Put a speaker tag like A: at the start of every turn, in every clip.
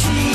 A: cheese.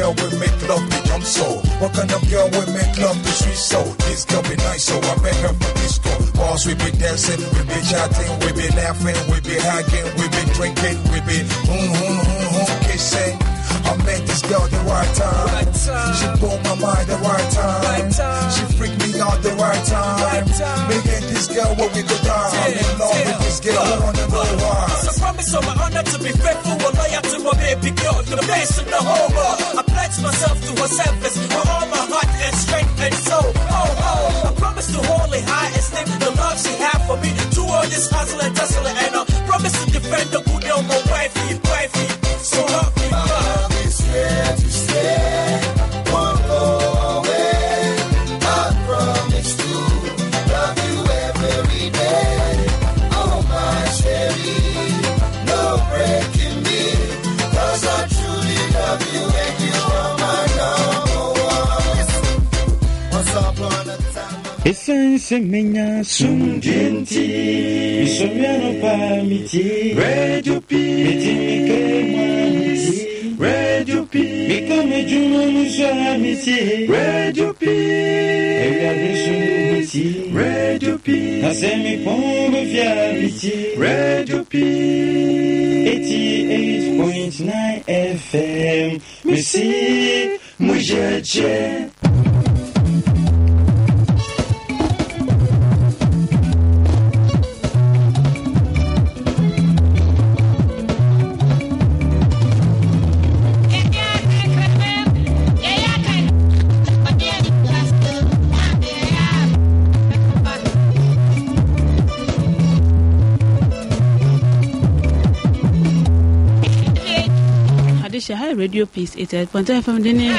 B: girl will make love to jump so. What kind of girl will make love to sweet so? This girl be nice, so I beg her for disco. Boss, we be dancing, we be chatting, we be laughing, we be hugging, we be drinking, we be hoon hoon hoon hoon kissing. I met this girl the right
C: time. Right time. She blew my mind the right time. Right time. She freaked me out the right time. Right time. Making this girl what we could die. I'm in love yeah. with this girl. I wanna know why.
D: So promise on my honor to be faithful, loyal to my baby girl. The best in the whole world attach myself to her service with all my heart and strength and soul. Oh, oh, I promise to hold it high and stay the love she had for me To all this hustle and tussle, and I promise to
C: defend the good old my wife. nsemenya sumdwe nti mesomia nɔpa meti radio pi metimika mwanti radio radio radio radio
E: ɛhyɛ high radio peace eight eight point five de ne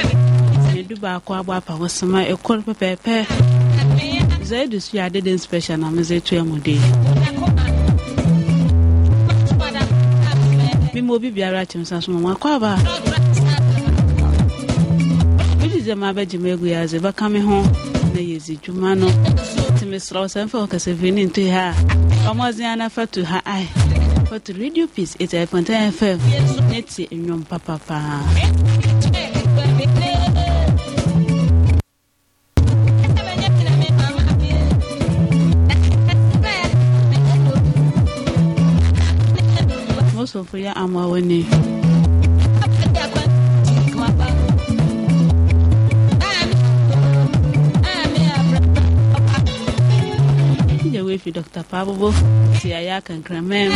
E: edu baako abɔ apahosoma ɛkɔr pɛpɛɛpɛ zaidu so yɛ adeden special na mo dze to ɛmo de bi ma obi biara kyɛm sa so mo mo akɔ aba bi dze ma abɛgye ma egu yɛ adze bɛka me ho na yɛ dzi dwuma no tìmí sọ̀rọ̀ sẹ́n fẹ́ kẹsẹ̀ fi ní ntọ́ ha ọmọ zin anáfẹ́ tu ha ai fẹ́ tu radio peace eighty eight point nine fm. tiɛ ɲɔgɔn papapa musofu ya ama wani Dr. Pablo, si hay acá en Cremén.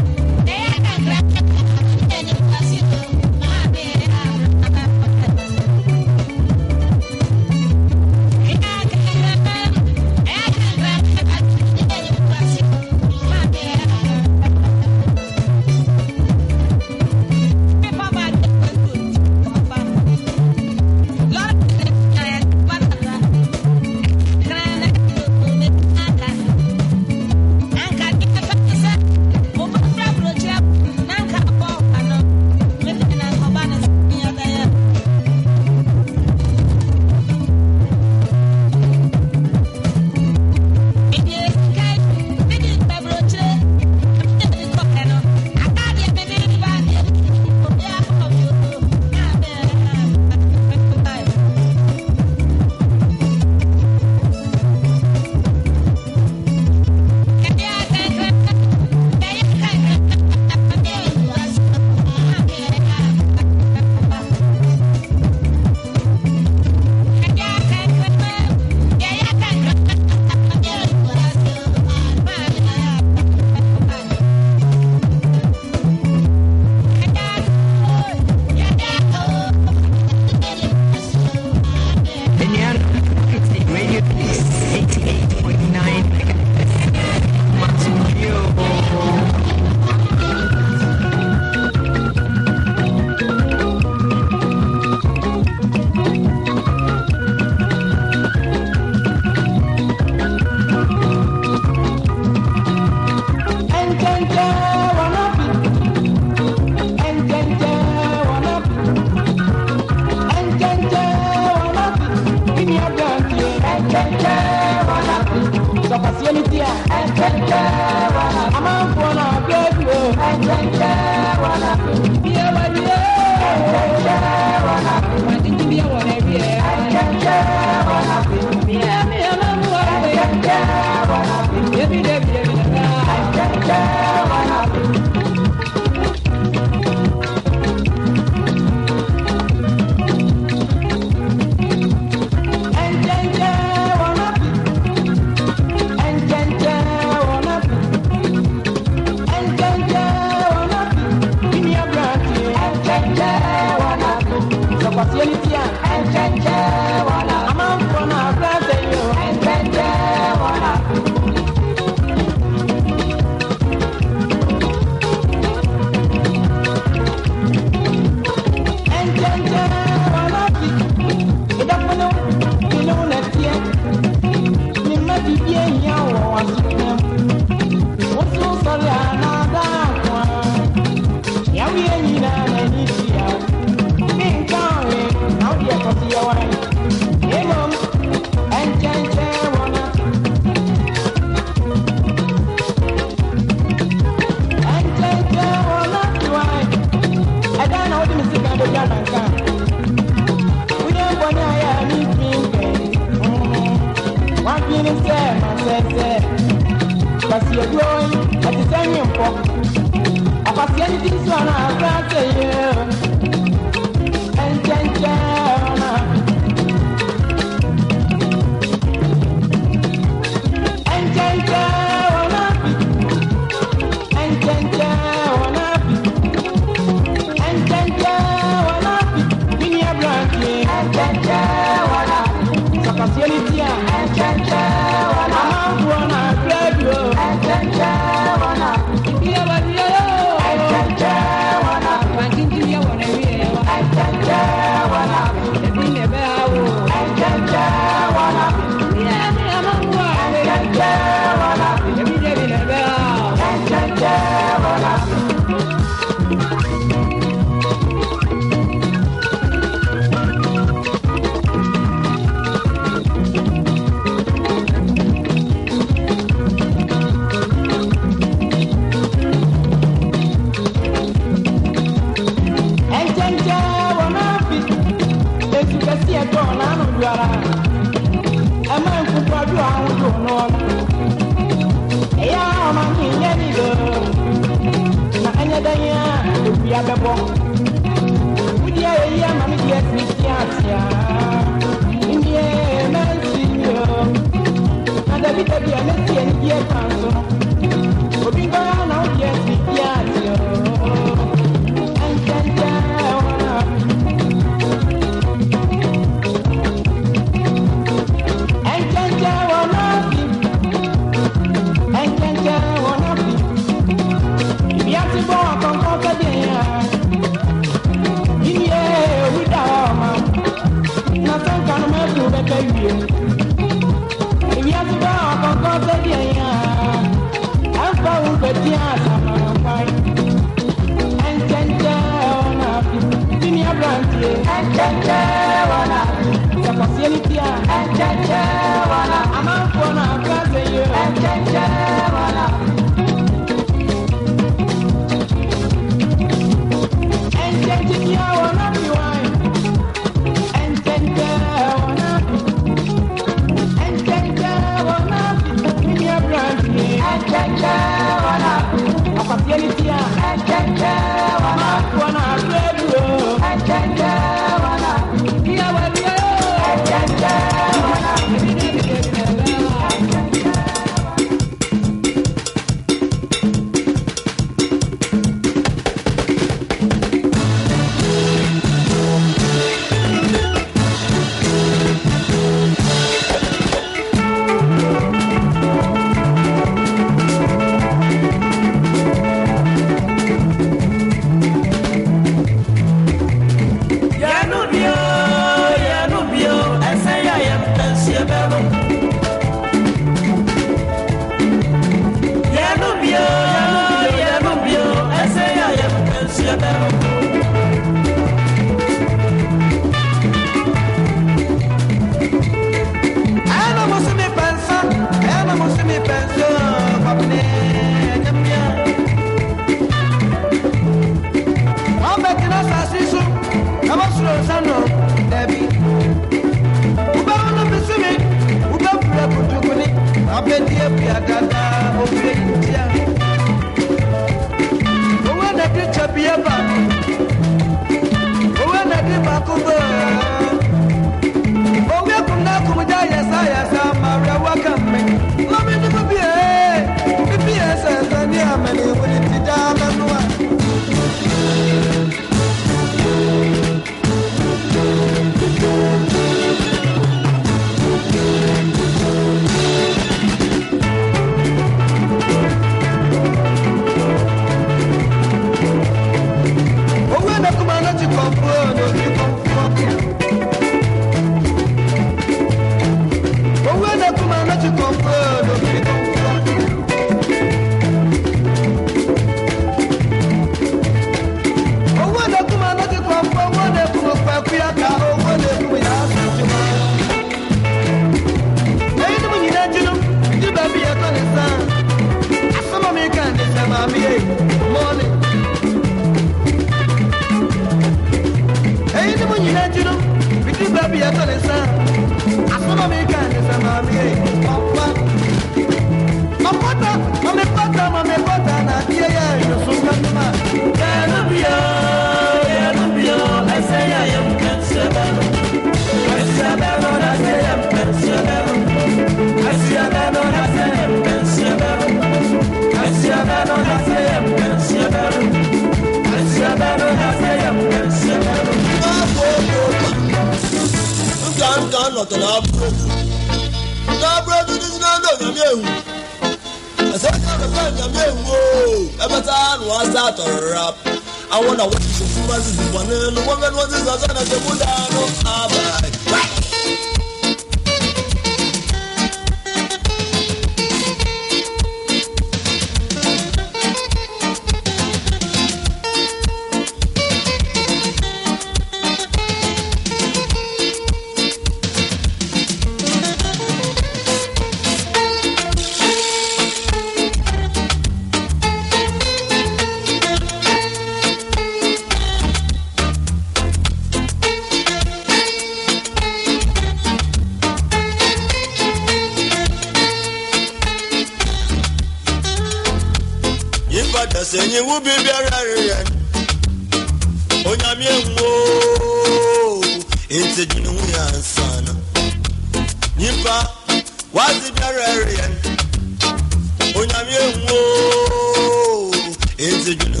F: you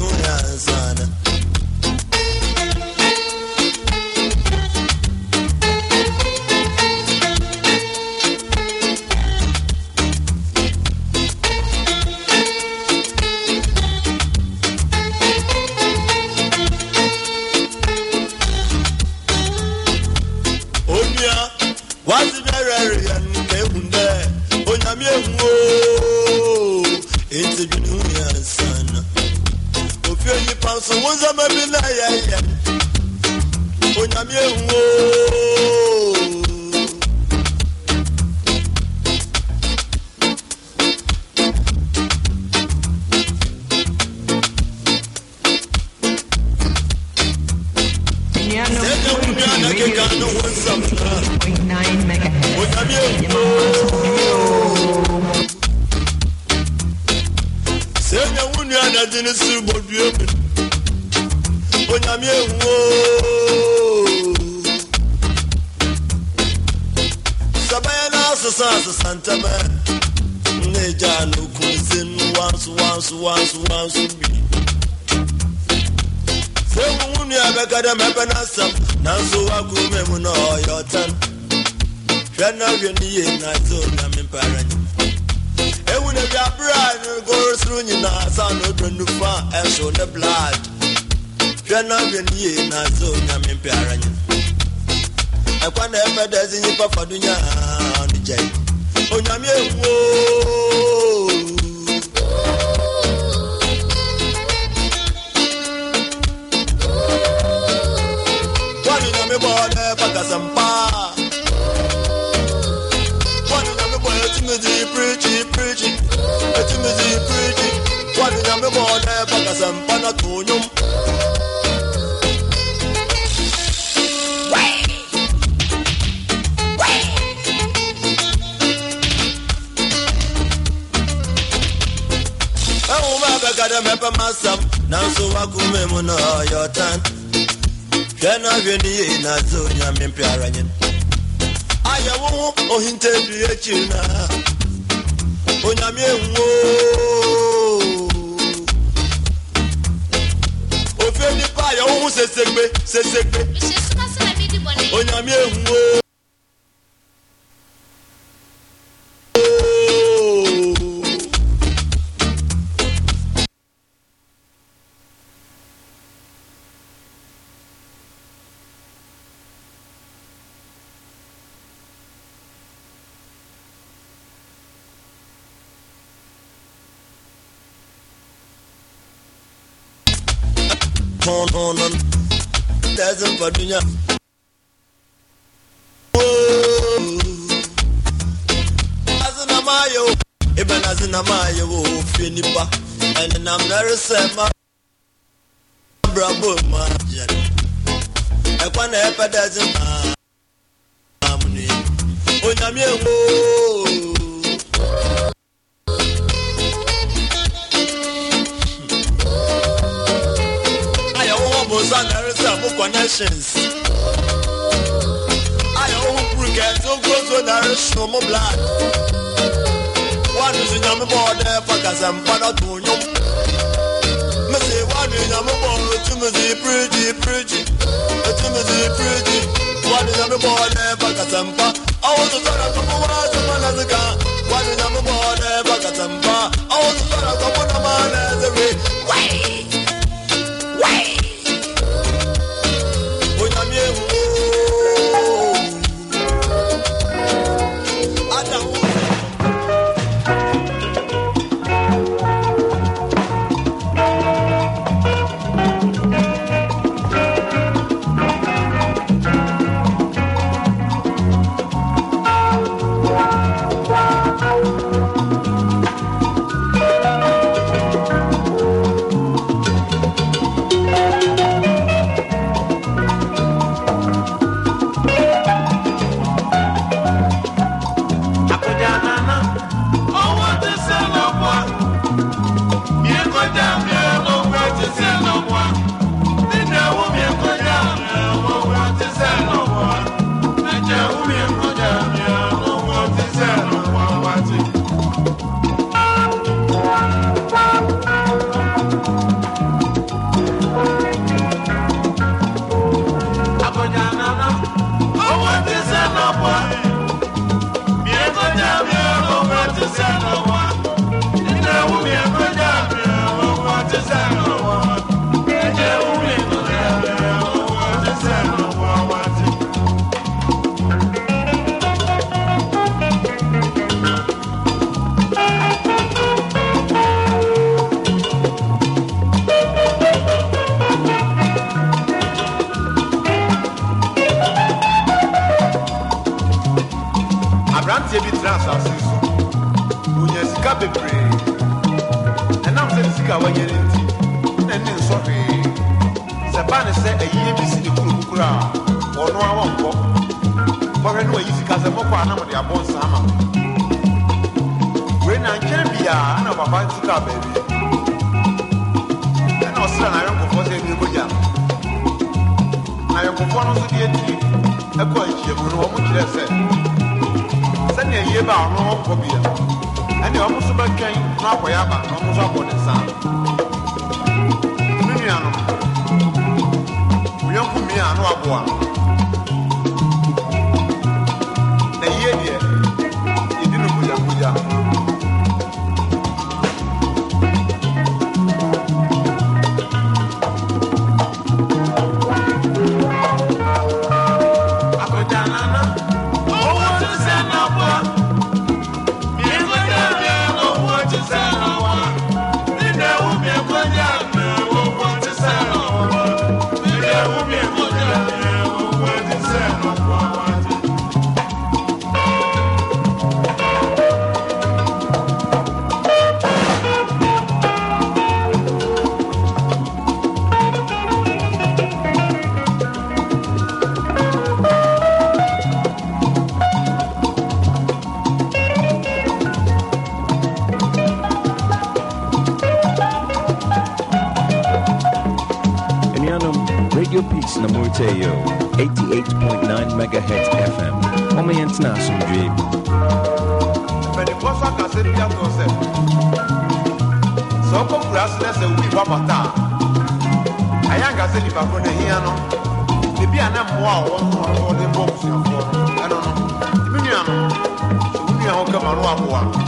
G: ọrụ abụọ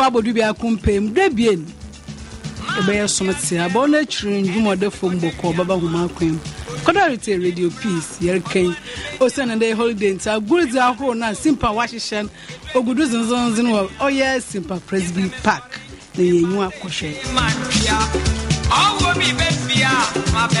H: abɔdu bi ako mpɛm da biem ɛbɛyɛ som tea bɔ no akyiri ndwumɔdefo mbɔkɔ baba homa kwan mu kɔdɔrete radio peace yɛrekɛn na dɛ holiday nti agorodzi ahorow no a simpa wahyehyɛ no ogudu zinzinzin wɔ ɔyɛ oh simpa presby park na yɛnyiwa
D: kɔhwɛ ɔwɔ mi bɛ fia ma bɛ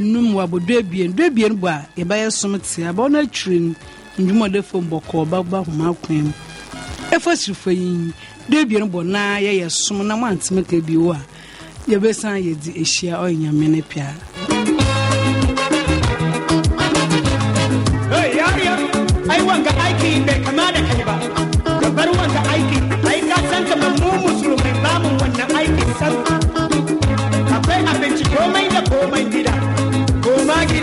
H: wa wɔ abɔdɔ ebien dɔ ebien bɔ a yɛbɛyɛ som te abɔ no akyiri no ndwumadefo mbɔkɔ ɔbaba ahoma kwan mu ɛfɔ sirifo yi dɔ ebien bɔ naa yɛyɛ som na mo antimi ka bi wo a yɛbɛsan yɛdi ehyia
E: ɔyɛ nyame ne pia.
D: Hey, yariya,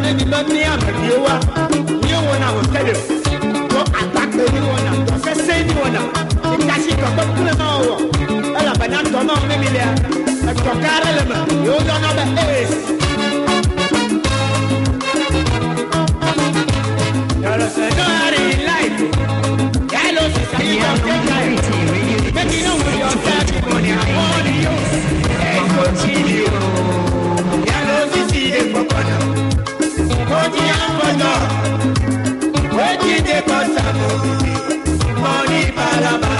D: ní ní bẹ́ẹ̀ ní àmàlí ó wá ní òun náà hòtẹ́lì tọ́ life,
C: yellow society of the life. Making your money, you. Hey, continue. Yellow When did they pass a movie? Money, Palabas.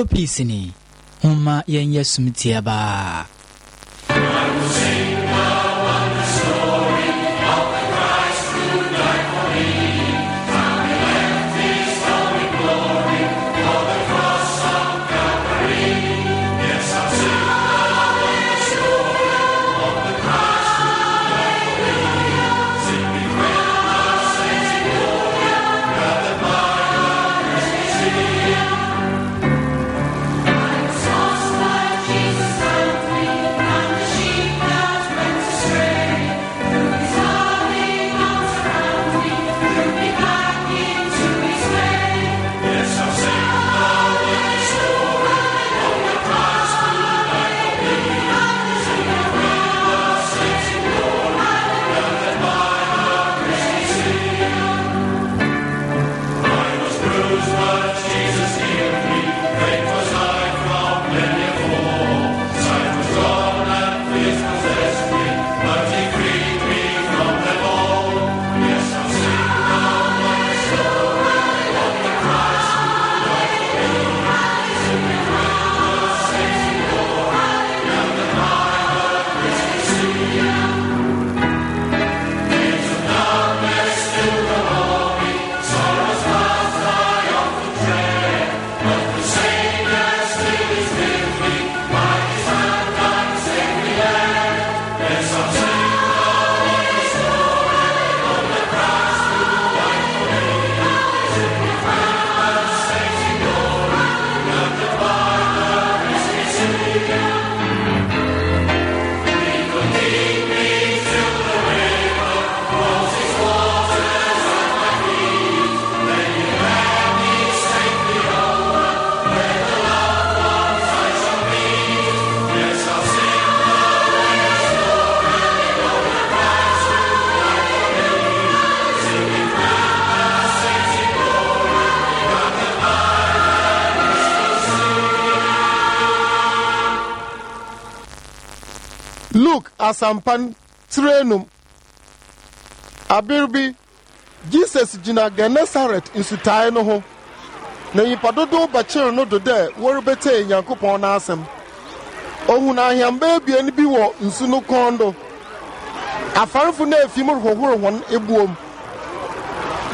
D: radio peace ni ho ma yɛnyɛ som baa
G: asampan tirenum aber bi jesus gyina genesaret nsutae no ho na nyimpa dodow bɛkyere no do dɛ wɔrebɛtee nyankopɔn n'asɛm ohun ahịamba ebien bi wɔ nsu no kɔn do afarefo na efim mu rehohoro wɔn ebuom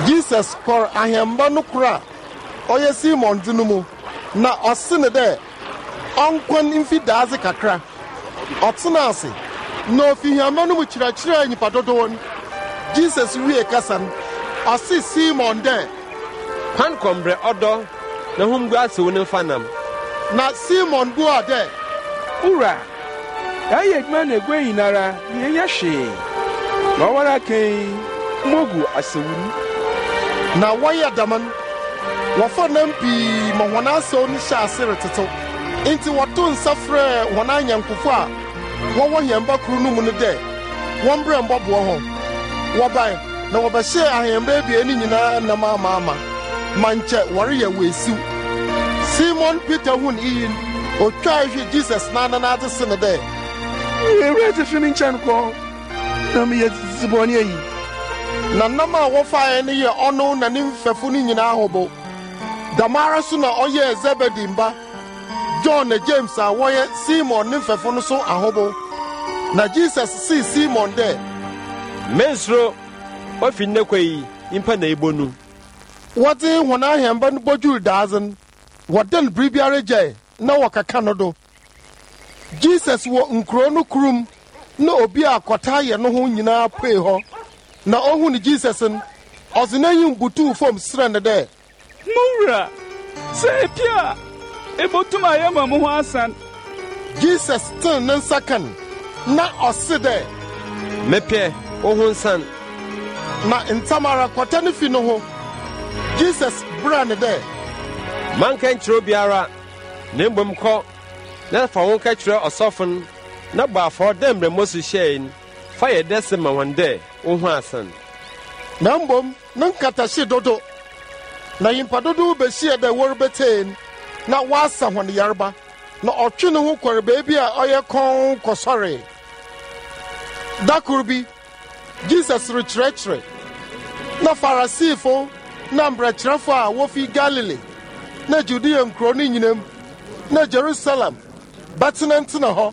G: jesus kɔr ahịamba no koro a ɔyɛ simon di no mu na ɔse ne dɛ ɔnkɔn mfi daadze kakra ɔtena ase na ofihiama no mu kyerɛkyerɛɛ nnipa dodoɔ no jesus wie kasa no ɔse simon dɛ kwan kɔmbrɛ ɔdɔ na hom gu asew ne mfa nam na simon buaa dɛ wura ɛyɛ adwuma na egua nyinara yɛnyɛ hwee na ɔwara kan mogu mu. na wɔyɛ dama no wɔfa nam pii ma wɔn asɛw no hyɛ ase retetew enti wɔto nsa frɛɛ wɔn anyankofo a wɔwɔ ba kuru no mu no dɛ wɔmbrɛ mbɔboɔ ho wɔbae na wɔbɛhyɛɛ ahɛmba abien no nyinaa nam amaama ma nkyɛ wɔreyɛ wɔ simon peter hun iyi otwaa hwɛ jesus n'ada n'adze se no dɛ fi nkyɛn kɔ na meyɛ tsitsibɔne ayi na nam a no yɛ ɔno na ne mfɛfo no nyinaa so na zebedi mba john na james a wɔyɛ simon ne mfɛfo no so ahobo na jesus sii simon dɛ mensuro ofi nne kɔ yi mpa na ebonu wɔde wɔn ahɛmba no bɔdwuru daadze no wɔde no bere biara na wɔkeka no do jesus wɔ nkuro no kurom na obi a kɔtaa yɛ no ho nyinaa poe hɔ na ohu ne jesus no ɔdze n'enyim butuu fam srɛ no dɛ mowura sɛ epi a ebotum a yɛma mo ho asan jesus ten ne nsa kan na ɔse dɛ
I: mepɛ wo ho nsan na ntam ara kwata no fi no ho jesus bra ne dɛ manka nkyerɛ obiara na mbom kɔ na fa wo ka kyerɛ ɔsɔfo no na bɔ afɔɔ dɛ mmerɛ mose hyɛe no fa yɛ dɛ se ma wɔn dɛ wo ho asan na mbom ne nkatahye
G: dodo na nyimpa dodow bɛhyia dɛ wɔrebɛtee no na wasa wɔn yareba na ɔtwe ne ho kɔre beebi a ɔyɛ kɔn kɔsɔre da koro bi jesus rekyerɛkyerɛ na farisiifo na mbrɛkyerɛfo a wofi galile na judea nkuro no nyinam na jerusalem bɛtenatena hɔ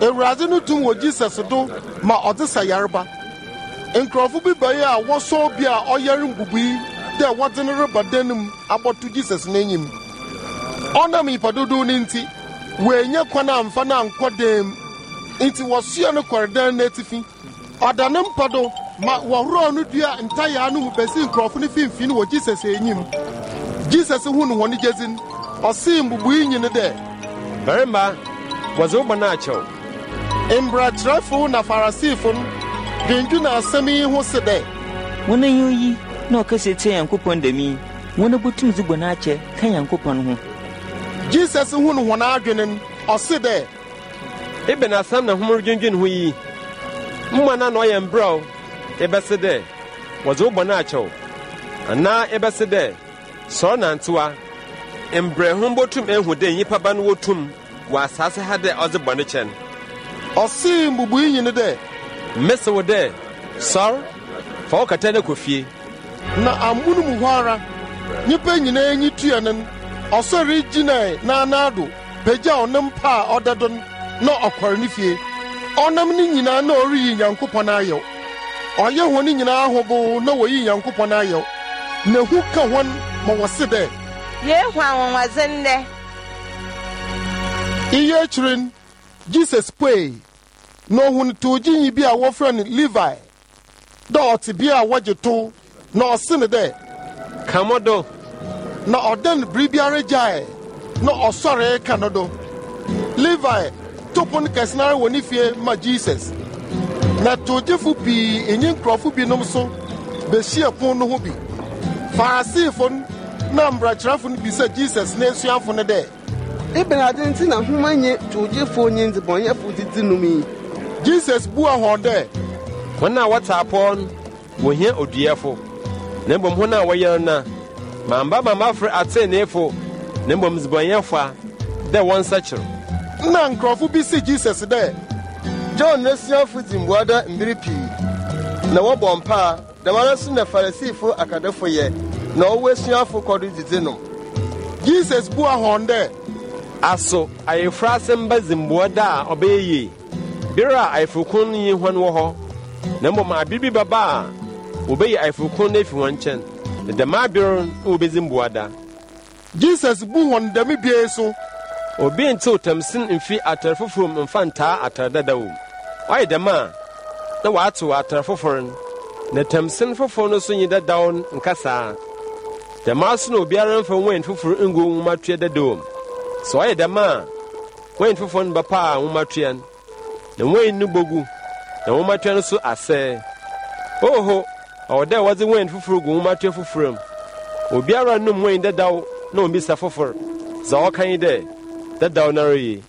G: awurade no tum wɔ jesus do ma ɔde sɛ yareba nkurɔfo bi bɛyɛ a wɔsɔ bi a ɔyɛre mbubui dɛ wɔde no reba dan mu abɔto jesus n'anim ọ nam nnipa nti wɔanya kwan amfa no ankɔ dan mu nti wɔsoɛ no kɔredan no atifi ɔda ne ma wɔworɔw no dua ntayaa no mu bɛsi nkurɔfo no wɔ jesus enyim jesus hu ne wɔne gyezi no ɔsee mbubui nyine dɛ barima wɔdze wo bɔne akyɛw na farisifo no asɛm yi ho se dɛ oyi na nyankopɔn dze akyɛ ka nyankopɔn ho jesus
I: hu no wɔn adwene no ɔse dɛ ebɛn asɛm na homoro dwendwen ho yi mmoa no na ɔyɛ mbrɛw ɛbɛse dɛ wɔdze wo bɔne akyɛw anaa ɛbɛse dɛ sɔre nantewa mbrɛho botum ehu dɛ nnipa ba no wotum wɔ asase ha dɛ ɔdze bɔne kyɛ no ɔsee mmubuyi nyine dɛ mese dɛ sɔre fa wo kɔ fie na
G: amono mu hɔ ara nnipa nyinaa nyi tua no no ɔsɔre gyinae n'anaado pagyaw ne mpa a ɔda do na ɔkɔre ne fie ɔnam ne nyinaa na ɔreyi nyankopɔn ayɛw ɔyɛ wɔn nyinaa ahoboo na wɔyi nyankopɔn ayɛw na ehu ka wɔn ma wɔse dɛ
E: yehu anwonwazen dɛ
G: ihe akyiri no jesus poe na ohun towgyinyi bi a wɔfrɛ no levi dɛ bi a wɔgye tow na ɔse no dɛ ka na ɔde no bere gyae na ɔsɔre ka no do levi to pon kɛse no ara wɔ ne fie ma jesus na togyefo pii enyi nkurɔfo binom so behyia pon no ho bi farisifo na mmarakyerɛfo no bisa jesus ne asuafo no dɛ
I: ebere ade nti na nhoma nye togyefo nye nzibɔnyɛfo didi nom yi jesus bua wɔn dɛ wɔn a wɔtaa pɔn no wɔhia oduɛfo na mmom wɔn a wɔyɛ no na mamba mama firi ate ne efo ne mbom zibɔnyɛfo a dɛ wɔn nsɛkyerɛ nna nkurɔfo bi si jesus dɛ john n'asuafo
G: di mboa da mbiri pii na wɔbɔ mpaa dɛm ara nso na farisifo akadafo
I: yɛ na ɔwɔ asuafo kɔdo didi no jesus bua wɔn dɛ aso ayeforo asɛm ba zimboa da a ɔbɛyɛ yie bere a ayeforokun no yi hɔn wɔ hɔ na mmom abiri bi bɛba a wɔbɛyi ayeforokun no afi wɔn nkyɛn dɛm abere wobɛdzi mboada jesus bu wɔn dɛm bie so obi ntew tamsin mfi atare foforo mu mfa ntaa atare dada wɔ mu ɔyɛ dɛm a na wɔatew atare foforo no na tamsin foforo no so nye dadaw nka saa dɛm aso na obiara mfa wɔn foforo ngo nwoma tua dada wɔ mu sɛ ɔyɛ dɛm a wɔn foforo no bɛpa a nwoma tua no na wɔn no bogu na nwoma tua no so asɛe oho ɔwɔ dɛ wɔdze wɛn foforo gu nwoma toa foforo mu obiara nom wɛn dadaw na ombisa foforo dza ɔka yi dɛ dadaw no yie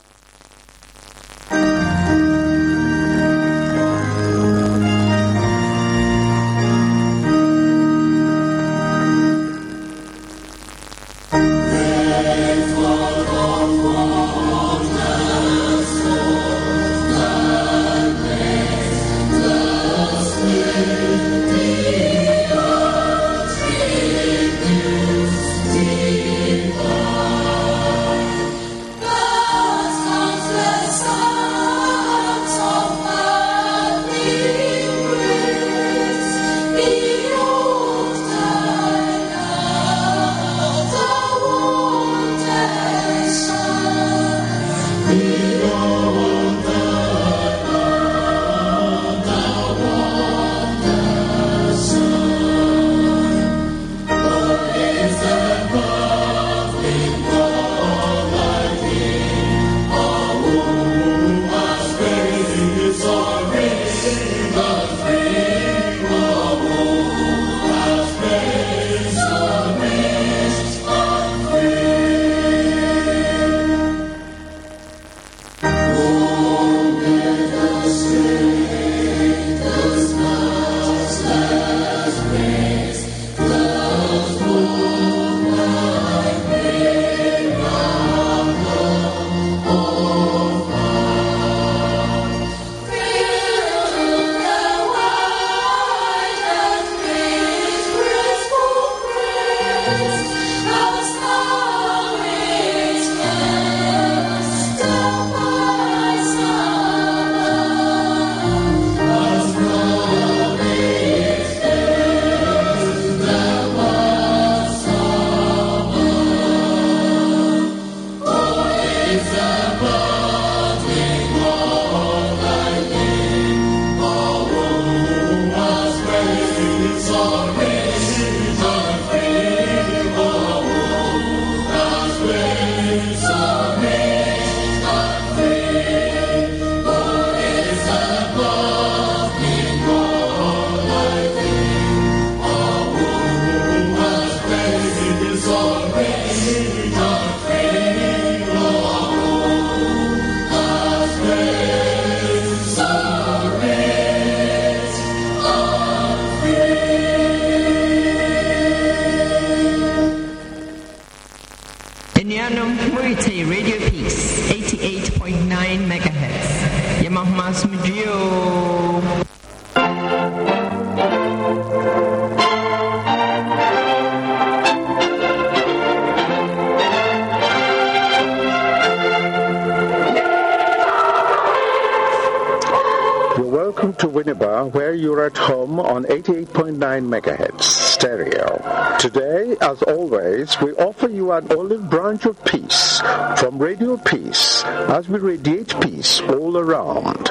J: 9 megahertz stereo. Today, as always, we offer you an olive branch of peace from Radio Peace as we radiate peace all around.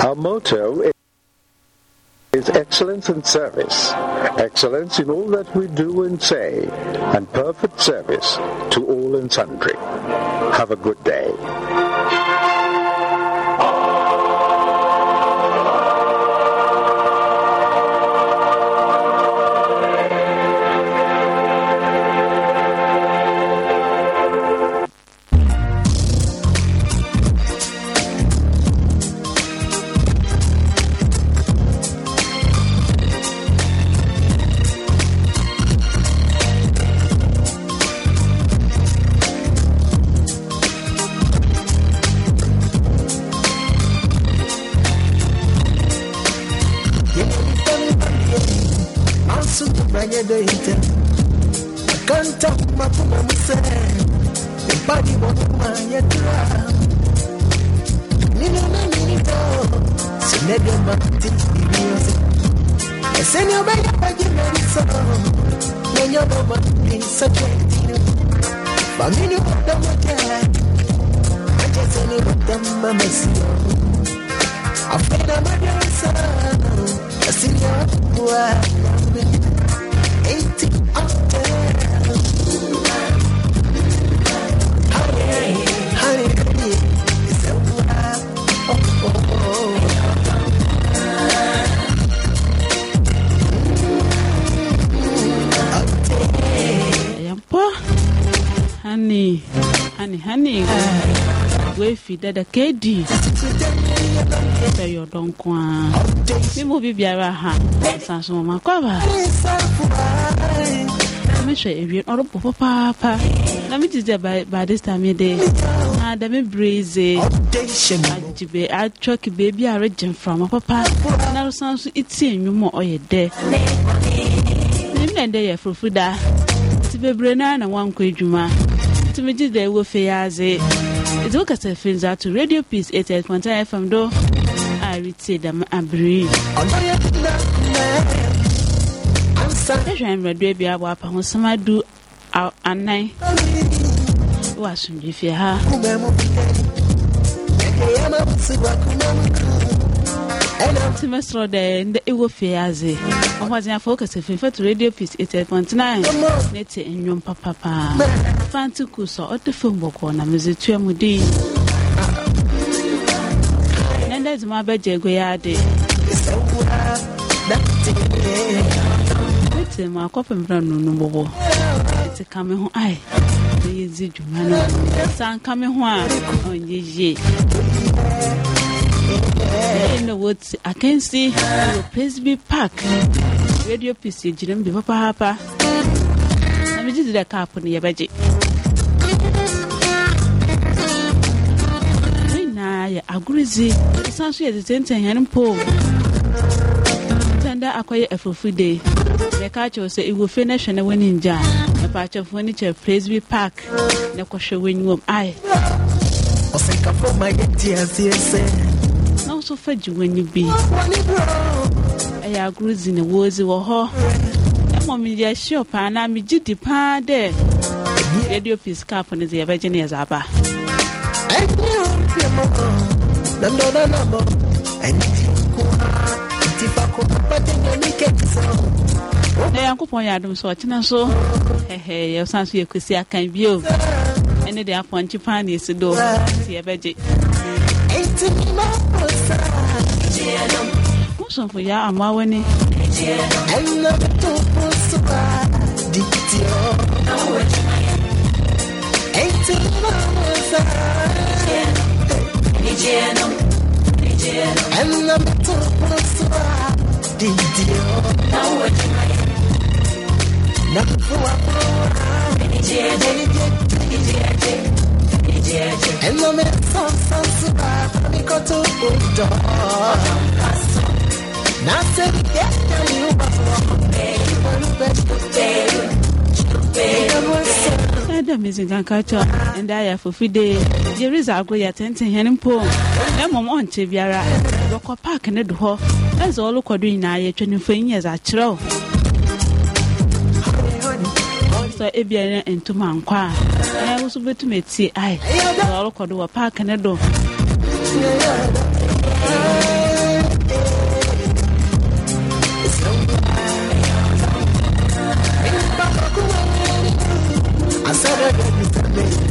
J: Our motto is is excellence in service, excellence in all that we do and say, and perfect service to all and sundry. Have
I: a good day.
E: dɛdɛ k'e di bɛ yɔ dɔn mi mo bi biara ha san sɔn ma kɔba mi sɔ ewie ɔrɔ bɔ papaapa na mi ti jɛ baade sami de na dɛmi breze ajibe atwɔki beebi a rejɛ nframa papa na san so eti enyuma ɔyɛ dɛ ne mi na dɛ yɛ fufu da ti bebree naa na wankɔ edwuma ti mi gyi dɛ ewo fe yaaze. It's ɛti wokasa firi nso radio peace 88.9 fm do I a I'm I'm I I'm I I'm I I'm I I'm I I'm I I'm I I'm I I'm I a retie dam abere yɛhwɛ mmerɛdua bi abɔ apa hosɛm adu anan wɔ asomdwe fie ha nti mɛsorɔ dɛ ndɛ ɛwɔ fie adze ɔhoɔdzenafoɔ wokasa firi fɛto radio peace 88.9 ne te nnwom papapaa I can ɔte fam bɔkɔɔ na medze tua mu mu akɔpem bɔbɔ ɛte ka ho dwuma no ho a ɔnyɛ yie park radio pc gyina mu bi papaapa na megye dzi dɛ agorɔdzi ɛsan nso yɛde tɛnda akɔyɛ afufu de yɛka sɛ iwofe hwɛ w'ani ngya kyɛ presby park na kɔhwɛ ae na so fa gye w'ani bi ɛyɛ agorɔdzi ne wɔ hɔ paa na megye di paa dɛ no dze yɛbɛgye ne yɛdze aba nandona nabo nyankopɔn yɛ adom sɛ ɔtena so yɛsan so yɛkɔsi akan bio ɛne de apɔnkye paa ne ɛsi do nti yɛbɛgye mosɔmfo yɛ amoa w'ani
A: Ain't too much Nigerian, And I'm talking Didio. Now what am I? Nakuwa pora. Nigerian, Nigerian, And you?
E: ɛda mesinkankatɔ ɛnda ayɛ afofide jerisa agoro yɛ tenten hɛn mpo na mmom ɔnkyɛ biara yɛkɔ paak ne do hɔ ɛsɛ ɔlokɔ do nyinaa yɛtwa ne mfonyin yɛ dza kyerɛw sɛ ebia ne ntoma nkɔ a ɛyɛ nso bɛtum etie ae
A: Whatever you tell me.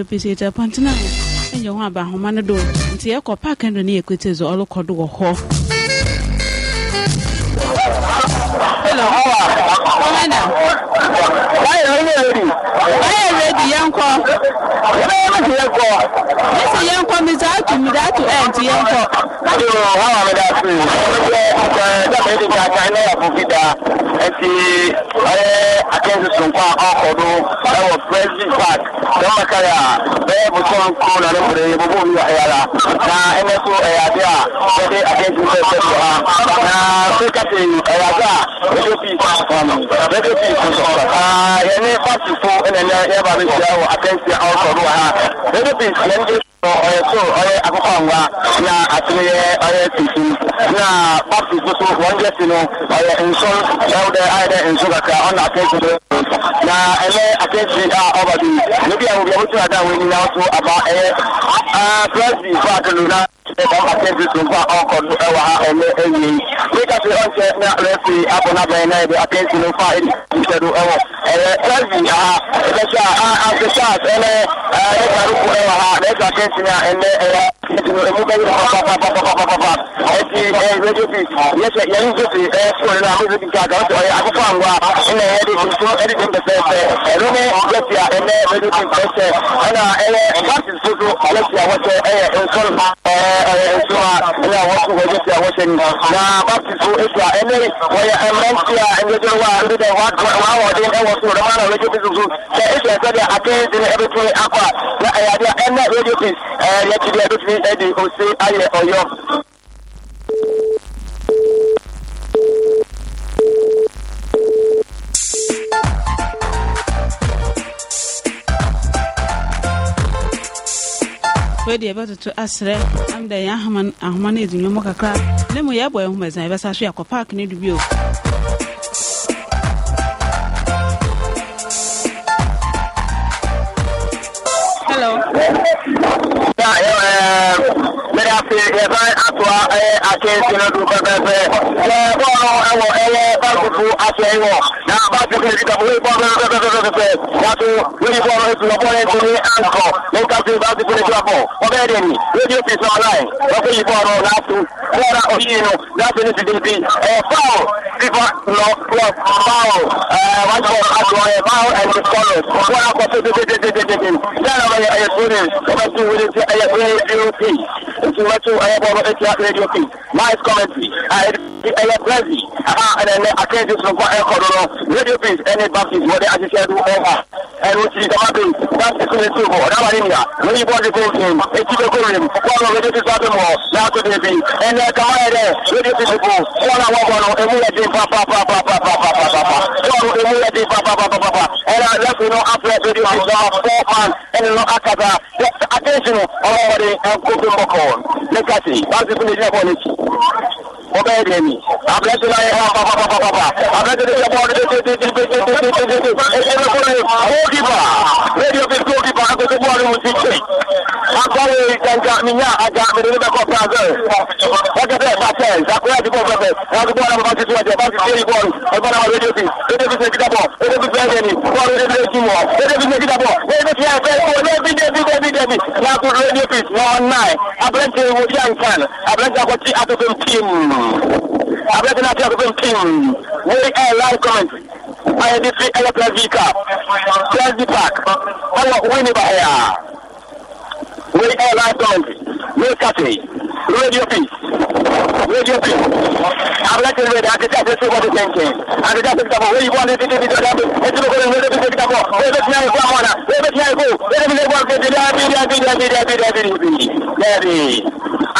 E: radio pc pɔntena ɛnyɛ ho aba ahoma no do nti yɛkɔ park no ne yɛkwete so ɔlokɔ do wɔ hɔ
C: hello ɔmɛna why are you ready bi yɛnkɔ mesi yɛnkɔ mesa atu meda atu ɛnt yɛnkɔ nti ɛyɛ akansi sonko a ɔkɔ do ɛwɔ president park sɛ ɔmakare a bɛyɛ bosom nko na no mmerɛ yɛbɔbɔ mi ɛyɛ ara na ɛnɛ so ɛyɛ ade a yɛde akansi sɛ sɛ so ha na sɛka se ɛyɛ ade a radio peace radio peace nso yɛne party fo ɛnɛ yɛba no akansia wɔ akansia ɔkɔdo wɔ ha ɛdɛ bi yɛn bi sɔ ɔyɛ so ɔyɛ uh, uh, akokɔ anwa uh, na atene yɛ ɔyɛ tuntum na baptist nso wɔn yɛ si no ɔyɛ nson ɛwɔ dɛ ayɛ dɛ nson kakra ɔna akansia na ɛnɛ atɛnti a ɔba bi ne bi a wo bi a wotu ada wɔn nyinaa so aba ɛyɛ plɛsi fo atolo na ɛdɔm atɛnti so mfa ɔkɔ do ɛwɔ ha ɛnɛ ɛwie meka sɛ ɔnkyɛ na rɛfi abɔ no abɛn na yɛde atɛnti no fa ɛdi nkyɛ do ɛwɔ ɛyɛ plɛsi a ɛbɛhyɛ a asesas ɛnɛ ɛyɛ ko ɛwɔ ha na ɛsɛ atɛnti no a ɛnɛ ɛyɛ ɛmu bɛyɛ papapapapapapa ɛti ɛyɛ radio bi yɛsɛ yɛn nso ti ɛyɛ fone no e, a mo nso ti nka ka ɔyɛ akokɔ angwa ɛnna ɛyɛ de nso ɛ medicine percent ɛnu mu ɔbɛti a ɛnɛ medicine percent ɛna ɛyɛ practice soso ɔbɛti a wɔhyɛ ɛyɛ nsoro ɛɛ ɛyɛ nsoro a ɛna wɔso ɔbɛti a wɔhyɛ ni na practice so esi a ɛnɛ wɔyɛ mmeranti a ɛnyɛdɛ wa ɛbi dɛ wa wɔden ɛwɔ so ɔdɔm ana radio peace so sɛ esi ɛsɛ deɛ akeezi ni ɛbɛti akɔ a na ɛyɛ adeɛ ɛnɛ radio peace ɛɛ yɛtumi ɛbɛtumi ɛdi osi ayɛ ɔyɔ.
E: deɛ ɛbɛtoto aserɛ am yɛ ahoma no ɛdi nwom kakra na mu yɛbɔ yɛ homazan yɛbɛsa so yɛakɔ park no du
C: hello na mede ase yɛsan atoa akyɛnsi no do pɛpɛpɛ sɛ bɔɔlo ɛwɔ ɛyɛ basefo akyɛn wɔ na basefo ne dikam wei bɔɔlo no pɛpɛpɛpɛpɛ naso wei bɔɔlo ɛsi na bɔɔlo ɛsi ne ankɔ ne nka se basefo ne dikam ɔbɛyɛ dɛ ni radio fi sɔ ɔlae wɔsɛ yi bɔɔlo n'ato bɔɔlo a ɔyi no n'ato ne sidi bi ɛyɛ foul fifa nɔ plus foul ɛɛ one ball ato ɔyɛ foul and the scholars bɔɔlo akɔ tete tete tete tete sɛ ɛna ɔbɛyɛ ɛyɛ students ɔbɛsi wuli ti ɛyɛ radio p nti mɛto ɛyɛ bɔɔlɔ ɛtia radio p nice commentary a ɛyɛ brɛvi aha ɛnɛ ɛnɛ akɛnti sonko ɛkɔdo no radio p ɛne baptist wɔde ahyehyɛ do ɛha ɛno ti dama bi baptist ne tu hɔ ɔdaba ne nia wɔyi bɔɔde ko nfin eti bɛ ko wiem bɔɔlɔ radio p so abɛ mɔ n'ato de bi ɛnɛ kama yɛ dɛ radio p so ko wɔn a wɔbɔ no emu yɛ den papapapapapapapa wɔn emu yɛ den papapapapa ɛnɛ lɛfi no afɛ radio p so four man ɛnɛ no akata attention ọmọ ọmọdé ẹnkó fi mọ kọ wọn lẹkasi báńkì fún ìdílé fún ọlẹsì ọbẹ yẹn dẹni abẹsẹ náà yẹ wọn papapapapa abẹsẹ tó yẹ bọọlù tètètètètètètè ẹgbẹ fún mi góòkìpà rédíò fi góòkìpà agogo bọọlù mu ti tè akọwé jẹnja minya ajá mẹrin níbẹ kọ brazil ọjọ bẹẹ bàtẹ zakuya ti bọ bẹbẹ ẹgbẹ bọọlù àwọn radio fees na online abirante wo di anka no abirante akɔti atɔfɛm pim abirante na ati atɔfɛm team. wei ɛyɛ live comment ayɛ de fi ɛyɛ plastic car plastic park ɔwɔ wei ni ba yɛ wey airline song wey catchy radio peace radio peace abúlẹ́tì rẹ̀ dá ti tẹ̀sí sí bọ́dí tẹ̀ǹkì àti tẹ̀sí sí tàbọ̀ wéyí bọ́ọ̀lù títí di dọ́dá etí ló kọ́ni wéyí títí tàbọ̀ wéyí bẹ́ẹ̀ tiẹ̀ ikú àwọn ọ̀nà wéyí bẹ́ẹ̀ tiẹ̀ ikú wéyí bẹ́ẹ̀ bọ́ọ̀lù títí dá bí dá bí dá bí dá bí dá bí dá bí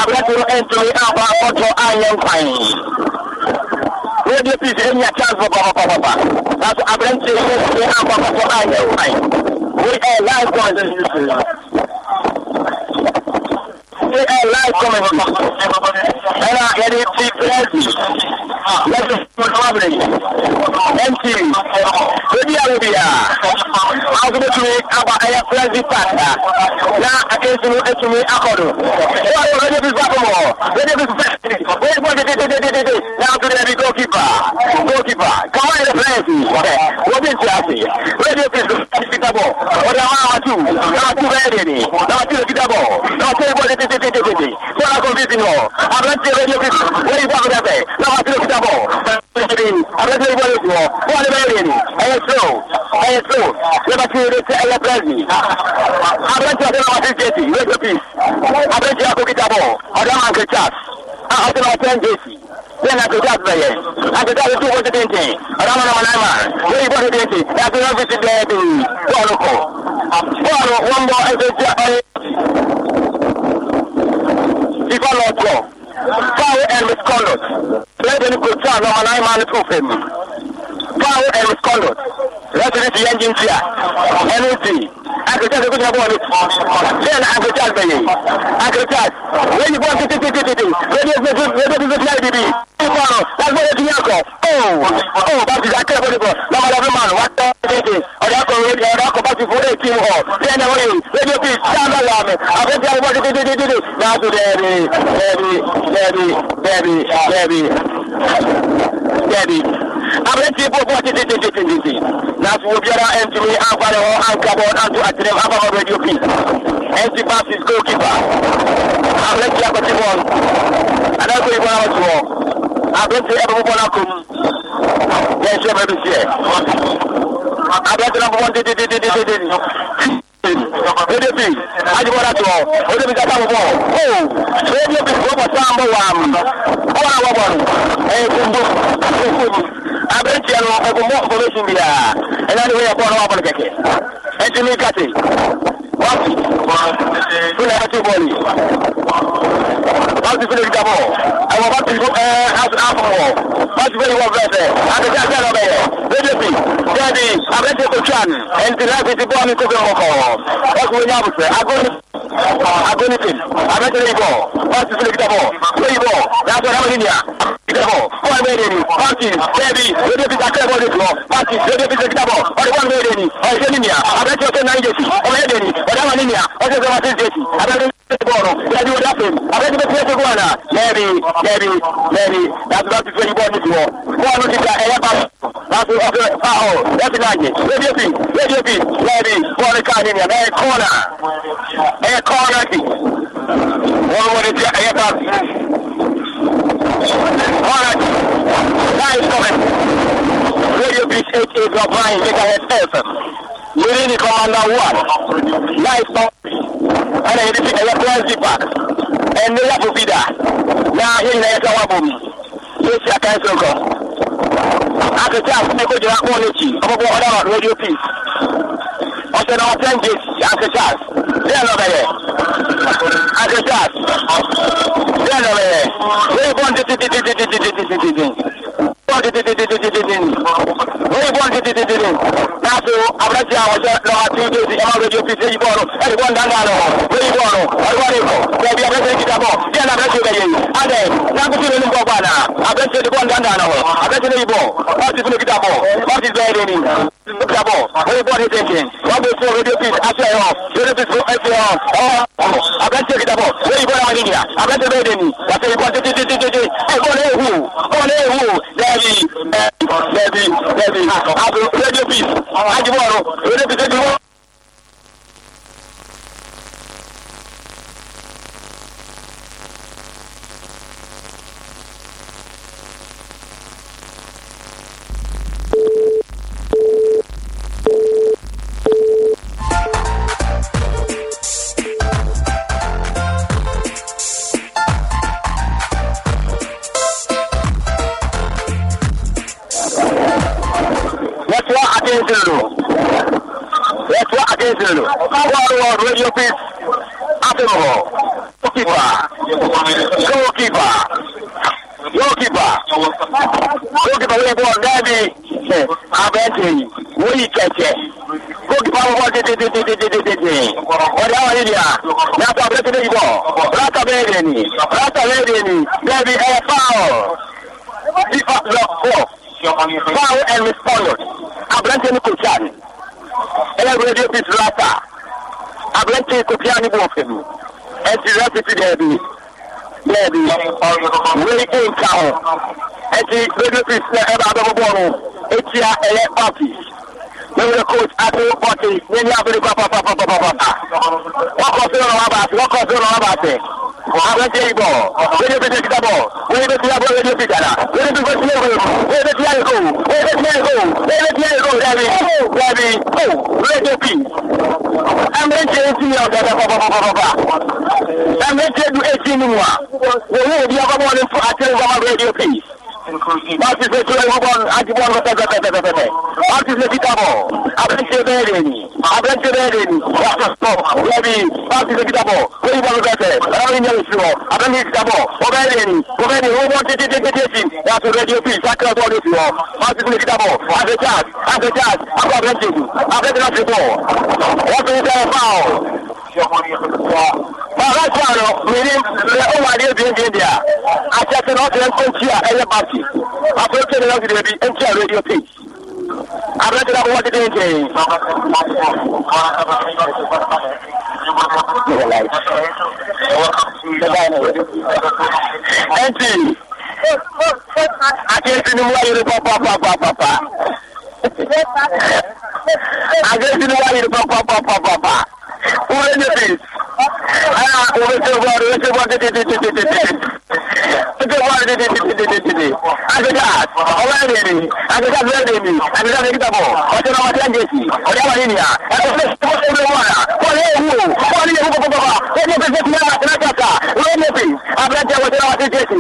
C: abúlẹ́tì rẹ̀ ẹ̀ntúrì àbá ọ̀tọ̀ àyẹn kwan radio peace ẹ̀yìn àti àzọ̀ pàpàpàpà láti abúlẹ́tì rẹ̀ ẹ̀ntúrì àbá ọ̀tọ̀ àyẹn kwan wéyí airline song say a live comment. And I had it see Prezi. Let's just put public. MT. Baby Arabia. I'm going to make about a Prezi partner. Now I can't do it to me. I got it. Why are you ready to stop more? Ready to stop. Wait, what did it Now to the goalkeeper. Goalkeeper. Come on, the Prezi. What did you Where is to stop. Where is I to do? Now to ready. Now to the ball. Where is the ball kétékété kóra kó fífi nù ọ abẹ́tí rédíò fífi wọ́n yìí bá kó dẹ́fẹ̀ lọ́wọ́ sílẹ̀ fíta bọ̀ abẹ́tí rédíò yóò fún ọ wọ́n lè bẹ́ẹ̀ rìn ẹ̀yẹ slow ẹ̀yẹ slow lọ́wọ́ sí ilé tí ẹ̀yẹ pẹ́ẹ́sì abẹ́tí ọ̀dọ́ lọ́wọ́ sí jẹ́sì rédíò pís abẹ́tí ọkọ̀ kíta bọ̀ ọ̀dọ́ máa ń kẹ́ chas ọ̀dọ́ lọ́wọ́ tẹ́ jẹ́sì bẹ́ẹ̀ náà kẹjá bẹ̀yẹ̀ àtẹ̀tẹ̀ àti tó kọjú tẹ̀ǹtẹ̀ ọ̀dọ́ náà wọn náà mà lórí bọ́ọ̀lù tẹ̀ǹtẹ̀ láti wọ́n fi ti bẹ́ẹ̀ bẹ́ẹ̀ bọ́ọ̀lù kọ̀ bọ́ọ̀lù wọn bọ ẹgbẹ́ tí a bá yẹ. FIFA law law. Try and misconduct. Let any good child know how I manage to foul and engine I I I you you you you want want. it. Then misconduct referee ti yẹn jí ntí a ẹni ntí akérèkí àti kúndínlá bọ́ọ̀lù bẹ́ẹ̀ ni akérèkí àti bẹ̀yẹ akérèkí àti wọ́n yìí bọ́ọ̀lù títí títí títí rédíò fífi láì bíbí ìfọ̀ ọ̀rọ̀ lágbó yẹn ti yẹn kọ̀ ó ó bàtí akérè bọ́ọ̀lù bọ̀ lọ́wọ́ lọ́wọ́ mọ̀ wá tẹ́ títí ọ̀dà kọ̀ ọ̀dà kọ̀ bàtí fún ẹ̀ tí wọ̀ bẹ́ẹ̀ ni wọ́n yìí rédíò fífi sáńdà lọ́wọ́ mi akérèkí àti bọ́ọ̀lù títí títí títí láti dẹ́ẹ̀bi dẹ́ẹ̀bi dẹ́ẹ̀bi dẹ́ẹ̀bi dẹ́ẹ̀bi dẹ́ẹ̀bi aberɛntie boɔboɔ tetetetetete nanso obiara antumi amfa ne ho anka bɔn anto atenam aba hɔ radio peace nc basis goalkeeper aberɛntie akɔte bɔn anankɔ yi bɔn abɛto hɔ aberɛntie ɛbɛbɔ bɔn akɔm yɛnhyɛ ma bɛsiɛ aberɛntie no bɔbɔn tetetetetete stadium wode bi agye bɔ datoɔ wode bi kasa bɔbɔ o radio bi wɔbɔ saa mbɔ wɔ am ɔwɔ a wɔbɔ no ɛyɛ kumbu kumbu aberanteɛ no ɔbɔmbɔ information biara ɛna ne wɔyɛ bɔɔl na wɔabɔ no kɛkɛ ɛnti ne kate wapi fúnra ɛtú bọ́ọ̀lì wapi fúnra ìdíjà bọ́ọ̀ ɛwɔ wapi ɛɛ afọwọ́ wapi fúnra ìwọ fẹ́fẹ́ àtẹ̀tẹ̀ àti ẹ̀rọ bẹ̀yẹ radio bi dẹ́ẹ̀bi aberanteɛ kò tún àná ɛnti láti ti bọ́ọ̀lù kókè mọ́kọ̀ọ́ ọkùnrin ní àbùsẹ̀ agoni agoni pin abẹ́tẹ̀lẹ̀ ibọ̀ ọ̀sì sílẹ̀ kíta bọ̀ sílẹ̀ ibọ̀ yàtọ̀ ẹ̀rọ nìyà kíta bọ̀ fún ẹgbẹ́ èdè ni pàtì bẹ́ẹ̀bi rédíò fi sàkẹ́ ẹ̀bọ̀ lè fún ọ pàtì rédíò fi sàkẹ́ kíta bọ̀ ọ̀rẹ́ fún ẹgbẹ́ èdè ni ọ̀ṣẹ́ nìyà abẹ́tẹ̀ ọ̀ṣẹ́ náà jẹ́sì ọmọ èdè ni ọ̀dàmà nìyà ọ̀ṣẹ́ sọ́wọ́ sí jẹ́sì abẹ́tẹ̀ bọ̀rọ̀ bẹ́ẹ̀ni wọ́n dáfẹ́ abẹ́tẹ̀ bẹ́ẹ̀ fẹ́ẹ́ gbọ́n náà lẹ́ẹ̀bi lẹ́ẹ̀bi lẹ́ẹ̀bi láti bá ti fẹ́ ibọ̀ nídìí wọ bọ́ọ̀lù ti gba ẹ̀yẹ́ pàṣẹ. That's what okay, foul. That's the language. Radio P, Radio P, Lady, Bonnie Canyon, and a corner. And a corner. One way to get back. All right. That is coming. Radio P, H.A. O'Brien, take a head person. Leading the commander one. Nice ball. And then you see a back. And they have to be there. Now, he's going to get polisi akaɛsɛ nkɔ akete asene kɔgyina kɔɔ no akyi ɔmɔbɔ ɔda wɔ radio peace ɔsɛ na ɔtɛn gate akete as deɛ na ɔbɛyɛ akete as deɛ na ɔbɛyɛ wei bɔ ntetititititititititi born didididididididin oyi born didididididin n'aso abirasi awọsẹ lọha tí o tó ti ẹmọ rédíò fi ṣe yìí bọ́ọ̀lù ẹni bọ́ọ̀lù dáńgá lọ oyi bọ́ọ̀lù ọdún wọn kọ bẹẹbi abirasi yìí dàbọ̀ díẹ̀ ní abirasi yìí yìí adẹ n'akutu lónìí bọ́ọ̀ gbàdá abirasi yìí bọ́ọ̀lù dáńgá lọ abirasi yìí bọ̀ ọtí fúnni kìtà bọ̀ ọtí bẹ́ẹ̀ lé ní kìtà bọ̀ oyi bọ́ọ̀lù tẹ̀sẹ̀ wọ́n bẹ fún rédíò fi aṣọ ẹ̀ hàn rédíò fi fún ẹsẹ̀ hàn ọ̀ abirasi yìí kìtà bọ̀ oyi bọ́ọ̀lù àwọn ènìyàn abirasi bẹ́ẹ̀ lé ní wàtí ìbọn títí títí títí ẹ̀ bọ́ọ̀lù ehu bọ́ọ̀lù ehu dẹ́ sẹ́bi sẹ́bi sẹ́bi àbò rédíò pis àjùmọ̀ ọ̀run rédíò pis ẹ̀jẹ̀ wọ́n.
A: Thank you.
C: చేశాడు ఎక్కువ చేశాడు వారు వారు radio పీస్ అతను కీపా గో కీపా గో కీపా గో కీపా లేకపో గాది abẹ́tì wọ́n yìí kẹ̀kẹ́ gókìpá wọ́n tètètètètètè wọ́n dáwọ́ yìí dìá yàtọ̀ abẹ́tì lè yìbọ̀ rátà bẹ́ẹ̀ dẹ̀ ni rátà bẹ́ẹ̀ dẹ̀ ni bẹ́ẹ̀ bi ẹ̀ fáwọ̀ fífa lọ bọ̀ báwo ẹni sọ̀nù abirante ni kò tí a ni ẹyẹ rédíò bíi tìlátà abirante kò tí a ni bò ń fèmí ẹtì rẹpìtì dẹẹbi dẹẹbi wíì kí n kà ọ ẹtì rédíò bíi tìlátà ẹbá abẹ́bọ̀ bọ́ọ̀lù etí a ẹyẹ pàtì nínú coach àti pọ́tì nínú abirikọ pàpàpàpàpàpà wọ́kọ̀ sí ọ̀rọ̀ wa bàtẹ̀ wọ́kọ̀ sí ọ̀rọ̀ wa bàtẹ̀ àgbẹ̀tẹ̀ ìbọ̀ rédíò pété ti dábọ̀ rédíò pété dábọ̀ rédíò pété dára rédíò pété ti Báàtì ṣe ṣe ìwọ́n bọ́ọ̀lù ajíbọ́ọ̀lù pẹ́pẹ́pẹ́pẹ́pẹ́. Báàtì ṣe kíkà bọ̀. Abẹ́ńṣe bẹ́ẹ̀ rè ni. Abẹ́ńṣe bẹ́ẹ̀ rè ni. Lẹ́bi báàtì ṣe kíkà bọ̀. Lórí bọ́ọ̀lù pẹ́pẹ́. Ẹ̀rọ ìyẹn ìṣirò. Abẹ́ńṣe kíkà bọ̀. Ó bẹ́ẹ̀ rè ni. Ó bẹ́ẹ̀ ni ó wọ́n títí títí títí. Yàtọ̀ rédíò fi ìsákẹ́ ọdún ọdún ìṣirò. Báàtì ṣe kíkà bọ̀. Abẹ́ chas. Abẹ́ chas. Abẹ́ abẹ́ńṣe. Abẹ́ bàbá tí a lọ mìíní rẹ ó wà ní ebi ebi ebi a àtẹ̀tẹ̀ náà ti rẹ kó ntí a ẹyẹ bàtì àti ọtí ẹni náà ti rẹ bi ntí a rédíò pé àbẹ̀tẹ̀ náà wọ́n ti dé ntí ẹ̀yìn. ẹntì àti ẹntì ni mo wáyé ní pápápápápá àti ẹntì ni mo wáyé ní pápápápápá. Urenye pins. Ah, urenye var, urenye var, titi titi titi titi. Urenye var, titi titi titi titi. Akeka, ọlọ́run ẹni, akeka bẹ́ẹ̀ ni, akeka bẹ́ẹ̀ kíta bọ̀, ọ̀sẹ̀ náà wà sí ẹ̀jẹ̀ sí, ọ̀dẹ́ wà nínú yà, ẹ̀kọ́ fẹ́ sọ́kọ́ sọ́kọ́ ló wà rà, wọ́n lé ewu o, wọ́n lé ewu kọ́kọ́ bàbá, wọ́n lé pèsè kúmẹ́ àti náà kàkà, urenye pins, abẹ́jẹ́ ọ̀sẹ̀ náà wà sí ẹ̀jẹ̀ sí,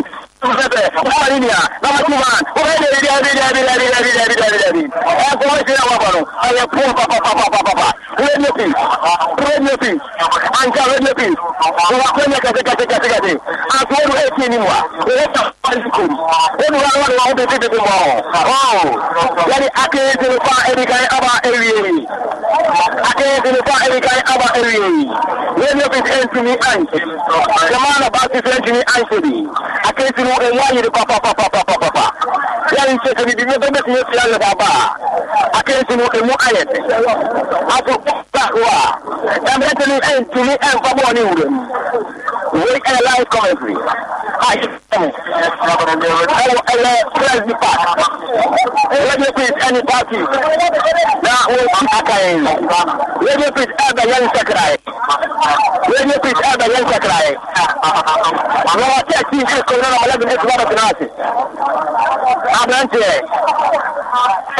C: sɛbɛ wala ni ya nama tuma o bɛ de de de de de de de de de de de de ɛ ko o sera wa kɔnɔ a ye pɔn pa pa pa pa pa pa pa o ye ne pin o ye radio fees anka radio fees wakwenya kase kase kase kase ati wonu eti ni mwa wota palikum wonu wa wonu wa bebe bebe mwa oh yani akezi ni fa eri kai aba eri eri akezi ni fa eri kai aba eri eri radio fees entumi anki jamana basi entumi anki di akezi ni enwayi ni papa papa papa papa yani chese ni bibi bebe tiye siyale baba akezi ni emu ayete aso kwa kwa dabere tini ẹ tini ẹ nfa bọ ni wura mu wey ẹ live commentary a ṣe fẹ mu ẹ wọ ẹ yẹ press di park radio quiz ẹni party na wọn ti aka yẹn radio quiz ẹ bẹ yẹn sẹkira yẹ radio quiz ẹ bẹ yẹn sẹkira yẹ àwọn ọtí ẹ ti ṣe kọrin náà ọlẹ́bi ní tìwádọ̀ fúnáàsì abẹ́ntìẹ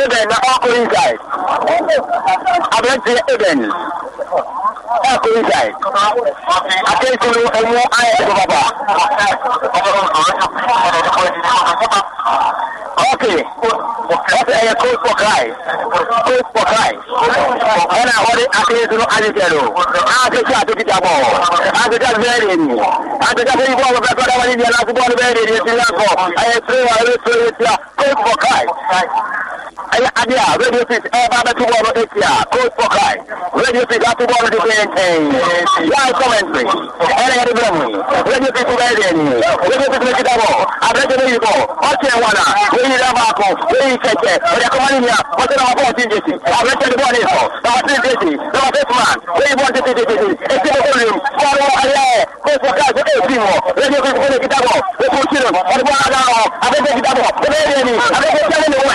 C: ẹ bẹ̀ na ọkùnrin guy ẹ kò ní sàì àkéèkó ló ẹ mú ayé ẹ tó bàbà. ok ọsẹ ẹ yẹ cold for cry for cry na ọ dẹ àkéèkó ló ayé tẹ lọ àkéèkó àtẹkìtì àbọ àkéèkó àbẹrẹ ẹni àkéèkó àbẹrẹ ìbọn ọgbẹ kọdà wọlé ìdíyẹ náà àkéèkó àbẹrẹ ẹni ẹni ti lákọ ẹ yẹ tẹrẹ wà ẹ yẹ tẹrẹ wà cold ɛyɛ adeɛ a radio fit ɛba bɛto bɔɔ no ɛti a coach for cry radio fit ato bɔɔ no de kɔ yɛn commentary ɛna yɛde brɛ mu radio fit bɛyɛ deɛ ni radio fit bɛkita bɔ abrɛkyɛ bɛyi bɔ ɔkyɛ wana wɔyi da baako wɔyi kyɛkyɛ ɔde akɔma ne nia ɔkyɛ na wɔkɔ ɔtin gyesi abrɛkyɛ de bɔɔ ne sɔ nama tin gyesi nama six man wɔyi bɔɔ tete tete esi bɔ kɔlum bɔɔl wɔ ayɛ coach for cry sɛ ɛti wɔ radio fit bɛyɛ kita bɔ ɛkɔ kyerɛ ɔde bɔɔ na da hɔ abrɛkyɛ kita bɔ ɛbɛyɛ deɛ ni abrɛkyɛ kyɛ ne wɛ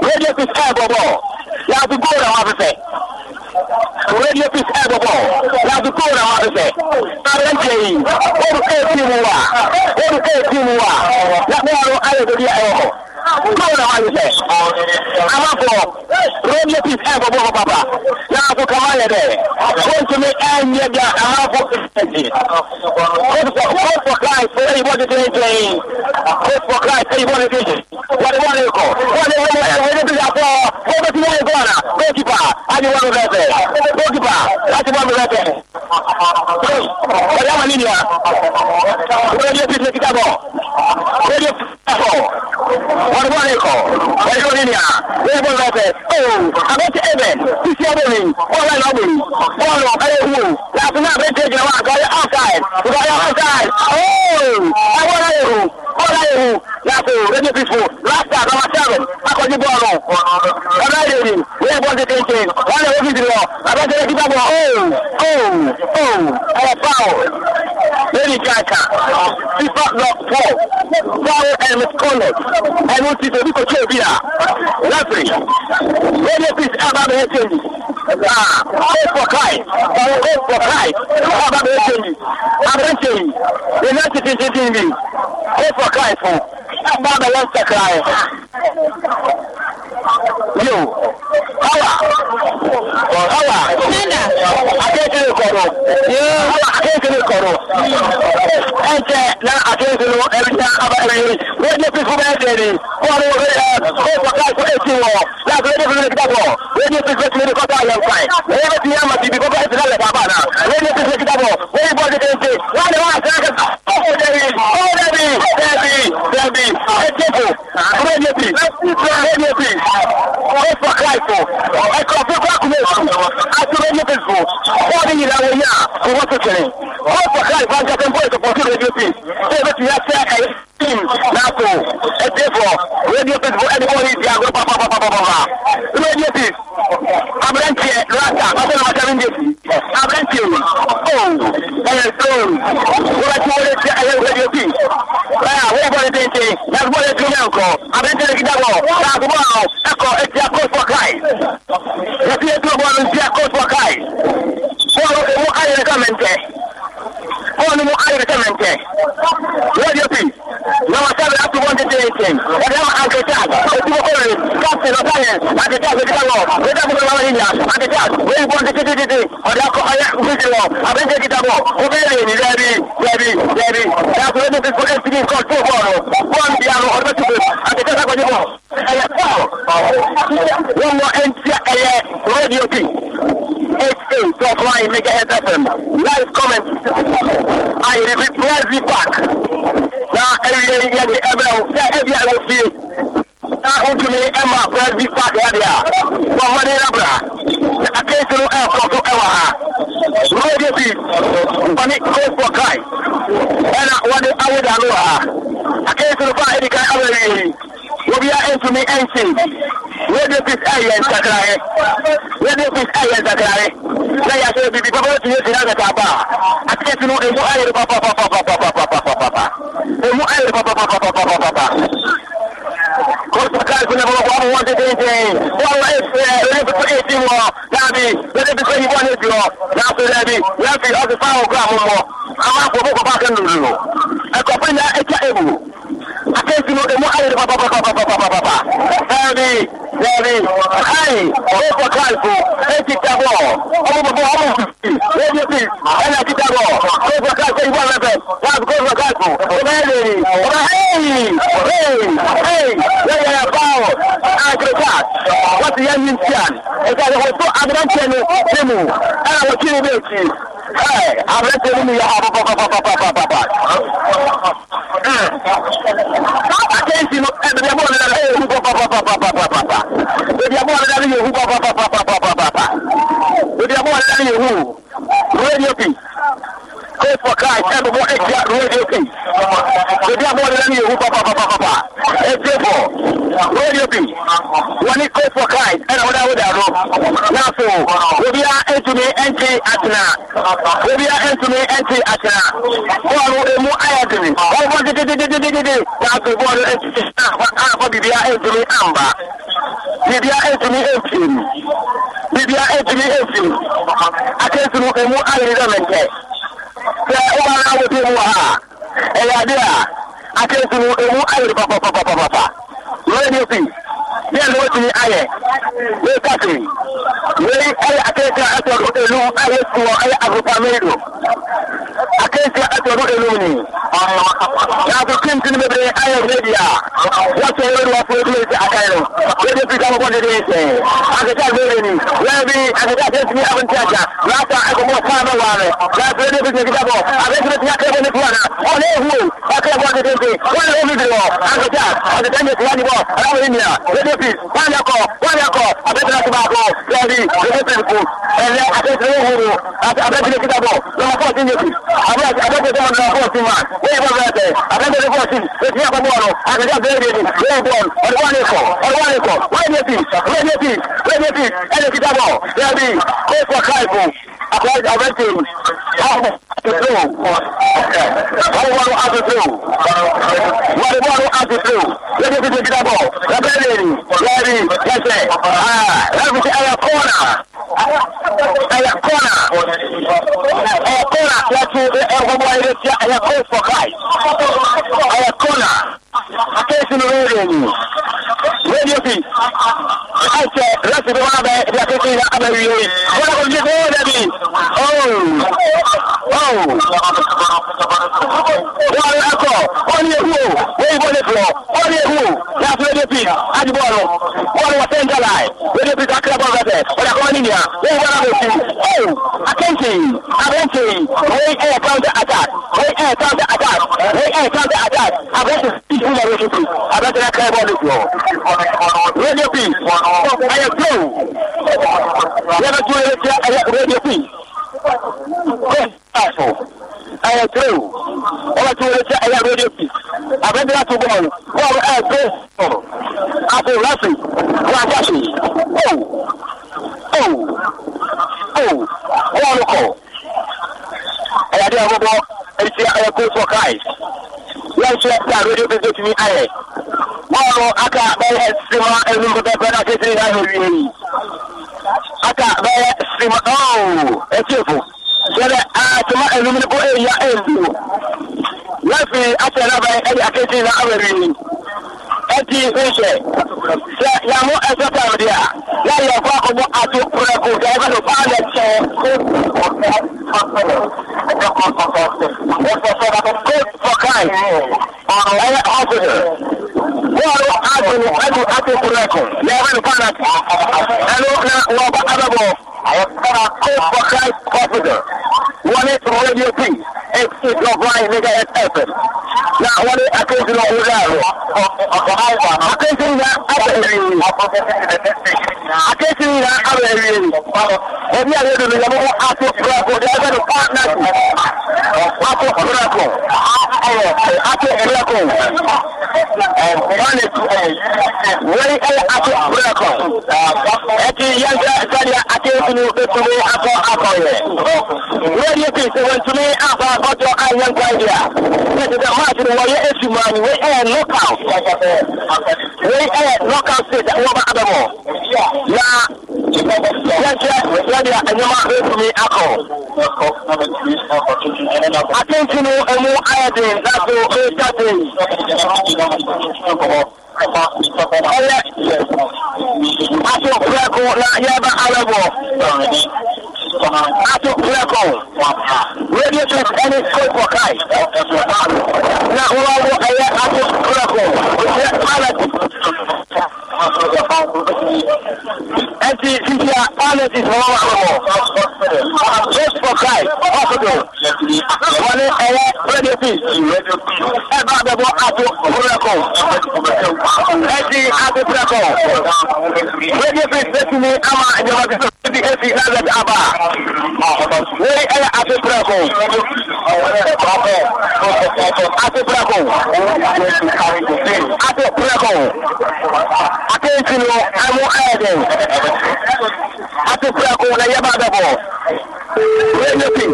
C: radio fi sky bọ̀bọ̀ láti kó ra wọn fẹsẹ̀ radio fi sky bọ̀bọ̀ láti kó ra wọn fẹsẹ̀ arẹ́jẹ̀ yìí orúkọ ètí mu wà orúkọ ètí mu wà lápẹ́ àrùn ayọ̀dọ̀dí ayọ̀ kó na wa sɛ amafo premier peace ɛn kɔbɔ papa n'afɔ kama yɛ dɛ ko ntumi ɛn yɛ da amafo ɛsɛnti kófò kófò kíláì fún ɛyìn bọ́ tètè tètè yìí kófò kíláì fún ɛyìn bọ́ tètè yìí wọ́n wọ́n lè kọ́ wọ́n lè wọ́n lè wọ́n lè bíyà fọ́ wọ́n bẹ ti wọ́n lè gbọ́n na gókìpà àti wọ́n lè fẹ́ gókìpà láti wọ́n lè fẹ́ ọ̀yá màní nìyà wọ́n lè fi ti kíkà bọ̀ wọ́n lè fi kíkà bọ̀ wọn bọ ne kọ wọn yóò ní nìyà wọn bọ lọ fẹ ooo àbẹ ti ẹbẹ títí ẹbẹ mi wọn bẹ lọ bẹ mi wọn wù láti náà bẹ tẹ dako radio people rasta baba sharon akọjú bọọlù baba èrè wíyà bọ́ọ̀ ti kéńké wọn lè wọ́n fi dìrọ̀ baba tẹ̀lé kí bàbá ó ó ó ẹ̀ pàwọ̀ lẹ́yìn kíákà fífà the pọ̀ pàwọ̀ ẹ̀ mẹ́tíkọ́lọ̀ ẹ̀ ló ti tẹ̀lé kò tí ò bí yà lẹ́fìrì radio peace ẹ̀ bá bẹ̀rẹ̀ tẹ̀lé. Ah, hope for Christ, hope for Christ. Ọba bẹ̀rẹ̀ tẹ̀lé, abẹ́rẹ́ tẹ̀lé, ìrẹsì tẹ̀lé tẹ̀lé, hope for Christ fún baba yɛ cry yo awa awa akekele kɔrɔ awa akekele kɔrɔ ɛnjɛ na akekele ɛbisa aba ɛbɛyiri wọ́n di pipu bẹ́ẹ̀ dé ni wọ́n ní wọ́n ẹ ẹ kọ́kọ́ ẹ̀kọ́ èsì wọ̀ láti wọ́n di pipu bẹ́ẹ̀ dàbọ̀ wọ́n di pipu bẹ́ẹ̀ dé kọ́kọ́ ayọ̀ nǹkan ẹ̀ wọ́n ti yá ma ti bi kọ́kọ́ ẹ̀sìn lálẹ́ bàbá náà wọ́n di pipu bẹ́ẹ̀ dàbọ̀ wọ́n di bọ́ọ̀dì kéńté wọ́n ní wọ́n àti ẹ̀kẹ́ ọ̀hún dẹ́bi ọ̀hún dẹ́bi dẹ́bi dẹ́bi ẹ̀ ọ̀rẹ́ fọ kíláìtọ̀ ẹ̀kọ́ fífọ́ àkùnrin àti rédíò facebook fọ́ọ̀dì yìí làwọn yà kò wọ́n tó kẹrin ọ̀rẹ́ fọ kíláìtọ̀ àti rédíò facebook ṣé ebi ti yà sẹ́ àkàyè team n'afọ ẹtí fọ rédíò pèsè fún ẹni kọ́ni ti àgọ́ pàpàpàpàpàpà rédíò pèsè abirante rata ọkọ náà ọjọ́ méje abirante o ẹyẹ stone wọ́n ti wọlé ti ẹyẹ rédíò pèsè báyà wọ́n ìbọn ní tètè láti bọ́ọ̀lù ètò ìyá nǹkan abirante lè kíjà bọ̀ láti bọ́ àwọn ẹkọ etí akọ́sọ̀ káì ẹtí ètò ìbọn ní ti akọ́sọ̀ káì bọ́ọ̀lù mu ayẹyẹ ká mẹ́ntẹ́ bọ́ọ̀lù mu ayẹyẹ ká mẹ́ntẹ́ wọ́ọ̀dì pì náà sábẹ̀ láti wọ́n ti tẹ̀lé tẹ̀lé ẹ̀dá máa àǹkẹ́ tá ètùkọ́ kọ́rin káàpì lọ báyẹn àti tá àti tá lọ wọ́n dà bọ́ọ̀lù wọn yìnyà àti tá wọ́n bọ́ ti títí títí ọ̀dà kọ́ ayé gbèsè lọ àbẹ́jẹ́ ti dàbọ̀ ó bẹ́ẹ̀ lè ní dẹ́bi dẹ́bi dẹ́bi dàbí ó ní fi kó ẹ̀sìn kọ́ tó bọ́ọ̀lù bọ́ọ̀lù bíi àrùn ọ̀dọ́ ti bọ̀ àti tá sàkọ́jú bọ̀ ẹ̀yẹ pọ́ọ̀ wọ́n mọ ẹ̀ńtí ẹ̀yẹ rédíò pì eight eight ọ̀fọ̀ Mega FM, live comment. I repeat, Nazi Park. Now, every day, every day, every day, I will see. Now, who to me, Emma, Nazi Park, area. For money, Rabra. I can't do it for so ever. Radio B, money, go for Kai. I want to, I would know I can't do it for any obia ntumi nsin radio peace ɛyɛ nsakraeɛ radio peace ɛyɛ nsakraeɛ na yɛahyɛ bibi papa tumi sina akata ba a atikɛti no Emu ayɛ no papapapapapapapapapa ɛmu ayɛ no papapapapapapapa kɔsakaasi na bɔbɔ bɔ wɔn tententen wɔn ɛɛ radio peace ɛti wɔ naabi radio peace ɛyi bɔn ɛti wɔ naaso dɛbi yɛn fi ɔsi fáwọn kura mu mɔ ama kɔ bɔ kɔ paaki ndodo ɛkɔpo nyina atwa ebu akansi no emu ayere papapapapapapapa daabi daabi ai ɔbɛbɔ kalfo eti tabɔ ɔmo bɔbɔ ɔmo fi radio fi ɛna ti tabɔ kofo kalfo ibu abɛbɛ kalfo kofo kalfo ɔbɛ ɛlɛri ɔbɛ hei hei hei yɛyɛ yɛ pawo agrika wɔsi yɛ yin tian ɛsɛ ɛsɛ wɔso abirantiɛ no emu ɛna wɔkiri bɛ ekyi ɛ abirantiɛ no mu yɛ ha papapapapapapa sábà kéèsì nù ẹ̀dùn yẹn bọ̀ ọ̀rẹ́dà lẹ́yìn ehu pàpàpàpàpàpàpà ẹ̀dùn yẹn bọ̀ ọ̀rẹ́dà lẹ́yìn ehu pàpàpàpàpàpà ẹ̀dùn yẹn bọ̀ ọ̀rẹ́dà lẹ́yìn ehu rédíò pì call for Christ ẹ̀dùn bọ̀ ẹ̀dùn rédíò pì ẹ̀dùn yẹn bọ̀ ọ̀rẹ́dà lẹ́yìn ehu pàpàpàpàpà ẹ̀dùn bọ̀ rédíò pì wọ́n ní call for Christ ẹ̀dùn wọ́n dá wọ́n dà lọ náà fò wọ́n bí yá ẹ̀ntùmí ẹ̀ntì àtìnà wọ́n bí yá ẹ̀ntùmí ẹ̀ntì àtìnà bọ́ọ̀lù emu ayẹ̀d tẹ̀mí ọkọ dídídídídídídí n'atò bọ́ọ̀lù ẹ̀tìtì àkọ́ bìbíà ẹ̀ntìmí àmbà bìbíà ẹ̀ntìmí ẹ̀ntìmí bìbíà ẹ̀ntìmí ẹ̀ntìmí akẹ́sìmù ẹ̀mú ayélujáfẹ́ sẹ ọba náà wọ́pẹ́ mu wà ha ẹ̀yà adé a akẹ́sìmù ẹ̀mú ayélujáfẹ́ radio fee bí ẹ lọ́wọ́ ti ní ayẹ wọ́n káàkiri wọ́n ayé akéèké àtọ̀dún èlú ayé tiwọn ayé àgùnfà mélòó akéèké àtọ̀dún èlú ni yàtọ̀ kí n ti ní bèbèrè ayé rédíà wọ́n tún wọ́n lọ́wọ́ fún ojú ẹ̀sẹ̀ àkàrẹ̀ rédíò fi káwọn bọ́ọ̀dé ẹ̀sẹ̀ akéèké àgbèrè ni wọ́n bí akéèké àti ẹ̀sìn ní abẹ́ntì àjà látà ẹ̀kọ́mọ́ fáwọn wà rẹ̀ láti rédíò fi ṣe kíkà bọ̀ abẹ́ntì ti yá bọ̀ aláwọ̀ ènìyà rédíò pis wọ́n yẹ kọ̀ wọ́n yẹ kọ̀ abẹ́tẹ̀lá ti máa kọ̀ lẹ́rí rédíò pis kù ẹ̀rẹ́ abẹ́tẹ̀lá ìhòòrò àti abẹ́tẹ̀lá kíkà bọ̀ lọ́wọ́ fọ́ọ̀tì yẹ pis abẹ́tẹ̀lá tó ń lọ fọ́ọ̀tì mà wọ́n yẹ bọ̀ bẹ́ẹ̀ tẹ̀ abẹ́tẹ̀lá fọ́ọ̀tì ètí yẹ kọ́ bọ́ọ̀lù àgbẹ̀dẹ́ abẹ́rẹ́ yẹ ni wọ́n bọ̀ ọ̀dùwọ́n lè kọ̀ ọ̀dùwọ́n lè kọ̀ rédíò pis rédíò pis rédíò pis ẹ̀rẹ́ kíkà bọ̀ lẹ́rí kó fọ́ káìpù abẹ́tẹ̀ abẹ́tẹ̀ àtẹ̀tẹ̀ o wọ́n wọ́n àtẹ̀tẹ̀ o wọ́n wọ́n àtẹ̀tẹ̀ o lẹ́yìn tí tẹ̀sí dábọ̀ lẹ́bẹ̀rẹ̀ lẹ́rì lẹ́sẹ̀ lẹ́bùtì ẹ̀yà kọ́nà ẹ̀yà kọ́nà ẹ̀yà kọ́nà lẹ́tù ẹ̀wọ̀n ẹ̀yà kọ́nà ẹ̀yà kọ́nà. akeesi no radio mu radio fi ɛkyɛ rasi bi wɔn abɛ ɛdi akeesi yi aba wie wɔn akɔ fi kɔɔ dabi ooo ooo wɔn akɔ wɔn yɛ hu o wɔn yi bɔɔl efurɔ wɔn yɛ hu radio fi adi bɔɔl bɔɔl wɔ sɛn jala radio fi kakra bɔɔl bɛtɛ wɔn akɔ wɔn ninia wɔn wɔn abɛ fi ooo akeesi abɛnti wɔn yɛ counter attack wɔn yɛ counter attack wɔn yɛ counter attack abɛnti. wúlò ló tutù abẹ́tẹ̀rẹ́ ká ẹ̀bọ́ lè jọ. rédíò pì ayẹ tó yẹn tó yẹ ti ayẹ rédíò pì kó ayẹ tó ọba tó yẹ ti ayẹ rédíò pì abẹ́tẹ̀rẹ́ tó bọ́ọ̀lù bọ́ọ̀lù ẹ̀ tó sọ̀rọ̀ àpò láti wọ́n àgbàṣe ó ó ó bọ́ọ̀lù kọ̀ ẹ̀yà dé ọgbọ́gbọ́ nti ayɛ go for christ yɛnkyerɛ sɛ radio bi bɛtumi ayɛ bɔɔlo aka bɛyɛ sima anum pɛpɛpɛ no akɛsiri na ayɛwie yi aka bɛyɛ sima oo oh, ɛtiefo sɛdɛ asima anum no ko ɛyia ɛnduo yɛfiri akyɛ na bɛyɛ ɛde akɛsiri na awɛwie yi ɛti nhwɛ sɛ yɛmo ɛsɛ tam deɛ a na yɛkɔ akɔbɔ ato prɛko sɛ ɛfɛ no paa ne kyɛɛ code for crime ɛyɛ hospital wɔno ato no ɛno ato prɛko na ɛfɛ no paa na ɛno na wɔkɔ abɛbɔ ọ̀sára tó kọjá ìpọ́sibẹ̀ wọlé tó rédíò tí etí ìjọba ìlẹ́gà fm na wọlé akéjì náà wúlò àrò akéjì ńlá abẹ́rẹ́ yìí akéjì ńlá abẹ́rẹ́ yìí ẹbí àyè dòdò yẹn mọ́ àti kúrẹ́kù ní ẹgbẹ́ ní pàtàkì àti kúrẹ́kù àti kúrẹ́kù wọ́n ní ẹ̀yẹ àti kúrẹ́kù ẹ̀kì yẹn sẹ́ni tumi tumi akɔ akɔyɛ wɔde fi sɛ wɔntumi akɔ akɔtɔ anyɛ nkwadeɛ a ne sɛ match no wɔyɛ asimani wei ɛyɛ knockout wei ɛyɛ knockout state a wɔba adamɔ na yɛnkyɛ yɛde anyɛma bɛtumi akɔ atenti no ɛmu ayɛ den na so ɛtatei I àti òkú ẹ̀kọ́ náà you. bá alẹ́ bọ̀. radio check ɛne scope for peace ɛba bɛbɔ ato plɛkɔ ɛnti ato plɛkɔ radio peace bɛtumi ama ɛnyɛma wei ɛyɛ ase prɛko ase prɛko ase prɛko akensi no ɛmo ɛyɛ den ase prɛko na yɛ ba bɛbɔ wei yɛ pi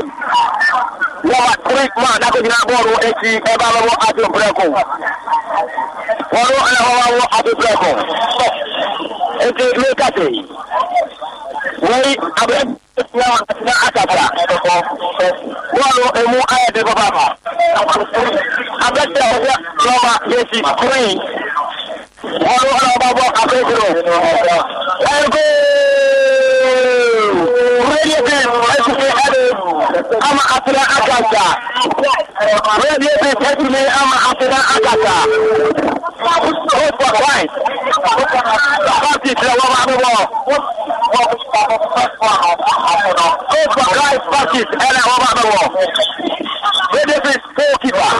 C: wɔma tiri ma nakogyina bɔɔlo akyi ɛba bɛbɔ ase prɛko wɔno ɛna hɔ ma wɔ ase prɛko nti mekase wai abin na aka fara wani emu aya da baba ba abin da wani roma ya ci kuri wani wani babu abin da wani ko rediyotin wasu ne hadu ama afilan akasa rediyotin wasu ne ama afilan akasa hope for Christ party ti ọwọ́ máa ń wọ̀ hope for Christ party ẹ̀rẹ̀ ọwọ́ máa ń wọ̀ rediyotin goalkeeper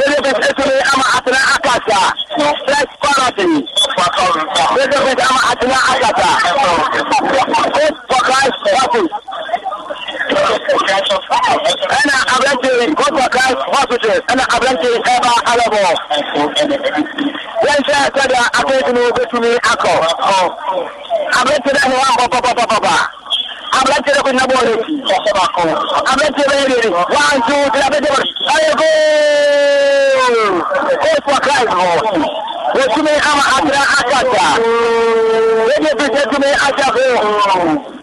C: rediyotin wasu ne ama afilan akasa fresh party rediyotin ama afilan akasa hope for Christ Hospital. Ɛna abirante hope for Christ Hospital ɛna abirante ɛba alabɔ. Yɛnhyɛ sɛdeɛ akeetunu betumi akɔ. Abirante dɛ ni wa bɔ pɔpɔpɔpɔpa abirante ko na bɔɔl yɛ lere one two three abirante bɔɔl ayi goal for christ bɔ wotumi ama atira akata ebi ebi sɛ tumi asa fo.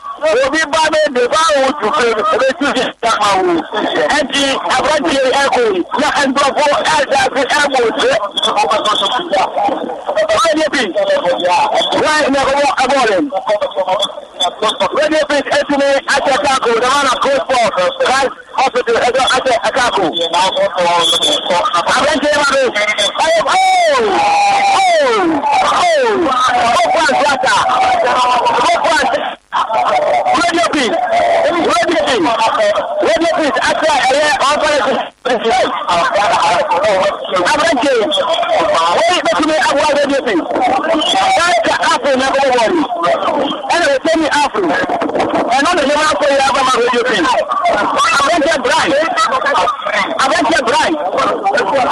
C: obi ba bebe ba wo tufe retí fi kama wo ẹti abajire ẹkọ na ẹnudọfọ ẹdafi ẹkọ ṣe. wáyé bi wáyé ní ẹkọ ẹbọ rẹ wáyé bi ẹtì ní ẹtì ẹkáko dama na kó sport christ hospital ẹjọ ẹtì ẹkáko. abajire ma bẹ ọyọ ooo ooo ooo ó kó àti àtà ó kó àti radio peace radio peace radio peace ati a ɛyɛ ɔnfɔlɛsi ɛsɛ abirante wɔyi bɛtumi aboa radio peace kaka afro na ɛbɛbɔ wɔli ɛna ɛsɛ mi afro ɛna ɔna ɛyɛ afro yɛ abama radio peace abirante bright abirante bright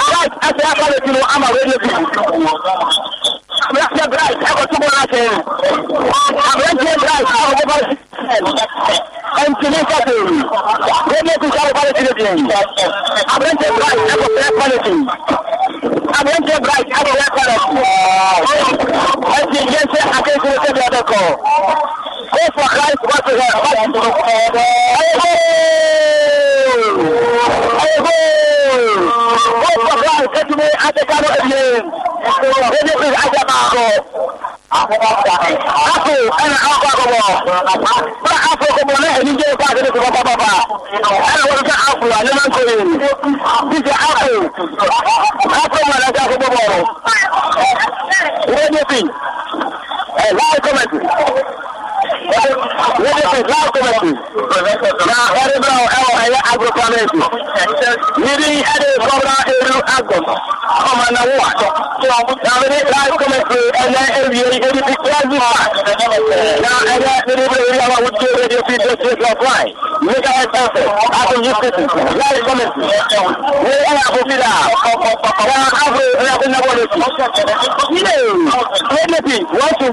C: bright ati afa lɛti no ama radio peace bright. bright. abiranteɛ braai akɔtɔbɔ n'asɛn mu abiranteɛ braai akɔbɔ ba ɛntini nfata yi wɔde ekusi akɔ ba lɛsi lebi yi abiranteɛ braai akɔ bɛ palɛsi abiranteɛ braai akɔ bɛ palɛsi ɛsi yɛnsɛ akɛyɛsɛ sɛbi adɛ kɔ go for christ what is it what is it ayi go ayi go go for christ ɛtumi adekano ebien ɛdi ɛdi adekano baako afo ɛna akɔ akɔbɔ bɛ afo kɔbɔ ne ɛni gye kɔ ase ne kɔ papa papa ɛna wɔn sɛ afo a ne ma nkɔ yi sisi afo afo mu ɛna sɛ akɔbɔ bɔ wɔn wɔn yɛ fi. Uh, live commentary. What is it? Live commentary. Now, Harry Brown, L. A. Agro Community. Leading Eddie Governor Edu Agum. Come on, now what? Now, we need live commentary and then NBA, ADP, Crazy Mark. Now, and then the people who are with you, radio feed, this is your fine. Make our answer. I can use this. Live commentary. We are going to be there. Now, Agro, we are going to be there. Yay! Anything, watching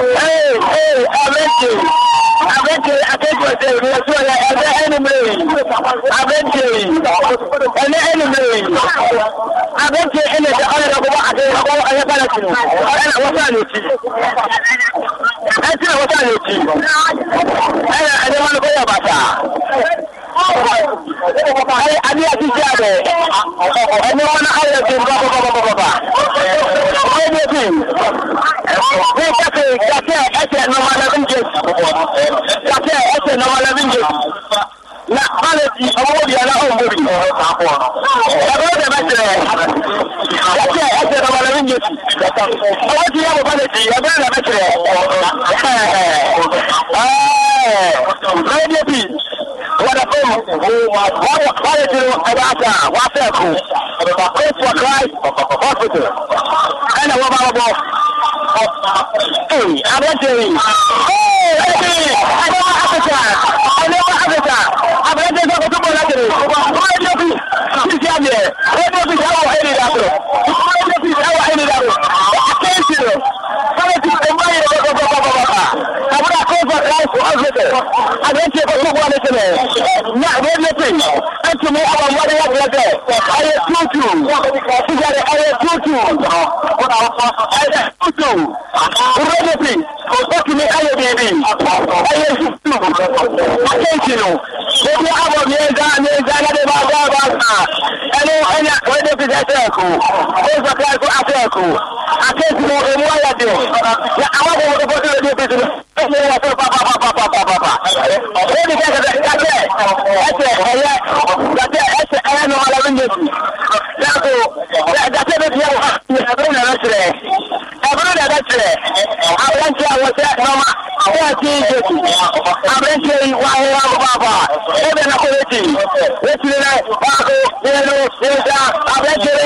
C: Hey, hey, I bet you. abẹ́tẹ̀ akẹ́kọ̀ọ́tẹ̀ ìlú ọjọ́ ọ̀la ẹgbẹ́ ẹnìmẹ̀rẹ̀ abẹ́tẹ̀ ẹ̀lẹ́ ẹnìmẹ̀rẹ̀ abẹ́tẹ̀ ẹnìmẹ̀rẹ̀ ọ̀lẹ́dẹ̀ ọgbọ́n àtẹ̀yẹ̀kọ́ ẹ̀yẹ́pàdà tì ẹ̀nà wọ́sà lòtì ẹ̀tì wọ́sà lòtì ẹ̀nà ẹ̀dẹ́mọ́lẹ́kọ́ yọ̀ bàtà ai ani ya kike da ani wani haya ke ba ba ba ba ba ba ai ne ki ne ka ce ka ce ake na malamin ke ka ce ake na hali ti ọmọ bi ala ọmọ bi ẹgbẹ ọdẹ bẹ tẹ ẹtẹ ẹtẹ babalẹ mi yẹtu ọwọ ti yẹ bọbalẹ ti ẹgbẹ ọdẹ bẹ tẹ ẹẹ ẹẹ bi wọdà fún wọlé ti ẹgbẹ ata wà fẹ kù faith for christ hospital ẹnna wọn bá wọn bọ. Hey, I'm Hey, hey, I know what Africa. I know what Africa. I'm not doing. I'm not doing. I'm not doing. I'm not doing. I'm not doing. I'm not doing. hospital abin ce ko kuma wani ne na abin mutum an ci mu abin wani ya ga da ayi tutu su ga da ayi tutu ayi tutu kuma mutum ko kuma ayi bebe ayi tutu a kai shi no ko kuma abin ne za ne za na da ba ba ba sa ano ana wani da fita ta ko ko zakka ko a ta ko a kai shi mu mu ya da ya awa ko ko da da fita ne ya ta pa pa pa papapapapa ọ̀rẹ́ mi kẹ́kẹ́ kẹ́kẹ́ ẹsẹ̀ ẹ̀yẹ gàtẹ́ ẹsẹ̀ ẹ̀yẹ ní ọ̀la mi nìyí dàgbò gàtẹ́ mi fi ẹwà ẹ̀bùrú nàá tẹ̀rẹ̀ ẹ̀bùrú nàá tẹ̀rẹ̀ abirante àwọn sẹ́ nọ́mà ṣé ẹ ti ṣe tù abirante wà ní wà pàpà ẹ̀bẹ̀ nàkó létí létí nínú wàkó nínú nígbà abirante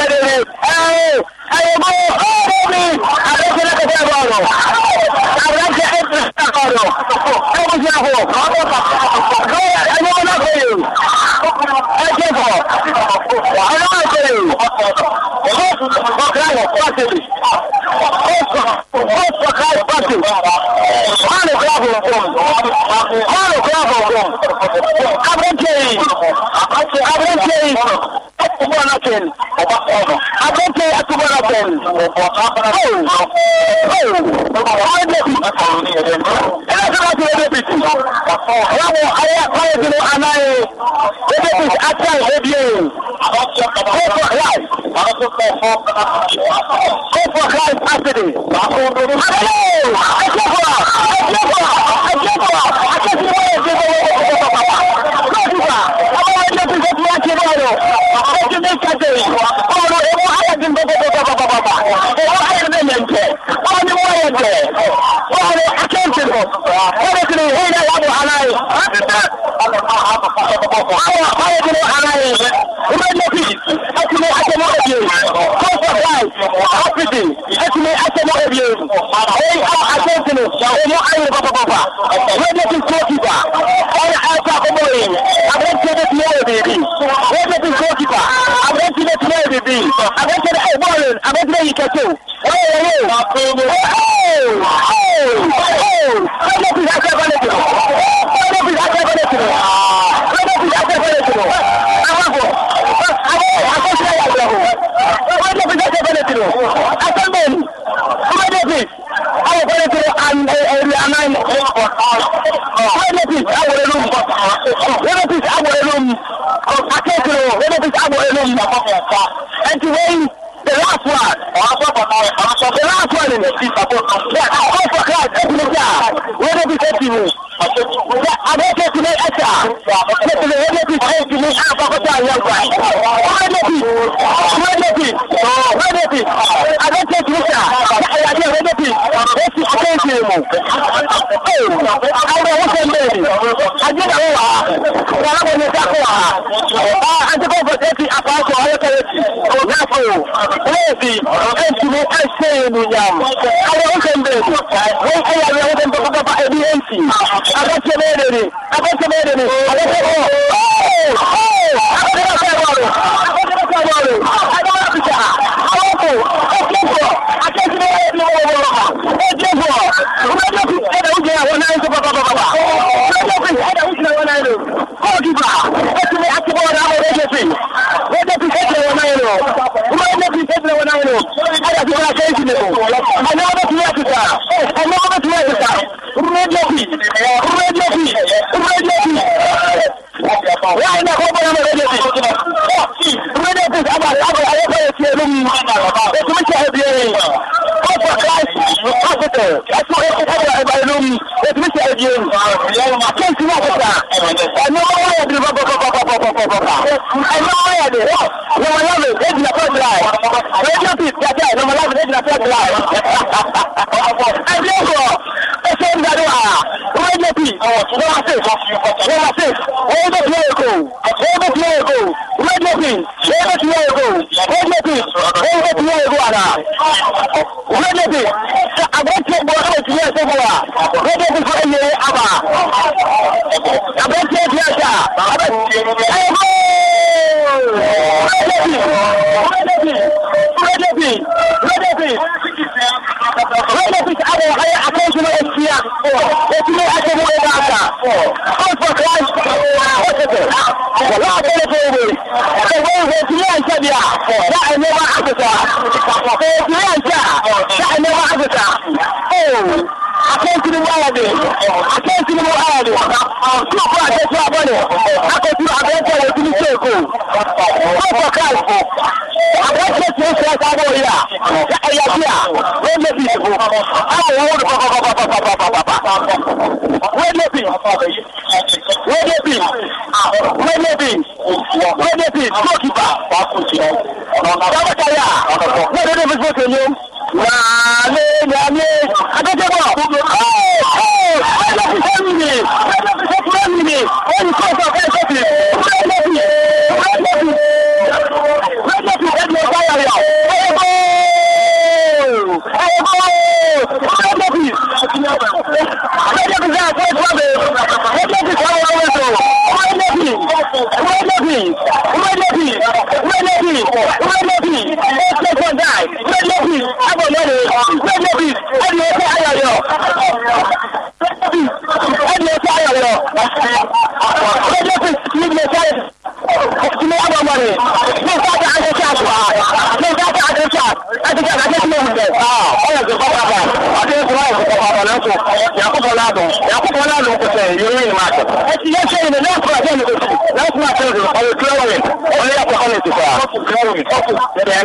C: fish ati ayi ebi eyo. Go for Christ. Go for Christ Saturday. Hello. avec les Abidjan.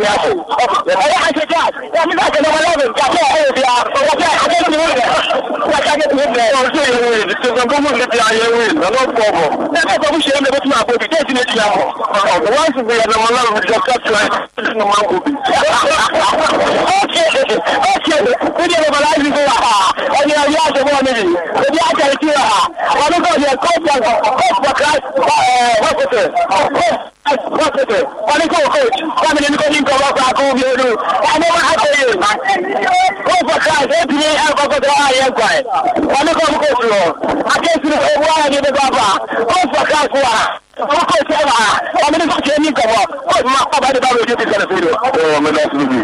C: ni a ko ọyọ ase tí a wà nígbà tí ọmọ náà bẹ jàpọ ọyọ bi a ọwọ tí a ké ti wúlò wà ká ké ti wúlò. ọ̀hún ṣe ìwé ìdí tí ọ̀gá gómìnà ní ti ayé ìwé ìdí lọ́nà pọ̀ bọ̀. ẹ bá sọ́kù ṣe é lè bó tún àbòbí tí èsì lè ti yàgò. ọ̀hún wá sí ìgbéyàwó ọmọ náà lọ́wọ́ ìjọba tí wọ́n ti ní máa ń gòbí. ọ̀kẹ́ ọ̀kẹ́ níbi ẹ̀rọ bàlá yìí ti wà á ọ̀nà ẹ̀rí àjẹmọ́ mi rì ẹ̀bí àjẹrìtì wà á ọ̀nà kọ̀ọ̀dì ẹ̀kọ́ ọ̀pọ̀ kọ́ ọ̀pọ̀ kọ́ ọ̀pọ̀ gobe do amma ba haka ne ko fa ka sai tuni an ko da ayan kwai wani ko ko so akai su ko wa ne da baba ko fa ka kuwa ko ko ce ba amma ko ce ni ko ko ma ko ba da baba je ta sai do eh mun da su bi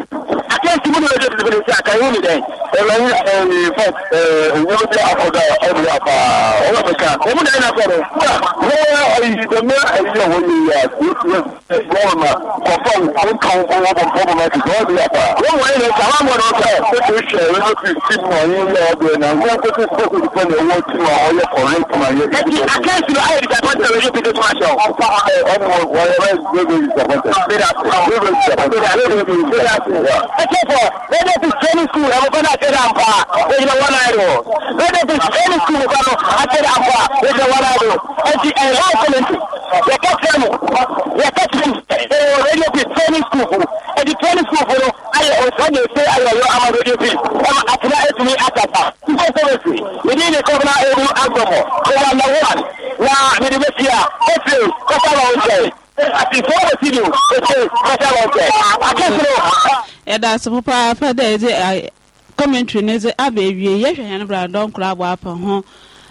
C: akai su mun da je ta sai akai mu dai ẹlẹyìn ẹyìn fún ẹyìn tí a kọjá ẹbí afa ọlọpàá kan. èmi náà ẹ na sọ̀rọ̀. wọ́n ẹyìn dẹ̀mẹ́ ẹyìn ẹ̀wọ̀n yìí yà á ti yẹ bɔɔlma kɔfam nkan wɔbɔ bɔbɔ ma ti bɔɔl bi apa. wọn wọ ilẹ̀ sàmà mọ̀ náà sẹ́ ẹ̀ ṣe ṣe ẹ̀rọ ló fi sí mọ̀ ní ilé ọdún náà wọn kó tó sókè nípa ní owó tí wọn ọyẹ kọ̀ọ̀rẹ́ tí wọn yẹ. ẹkí akẹ́sì ló ayé ìdìgbà pọ́ńtẹ̀ lójú pété fún aṣọ. ọmọ wọn yẹ bẹ́ẹ̀ gbé bẹ́ẹ̀ ìdìgbà pọ́ńtẹ̀. ẹkí fọ rédíò ti sẹ́ni skul ẹ̀mú fẹ́ náà tẹ̀lé àǹfà rédíò wọn náà rò rédíò ti sẹ́ni skul ẹ̀mú fẹ́ náà tẹ̀lé àǹfà rédíò wọn náà rò ẹ̀sì ẹ̀rọ ọ̀kọ́lẹ̀ yẹ kẹ́kẹ́ mu ɛde training school foro ɛde training school foro ayɛ ɔsɛde ɛsɛ ayɛ ɔyɔ ama radio field ɛma atena atumi atata nfɔ sɛbɛsi mede ne kɔbena na one na mede bɛsi a ɔfiri kɔsa ma ɔnkyɛe asifo ɔsi do ɛsɛ kɔsa ma ɔnkyɛe akɛsoro
E: ɛda so papa afɛ dɛ ɛdze commentary ne dze aba awie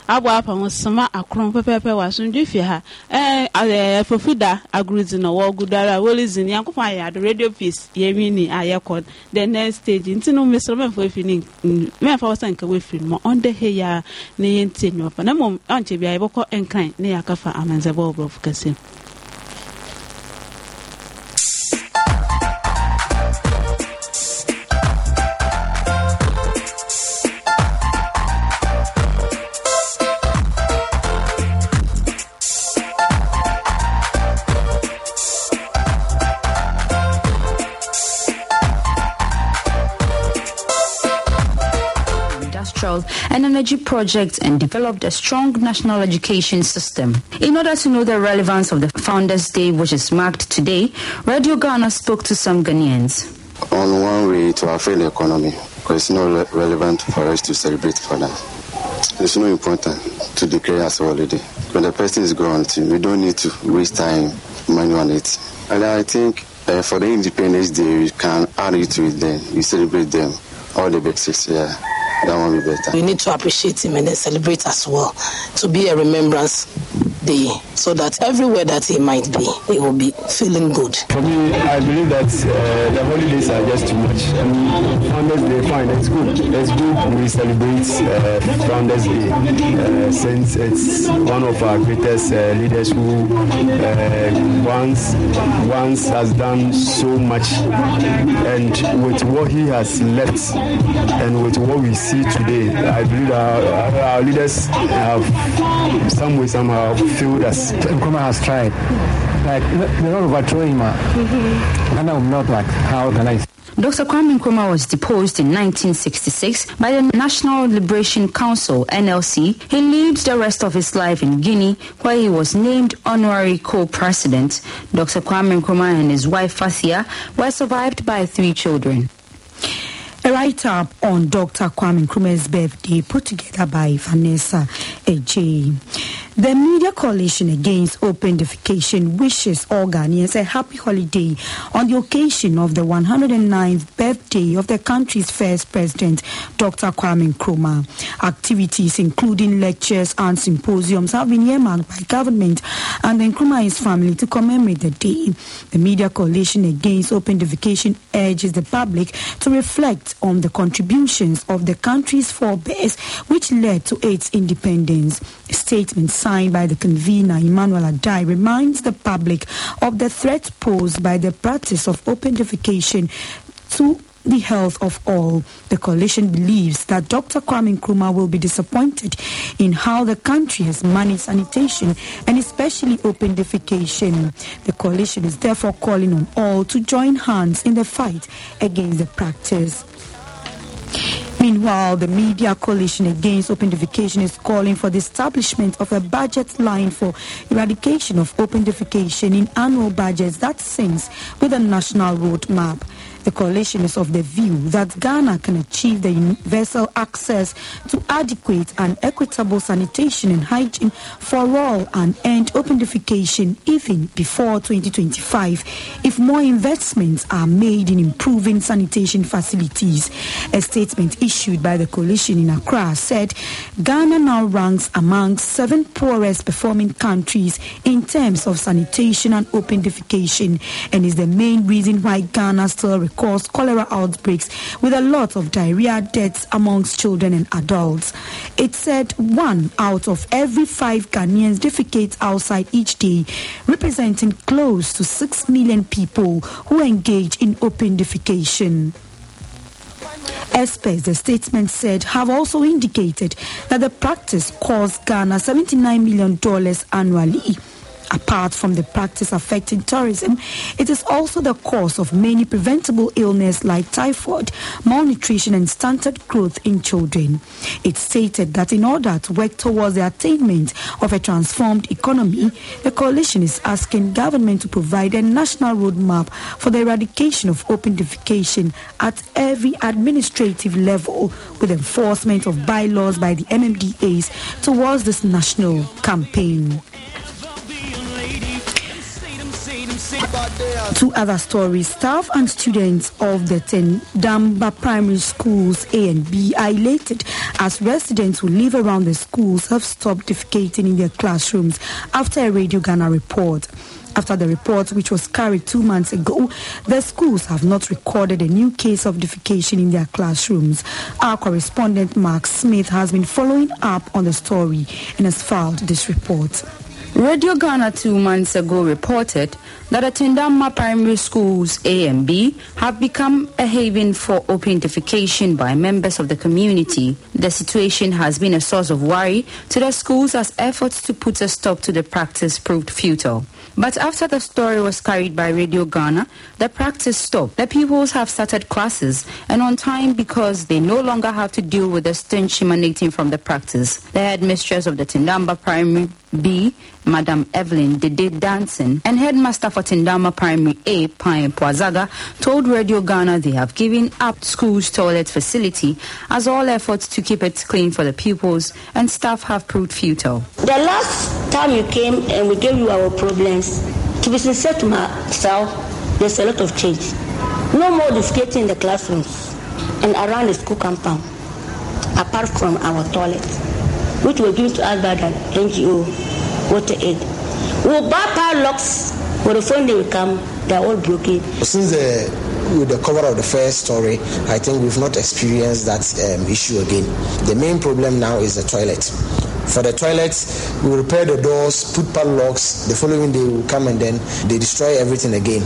E: abɔ apamosoma akorɔn pɛpɛɛpɛ wɔ asomdwe fie ha ɛɛ eh, eh, eh, fofu da agorodzi na wɔgu do ara wɔlidzi nyankopɔn ayɛ ado radio peace yɛwi ni ayɛ kɔ the next stage nti no mesrɛ mɛmfa afiri ne mɛmfa wɔ sɛ nka wɔafiri no ma ɔndɛ he yɛa na yɛntie nnwuma pa na mmom ɔnkyɛ biaa yɛbɛkɔ nkran na yɛaka fa amanzɛbɔ wɔ borɔfo kɛseɛ
K: and energy projects and developed a strong national education system. In order to know the relevance of the Founders Day, which is marked today, Radio Ghana spoke to some Ghanaians.
H: On one way to our failed economy, it's not re- relevant for us to celebrate that. It's not important to declare as a holiday. When the person is gone. we don't need to waste time, money on it. And I think uh, for the Independence Day, we can add it to it then. We celebrate them, all the best. yeah. That will be better. We need to appreciate him and then celebrate as well to be a remembrance day so that everywhere that he might be, he will be feeling good. For me, I believe that uh, the
J: holidays are just too much. I mean, Founders Day, fine, it's good. It's good we celebrate uh, Founders Day uh, since it's one of our greatest uh, leaders who uh, once, once has done so much. And with what he has left and with what we see, see today, I believe our, uh, our leaders have, some way, somehow, failed us. Nkrumah has tried. Like, they're not overthrowing him. Uh. Mm-hmm. And I'm not like, how can
H: I
K: Dr. Kwame Nkrumah was deposed in 1966 by the National Liberation Council, NLC. He lived the rest of his life in Guinea, where he was named honorary co-president. Dr. Kwame Nkrumah and his wife Fathia were survived by three children. A write up on Dr. Kwame Nkrumah's birthday put
L: together by Vanessa A.J. The Media Coalition Against Open Defecation wishes all Ghanaians a happy holiday on the occasion of the 109th birthday of the country's first president, Dr. Kwame Nkrumah. Activities including lectures and symposiums have been earmarked by government and the and family to commemorate the day. The Media Coalition Against Open Defecation urges the public to reflect on the contributions of the country's forebears which led to its independence. Statements signed by the convener Emmanuel Adai reminds the public of the threat posed by the practice of open defecation to the health of all. The coalition believes that Dr. Kwame Nkrumah will be disappointed in how the country has managed sanitation and especially open defecation. The coalition is therefore calling on all to join hands in the fight against the practice. Meanwhile, the Media Coalition Against Open Defecation is calling for the establishment of a budget line for eradication of open defecation in annual budgets that syncs with the national roadmap. The coalition is of the view that Ghana can achieve the universal access to adequate and equitable sanitation and hygiene for all and end open defecation even before 2025 if more investments are made in improving sanitation facilities. A statement issued by the coalition in Accra said Ghana now ranks among seven poorest performing countries in terms of sanitation and open defecation and is the main reason why Ghana still requires cause cholera outbreaks with a lot of diarrhea deaths amongst children and adults. It said one out of every five Ghanaians defecates outside each day, representing close to 6 million people who engage in open defecation. Experts, the statement said, have also indicated that the practice costs Ghana $79 million annually. Apart from the practice affecting tourism, it is also the cause of many preventable illnesses like typhoid, malnutrition, and stunted growth in children. It stated that in order to work towards the attainment of a transformed economy, the coalition is asking government to provide a national roadmap for the eradication of open defecation at every administrative level with enforcement of bylaws by the MMDAs towards this national campaign. Two other stories. Staff and students of the Tendamba Primary Schools A and B are elated as residents who live around the schools have stopped defecating in their classrooms after a Radio Ghana report. After the report, which was carried two months ago, the schools have not recorded a new case of defecation in their classrooms. Our correspondent Mark Smith has been following up on the story and has filed this report.
K: Radio Ghana two months ago reported that Atindama Primary Schools A and B have become a haven for opentification by members of the community. The situation has been a source of worry to the schools as efforts to put a stop to the practice proved futile. But after the story was carried by Radio Ghana, the practice stopped. The pupils have started classes and on time because they no longer have to deal with the stench emanating from the practice. The headmistress of the Tindamba Primary B Madam Evelyn Dede Danson, and Headmaster for Tindama Primary A, Pine Poazaga, told Radio Ghana they have given up school's toilet facility as all efforts to keep it clean for the pupils and staff have proved futile.
M: The last time you came and we gave you our problems, to be sincere to myself, there's a lot of change. No more defecating in the classrooms and around the school compound, apart from our toilet, which were given to us by the NGO water aid. we buy power locks, but the phone did will come,
N: they're all broken. Since the uh, with the cover of the first story, I think we've not experienced that um, issue again. The main problem now is the toilet. For the toilets, we repair the doors, put padlocks. The following day, we come and then they destroy everything again.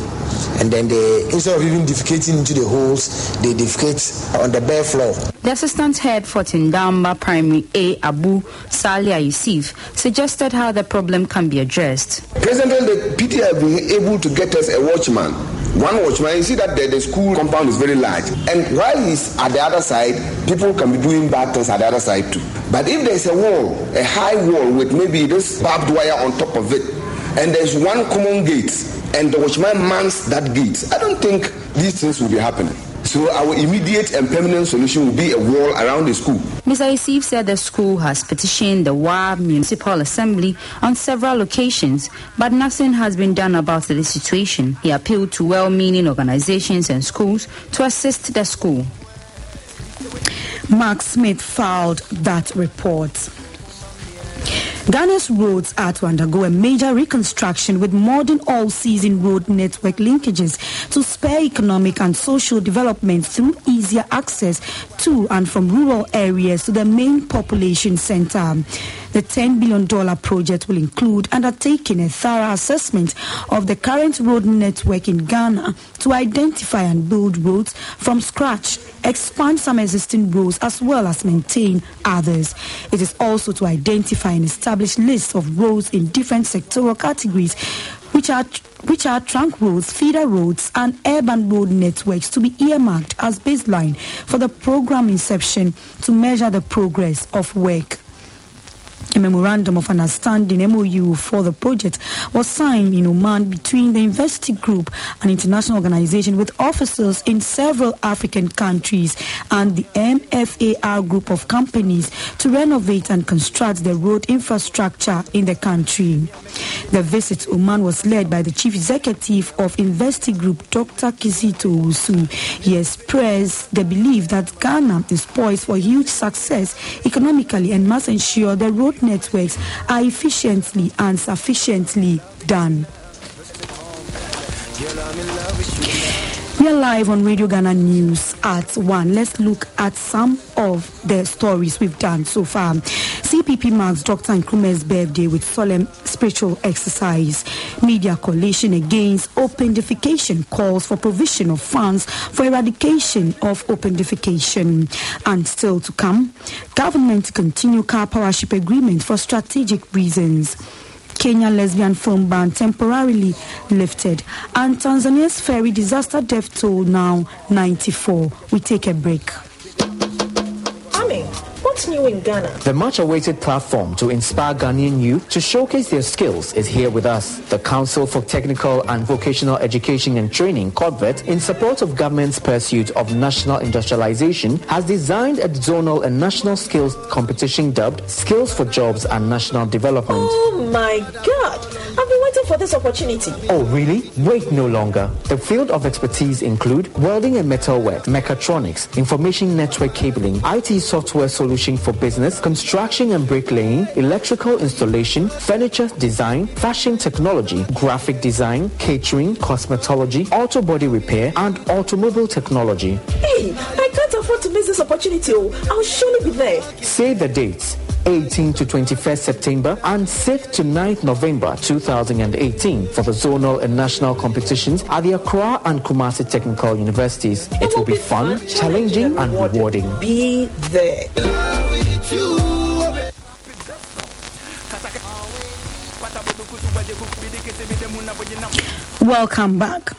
N: And then they, instead of even defecating into the holes, they defecate on the bare floor.
K: The assistant head for Tindamba Primary A, Abu Salia Yusuf, suggested how the problem can be addressed.
O: Presently, the PT have been able to get us a watchman one watchman, you see that the, the school compound is very large. And while he's at the other side, people can be doing bad things at the other side too. But if there's a wall, a high wall with maybe this barbed wire on top of it, and there's one common gate, and the watchman mans that gate, I don't think these things will be happening. So our immediate and permanent solution will be a wall around the school.
K: Mr. Isif said the school has petitioned the Wa Municipal Assembly on several occasions, but nothing has been done about the situation. He appealed to well-meaning organizations and schools to assist the school. Mark Smith filed that
L: report. Ghana's roads are to undergo a major reconstruction with modern all-season road network linkages to spur economic and social development through easier access to and from rural areas to the main population center. The $10 billion project will include undertaking a thorough assessment of the current road network in Ghana to identify and build roads from scratch, expand some existing roads as well as maintain others. It is also to identify and establish lists of roads in different sectoral categories which are which are trunk roads, feeder roads, and urban road networks to be earmarked as baseline for the program inception to measure the progress of work. A memorandum of understanding MOU for the project was signed in Oman between the Investi Group, an international organization with offices in several African countries, and the MFAR group of companies to renovate and construct the road infrastructure in the country. The visit to Oman was led by the chief executive of Investi Group, Dr. Kisito Usu. He expressed the belief that Ghana is poised for huge success economically and must ensure the road networks are efficiently and sufficiently done. We are live on Radio Ghana News at 1. Let's look at some of the stories we've done so far. CPP marks Dr. Nkrumah's birthday with solemn spiritual exercise. Media coalition against open defecation calls for provision of funds for eradication of open defecation. And still to come, government continue car powership agreement for strategic reasons. Kenyan lesbian film ban temporarily lifted, and Tanzania's ferry disaster death toll now 94. We take a break.
E: Coming. What's new in Ghana?
P: The much awaited platform to inspire Ghanaian youth to showcase their skills is here with us. The Council for Technical and Vocational Education and Training, CODVET, in support of government's pursuit of national industrialization, has designed a zonal and national skills competition dubbed Skills for Jobs and National Development.
M: Oh my God! I've been for this opportunity.
P: Oh, really? Wait no longer. The field of expertise include welding and metalwork, mechatronics, information network cabling, IT software solution for business, construction and bricklaying, electrical installation, furniture design, fashion technology, graphic design, catering, cosmetology, auto body repair, and automobile technology.
M: Hey, I can't afford to miss this opportunity. Oh. I'll surely be there.
P: Say the dates. 18 to 21st September and 6th to 9th November 2018 for the zonal and national competitions at the Accra and Kumasi Technical Universities. It, it will, be, be fun, fun challenging, challenging and rewarding. rewarding. Be there.
L: Welcome back.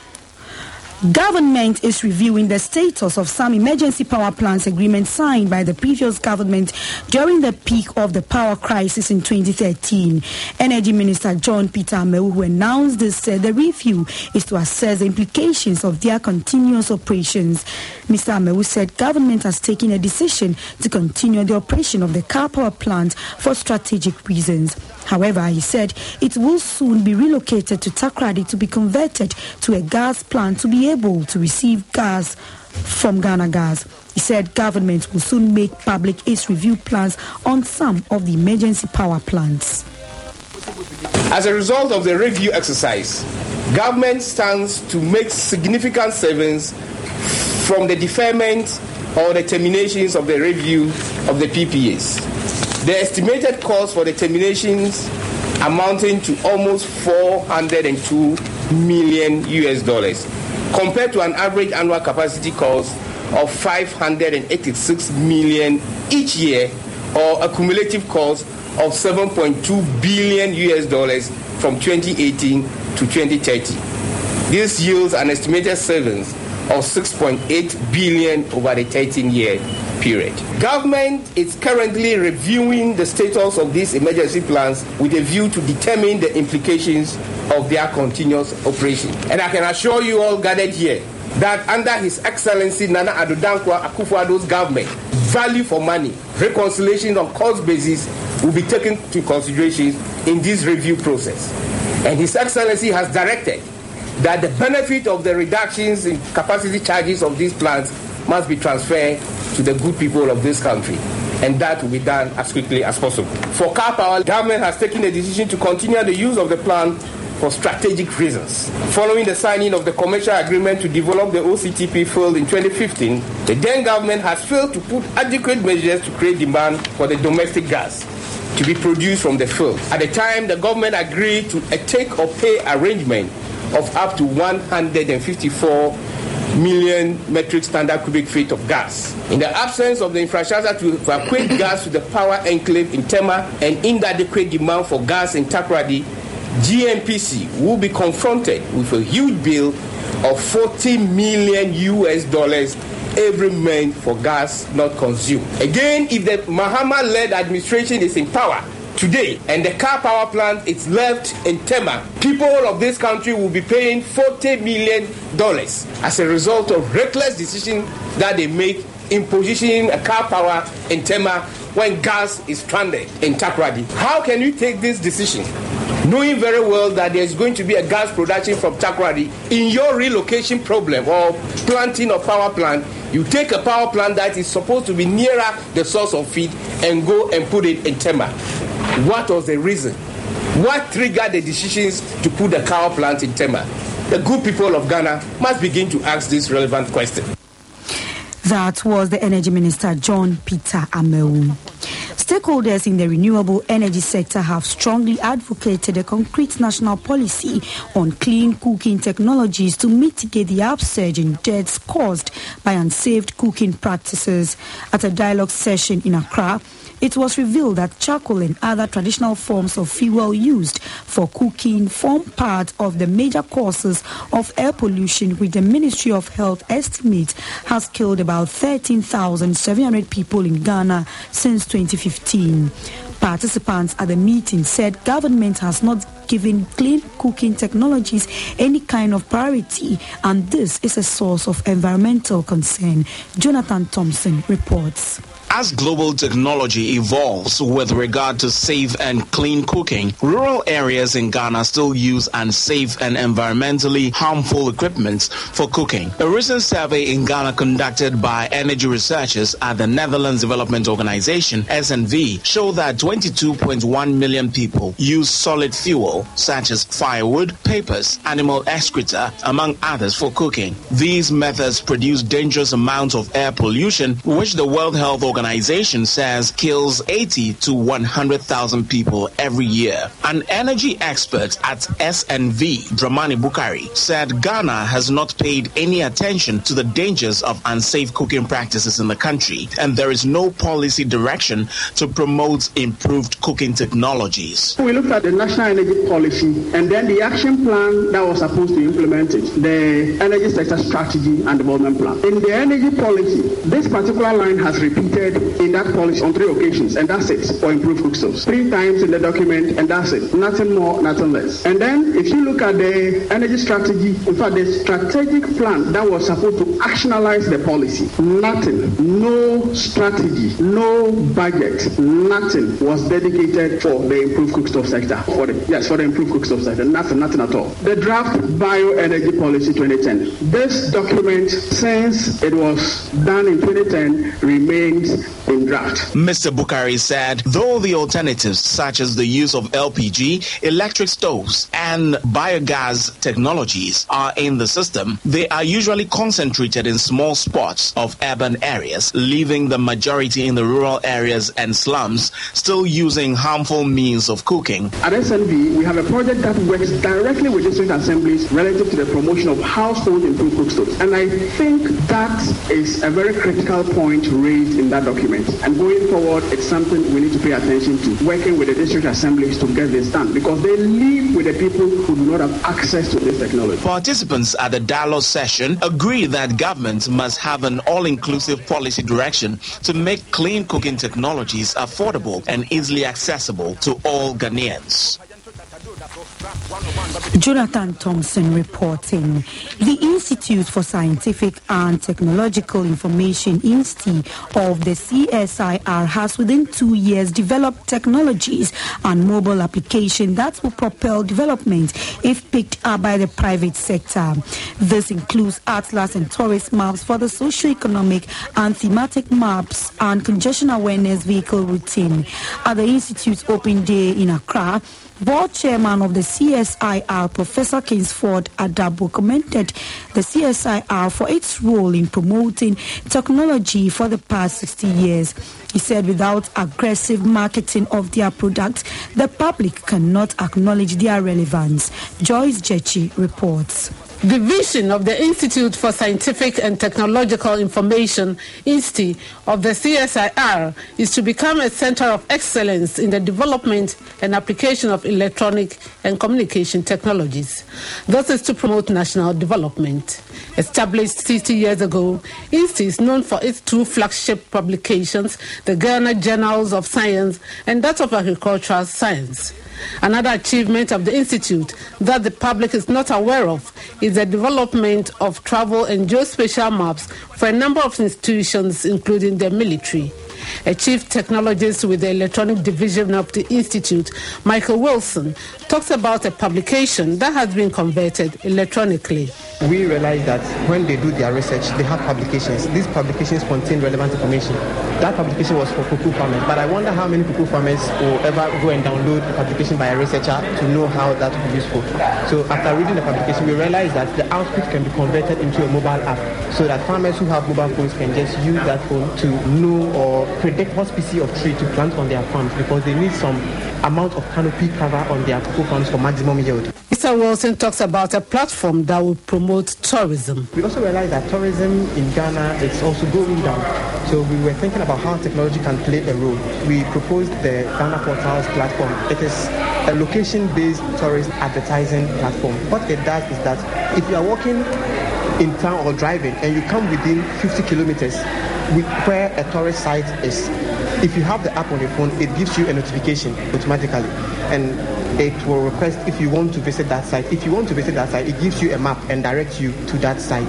L: Government is reviewing the status of some emergency power plants agreements signed by the previous government during the peak of the power crisis in 2013. Energy Minister John Peter Amewu, who announced this, said uh, the review is to assess the implications of their continuous operations. Mr. Amewu said government has taken a decision to continue the operation of the car power plant for strategic reasons. However, he said it will soon be relocated to Takrady to be converted to a gas plant to be able to receive gas from Ghana Gas. He said government will soon make public its review plans on some of the emergency power plants.
O: As a result of the review exercise, government stands to make significant savings from the deferment or the terminations of the review of the PPAs. The estimated cost for the terminations amounting to almost 402 million US dollars compared to an average annual capacity cost of 586 million each year or a cumulative cost of 7.2 billion US dollars from 2018 to 2030. This yields an estimated savings of 6.8 billion over the 13-year period. Government is currently reviewing the status of these emergency plans with a view to determine the implications of their continuous operation. And I can assure you all gathered here that under His Excellency Nana Ado Dankwa Akufo-Addo's government, value for money, reconciliation on cost basis will be taken into consideration in this review process. And His Excellency has directed that the benefit of the reductions in capacity charges of these plants must be transferred to the good people of this country. And that will be done as quickly as possible. For car power, government has taken a decision to continue the use of the plant for strategic reasons. Following the signing of the commercial agreement to develop the OCTP field in 2015, the then government has failed to put adequate measures to create demand for the domestic gas to be produced from the field. At the time, the government agreed to a take or pay arrangement of up to 154 million metric standard cubic feet of gas. In the absence of the infrastructure to evacuate gas to the power enclave in Tema and inadequate demand for gas in Takrady, GMPC will be confronted with a huge bill of 40 million US dollars every month for gas not consumed. Again, if the Mahama led administration is in power, today and the car power plant is left in Tema, people of this country will be paying $40 million as a result of reckless decision that they make in positioning a car power in Tema when gas is stranded in Tapradi. How can you take this decision? Knowing very well that there is going to be a gas production from Takrari, in your relocation problem or planting of power plant, you take a power plant that is supposed to be nearer the source of feed and go and put it in Tema. What was the reason? What triggered the decisions to put the cow plant in Tema? The good people of Ghana must begin to ask this relevant question.
L: That was the Energy Minister John Peter Amewu. Stakeholders in the renewable energy sector have strongly advocated a concrete national policy on clean cooking technologies to mitigate the upsurge in deaths caused by unsafe cooking practices. At a dialogue session in Accra, it was revealed that charcoal and other traditional forms of fuel used for cooking form part of the major causes of air pollution, which the Ministry of Health estimates has killed about 13,700 people in Ghana since 2015. Participants at the meeting said government has not given clean cooking technologies any kind of priority and this is a source of environmental concern. Jonathan Thompson reports.
Q: As global technology evolves with regard to safe and clean cooking, rural areas in Ghana still use unsafe and environmentally harmful equipment for cooking. A recent survey in Ghana conducted by energy researchers at the Netherlands Development Organization (SNV) showed that 22.1 million people use solid fuel such as firewood, papers, animal excreta, among others, for cooking. These methods produce dangerous amounts of air pollution, which the World Health Organization organization says kills 80 to 100,000 people every year. An energy expert at SNV, Dramani Bukari, said Ghana has not paid any attention to the dangers of unsafe cooking practices in the country, and there is no policy direction to promote improved cooking technologies.
J: We looked at the national energy policy and then the action plan that was supposed to implement it, the energy sector strategy and development plan. In the energy policy, this particular line has repeated in that policy on three occasions, and that's it, for improved cookstoves. Three times in the document, and that's it. Nothing more, nothing less. And then, if you look at the energy strategy, in fact, the strategic plan that was supposed to actionalize the policy, nothing, no strategy, no budget, nothing was dedicated for the improved cookstove sector. For the, yes, for the improved cookstove sector, nothing, nothing at all. The draft bioenergy policy 2010. This document, since it was
Q: done in 2010, remains in, draft. Mr. Bukari said, though the alternatives such as the use of LPG, electric stoves, and biogas technologies are in the system, they are usually concentrated in small spots of urban areas, leaving the majority in the rural areas and slums still using harmful means of cooking.
J: At SNB, we have a project that works directly with district assemblies relative to the promotion of household improved cookstoves. And I think that is a very critical point raised in that documents. And going forward, it's something we need to pay attention to, working with the district assemblies to get this done, because they live with the people who do not have
Q: access to this technology. Participants at the dialogue session agree that government must have an all-inclusive policy direction to make clean cooking technologies affordable and easily accessible to all Ghanaians.
L: Jonathan Thompson reporting. The Institute for Scientific and Technological Information, INSTI, of the CSIR has within two years developed technologies and mobile applications that will propel development if picked up by the private sector. This includes atlas and tourist maps for the socio-economic and thematic maps and congestion awareness vehicle routine. At the Institute's open day in Accra, Board Chairman of the CSIR, Professor Kingsford Adabo, commented the CSIR for its role in promoting technology for the past 60 years. He said without aggressive marketing of their products, the public cannot acknowledge their relevance. Joyce Jechi reports.
H: The vision of the Institute for Scientific and Technological Information, INSTI, of the CSIR is to become a center of excellence in the development and application of electronic and communication technologies. Thus is to promote national development. Established 60 years ago, INSTI is known for its two flagship publications, the Ghana Journals of Science and that of Agricultural Science. Another achievement of the Institute that the public is not aware of is is the development of travel and geospatial maps for a number of institutions, including the military a chief technologist with the electronic division of the Institute, Michael Wilson, talks about a publication that has been converted electronically. We realize that when they do their research, they have publications.
O: These publications contain relevant information. That publication was for cuckoo farmers, but I wonder how many cuckoo farmers will ever go and download a publication by a researcher to know how that would be useful. So after reading the publication, we realized that the output can be converted into a mobile app so that farmers who have mobile phones can just use that phone to know or predict what species of tree to plant on their farms because they need some amount of canopy cover on their cocoa farms for maximum yield.
H: Mr. Wilson talks about a platform that will promote tourism. We also realize that tourism in Ghana is also going down. So we were thinking about how technology can play a role. We proposed the
O: Ghana Portals platform. It is a location-based tourist advertising platform. What it does is that if you are walking in town or driving and you come within 50 kilometers with where a tourist site is, if you have the app on your phone, it gives you a notification automatically. And it will request if you want to visit that site. If you want
H: to visit that site, it gives you a map and directs you to that site.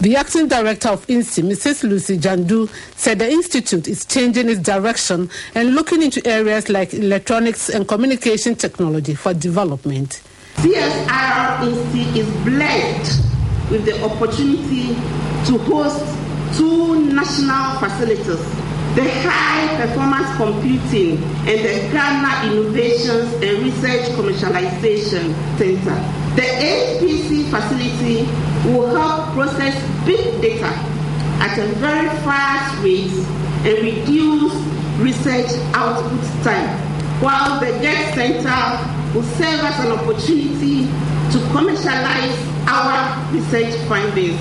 H: The acting director of INSI, Mrs. Lucy Jandu, said the institute is changing its direction and looking into areas like electronics and communication technology for development.
E: CSR INSI is blessed with the opportunity to host two national facilities, the High Performance Computing and the Ghana Innovations and Research Commercialization Center. The HPC facility will help process big data at a very fast rate and reduce research output time while the Get Center will serve as an opportunity to
H: commercialize our research findings.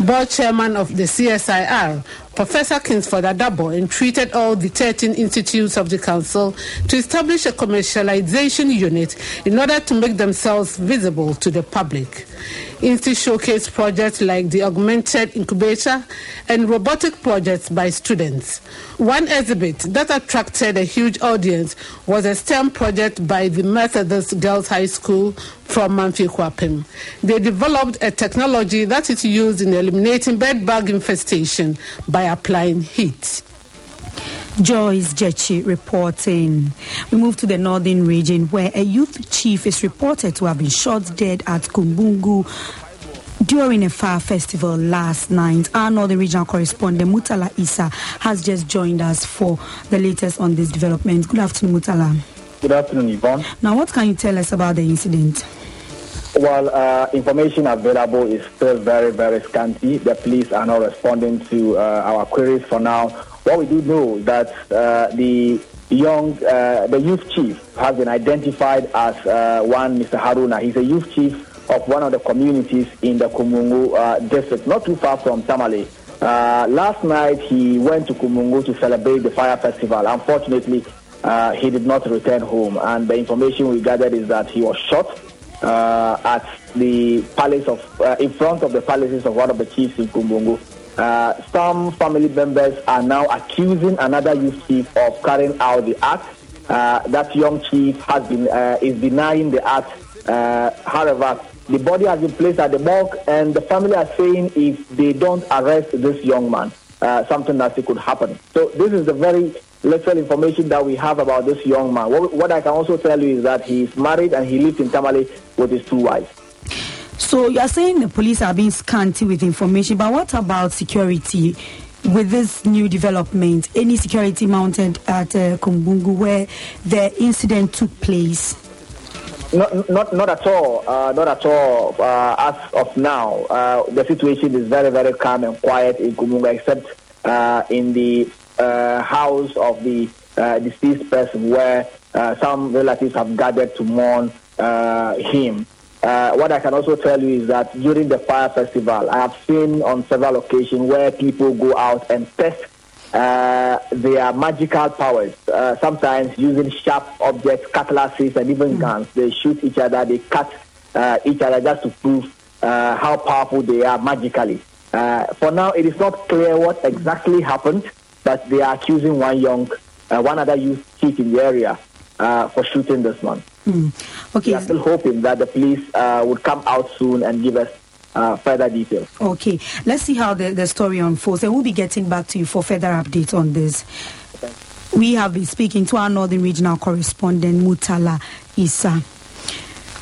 H: Board Chairman of the CSIR, Professor Kingsford Adabo entreated all the 13 institutes of the Council to establish a commercialization unit in order to make themselves visible to the public to showcase projects like the Augmented Incubator and robotic projects by students. One exhibit that attracted a huge audience was a STEM project by the Methodist Girls High School from Manfikwapim. They developed a technology that is used in eliminating bed bug infestation by applying heat.
L: Joyce Jechi reporting. We move to the northern region where a youth chief is reported to have been shot dead at Kumbungu during a fire festival last night. Our northern regional correspondent Mutala Isa has just joined us for the latest on this development. Good afternoon, Mutala.
R: Good afternoon, Yvonne.
L: Now, what can you tell us about the incident?
R: Well, uh, information available is still very, very scanty. The police are not responding to uh, our queries for now what we do know that uh, the young, uh, the youth chief has been identified as uh, one Mr. Haruna. He's a youth chief of one of the communities in the Kumungu uh, district, not too far from Tamale. Uh, last night, he went to Kumungu to celebrate the fire festival. Unfortunately, he did not return home, and the information we gathered is that he was shot uh, at the palace of uh, in front of the palaces of one of the chiefs in Kumungu. Uh, some family members are now accusing another youth chief of carrying out the act. Uh, that young chief has been uh, is denying the act. Uh, however, the body has been placed at the morgue, and the family are saying if they don't arrest this young man, uh, something nasty could happen. So this is the very little information that we have about this young man. What, what I can also tell you is that he is married and he lives in Tamale with his two wives.
L: So you are saying the police are being scanty with information, but what about security? With this new development, any security mounted at uh, Kumbungu where the incident took place?
R: Not, not, not at all. Uh, not at all. Uh, as of now, uh, the situation is very, very calm and quiet in Kumunga, except uh, in the uh, house of the uh, deceased person, where some relatives have gathered to mourn him. Uh, what I can also tell you is that during the fire festival, I have seen on several occasions where people go out and test uh, their magical powers. Uh, sometimes using sharp objects, cutlasses, and even hmm. guns. They shoot each other, they cut uh, each other just to prove uh, how powerful they are magically. Uh, for now, it is not clear what exactly happened, but they are accusing one young, one other youth chief in the area for shooting this man.
A: Mm. Okay. We are
R: still hoping that the police uh, would come out soon and give us uh, further details.
L: Okay. Let's see how the, the story unfolds, and we'll be getting back to you for further updates on this. Okay. We have been speaking to our Northern Regional Correspondent, Mutala Issa.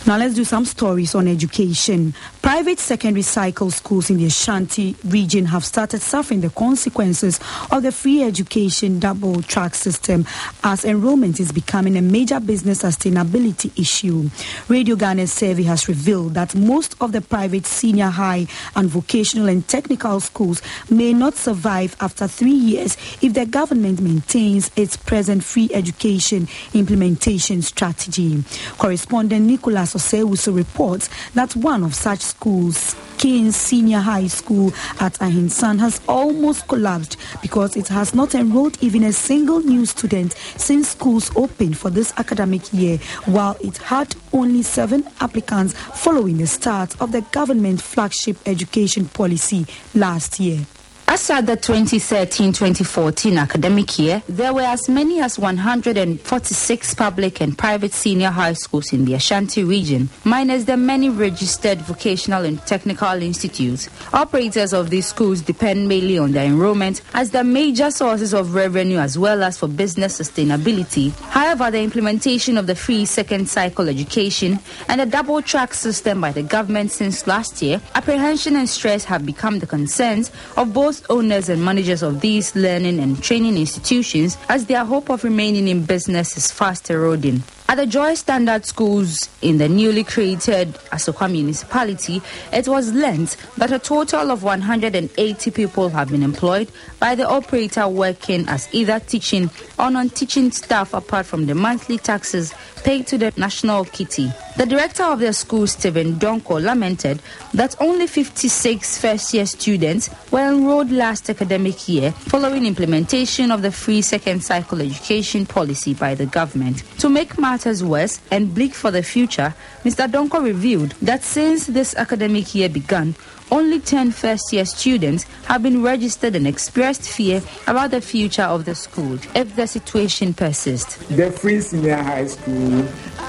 L: Now let's do some stories on education. Private secondary cycle schools in the Ashanti region have started suffering the consequences of the free education double track system as enrollment is becoming a major business sustainability issue. Radio Ghana's survey has revealed that most of the private senior high and vocational and technical schools may not survive after three years if the government maintains its present free education implementation strategy. Correspondent Nicholas saw reports that one of such schools, Kane Senior High School at Ahinsan, has almost collapsed because it has not enrolled even a single new student since schools opened for this academic year, while it had only seven applicants following the
K: start of the government flagship education policy last year. As at the 2013-2014 academic year, there were as many as 146 public and private senior high schools in the Ashanti region, minus the many registered vocational and technical institutes. Operators of these schools depend mainly on their enrollment as the major sources of revenue as well as for business sustainability. However, the implementation of the free second cycle education and the double track system by the government since last year, apprehension and stress have become the concerns of both most owners and managers of these learning and training institutions as their hope of remaining in business is fast eroding. At the Joy Standard Schools in the newly created Asokwa municipality, it was learnt that a total of 180 people have been employed by the operator working as either teaching or non teaching staff apart from the monthly taxes paid to the national kitty. The director of the school, Stephen Donko, lamented that only 56 first year students were enrolled last academic year following implementation of the free second cycle education policy by the government. To make matters worse and bleak for the future, Mr. Donko revealed that since this academic year began, only 10 first year students have been registered and expressed fear about the future of the school if the situation persists.
S: The Free Senior High School,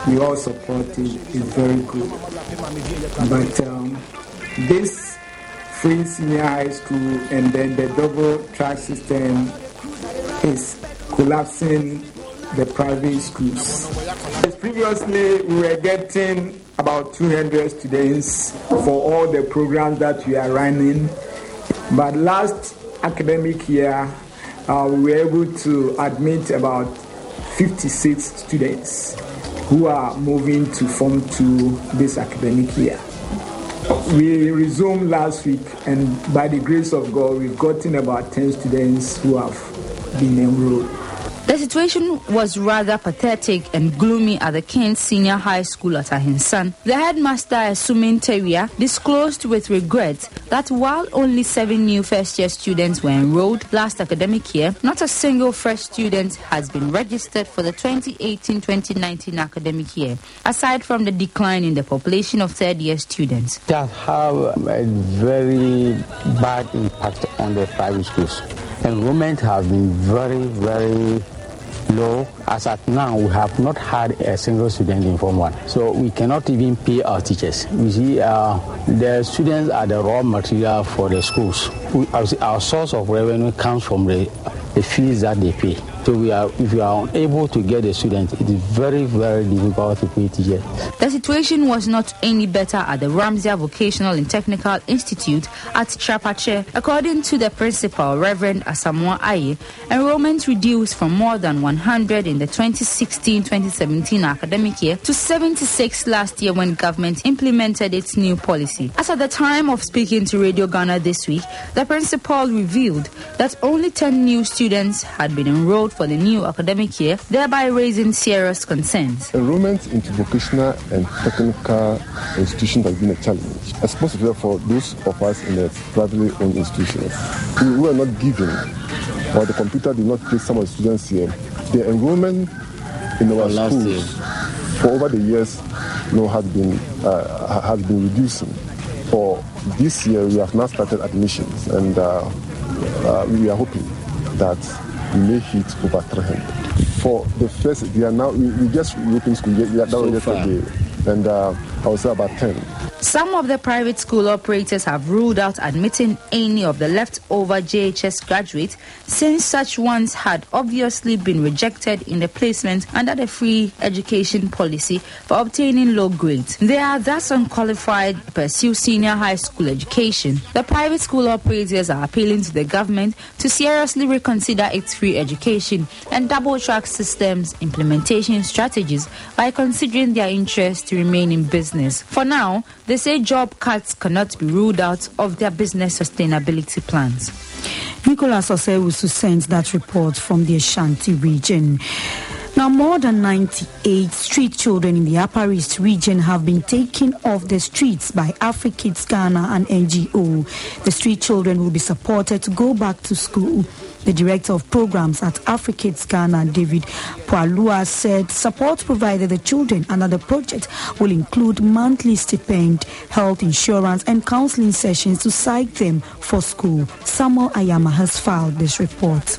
S: we all support is very good. But um, this Free Senior High School and then the double track system is collapsing the private schools. Previously, we were getting about 200 students for all the programs that we are running. But last academic year, uh, we were able to admit about 56 students who are moving to Form 2 this academic year. We resumed last week, and by the grace of God, we've gotten about 10 students who have been enrolled.
K: The situation was rather pathetic and gloomy at the Kent Senior High School at Ahinsan. The headmaster, Sumin Teria, disclosed with regret that while only seven new first year students were enrolled last academic year, not a single fresh student has been registered for the 2018 2019 academic year, aside from the decline in the population of third year students.
O: That have a very bad impact on the private schools. Enrollment has been very, very low. As at now, we have not had a single student in Form 1. So we cannot even pay our teachers. You see, uh, the students are the raw material for the schools. We, our source of revenue comes from the the fees that they pay. So we are, if you are unable to get a student,
I: it is very, very difficult to pay teachers.
K: The situation was not any better at the Ramsey Vocational and Technical Institute at Chapache. According to the principal, Reverend Asamoah Aye, enrollment reduced from more than 100 in the 2016-2017 academic year to 76 last year when government implemented its new policy. As at the time of speaking to Radio Ghana this week, the principal revealed that only 10 new students students had been enrolled for the new academic year, thereby raising serious concerns.
G: Enrollment into vocational and technical institutions has been a challenge, especially for those of us in the privately owned institutions. We were not given, or the computer did not take some of the students here. The enrollment in our Last schools year. for over the years you know, has been uh, has been reducing. For this year, we have now started admissions, and uh, uh, we are hoping that may hit over 300. For the first, they are now, we just opened school yesterday. So and uh, I about 10.
H: Some
K: of the private school operators have ruled out admitting any of the leftover JHS graduates since such ones had obviously been rejected in the placement under the free education policy for obtaining low grades. They are thus unqualified to pursue senior high school education. The private school operators are appealing to the government to seriously reconsider its free education and double track systems implementation strategies by considering their interest to remain in business. For now, they say job cuts cannot be ruled out of their business sustainability plans. Nicholas
L: Osewusu sends that report from the Ashanti region. Now, more than 98 street children in the Upper East region have been taken off the streets by AfriKids Ghana and NGO. The street children will be supported to go back to school. The director of programs at AfriKids Ghana, David Pualua, said support provided the children under the project will include monthly stipend, health insurance, and counseling sessions to psych them for school. Samuel Ayama has
K: filed this report.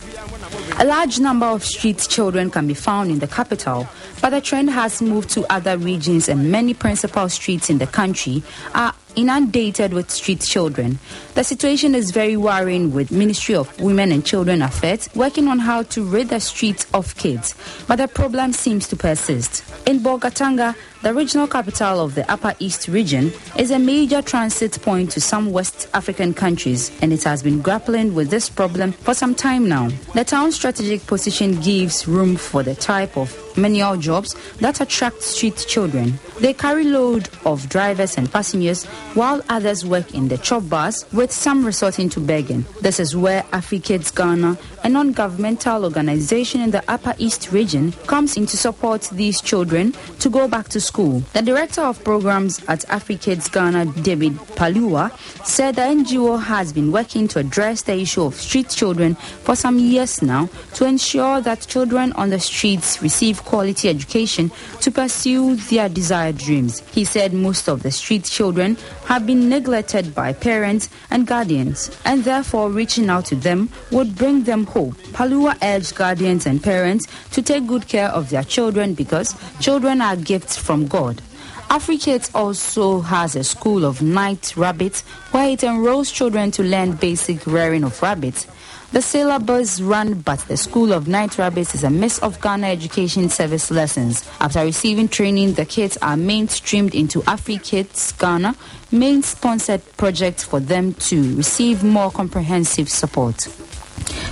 K: A large number of street children can be found in the capital, but the trend has moved to other regions, and many principal streets in the country are inundated with street children. The situation is very worrying with Ministry of Women and Children Affairs working on how to rid the streets of kids, but the problem seems to persist. In Bogatanga, the regional capital of the Upper East region, is a major transit point to some West African countries, and it has been grappling with this problem for some time now. The town's strategic position gives room for the type of manual jobs that attract street children. They carry load of drivers and passengers, while others work in the chop bars, with some resorting to begging. This is where AfriKids Ghana, a non-governmental organization in the Upper East region, comes in to support these children to go back to school school. The director of programs at AfriKids Ghana, David Palua, said the NGO has been working to address the issue of street children for some years now to ensure that children on the streets receive quality education to pursue their desired dreams. He said most of the street children have been neglected by parents and guardians, and therefore reaching out to them would bring them hope. Palua urged guardians and parents to take good care of their children because children are gifts from from God. AfriKids also has a school of night rabbits where it enrolls children to learn basic rearing of rabbits. The syllabus run, but the School of Night Rabbits is a mix of Ghana Education Service lessons. After receiving training, the kids are mainstreamed into AfriKids Ghana, main sponsored project for them to receive more comprehensive support.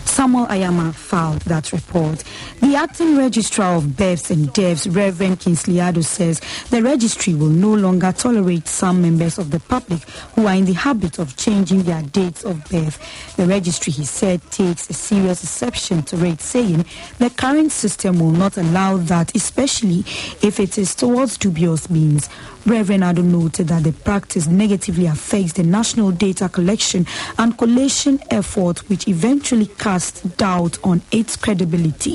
K: Samuel Ayama filed that report. The acting registrar of Births and
L: DEVs, Reverend Kingsley Ado, says the registry will no longer tolerate some members of the public who are in the habit of changing their dates of birth. The registry, he said, takes a serious exception to rate, saying the current system will not allow that, especially if it is towards dubious means. Reverend Adam noted that the practice negatively affects the national data collection and collation effort, which eventually casts doubt on its credibility.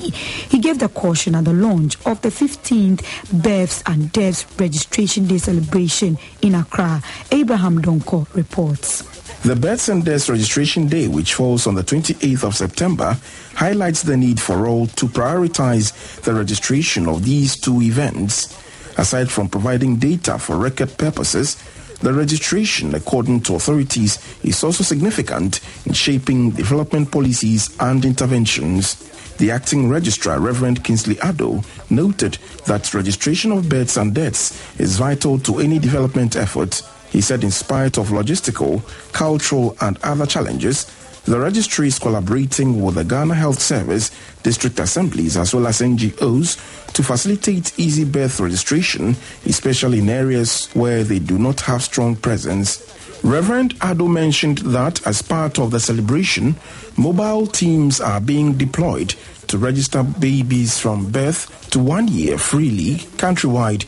L: He gave the caution at the launch of the 15th births and deaths registration day celebration in Accra. Abraham Donko reports.
B: The Births and Deaths Registration Day, which falls on the 28th of September, highlights the need for all to prioritize the registration of these two events Aside from providing data for record purposes, the registration, according to authorities, is also significant in shaping development policies and interventions. The acting registrar, Reverend Kinsley Addo, noted that registration of births and deaths is vital to any development effort. He said, in spite of logistical, cultural, and other challenges, the registry is collaborating with the Ghana Health Service, district assemblies, as well as NGOs to facilitate easy birth registration, especially in areas where they do not have strong presence. Reverend Ado mentioned that as part of the celebration, mobile teams are being deployed to register babies from birth to one year freely countrywide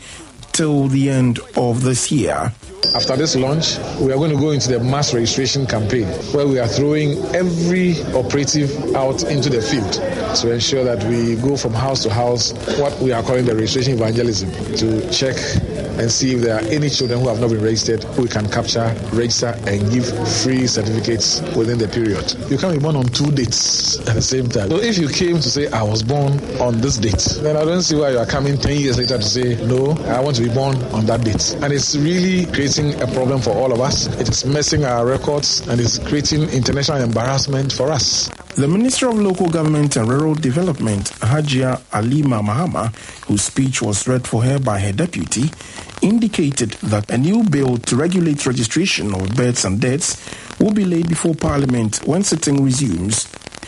B: till the end of this year. After this launch, we are going to go into the mass registration campaign where we are throwing every operative out into the field to ensure that we go from house to house, what we are calling the registration evangelism, to check and see if there are any children who have not been registered who we can capture, register, and give free certificates within the period. You can't be born on two dates at the same time. So if you came to say, I was born on this date, then I don't see why you are coming 10 years later to say, No, I want to be born on that date. And it's really crazy creating a problem for all of us. It is messing our records and is creating international embarrassment for us. The Minister of Local Government and Rural Development, Hajia Alima Mahama, whose speech was read for her by her deputy, indicated that a new bill to regulate registration of births and deaths will be laid before Parliament when sitting resumes.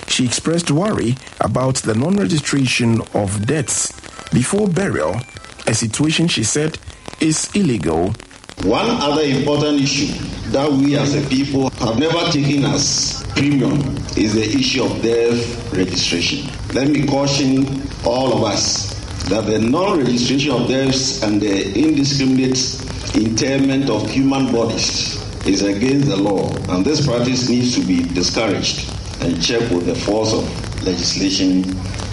B: She expressed worry about the non registration of deaths before burial, a situation she said is illegal
I: one other important issue that we as a people have never taken as premium is the issue of death registration. Let me caution all of us that the non-registration of deaths and the indiscriminate interment of human bodies is against the law, and this practice needs to be discouraged and checked with the force of legislation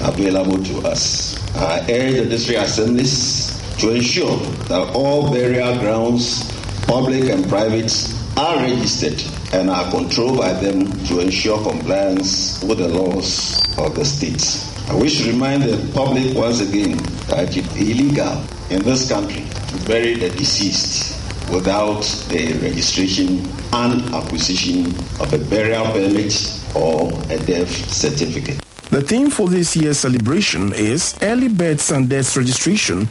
I: available to us. I urge the district assemblies to ensure that all burial grounds, public and private, are registered and are controlled by them to ensure compliance with the laws of the state. I wish to remind the public once again that it is illegal in this country to bury the deceased without the registration and acquisition of a burial permit or a death certificate.
B: The theme for this year's celebration is Early Births and Deaths Registration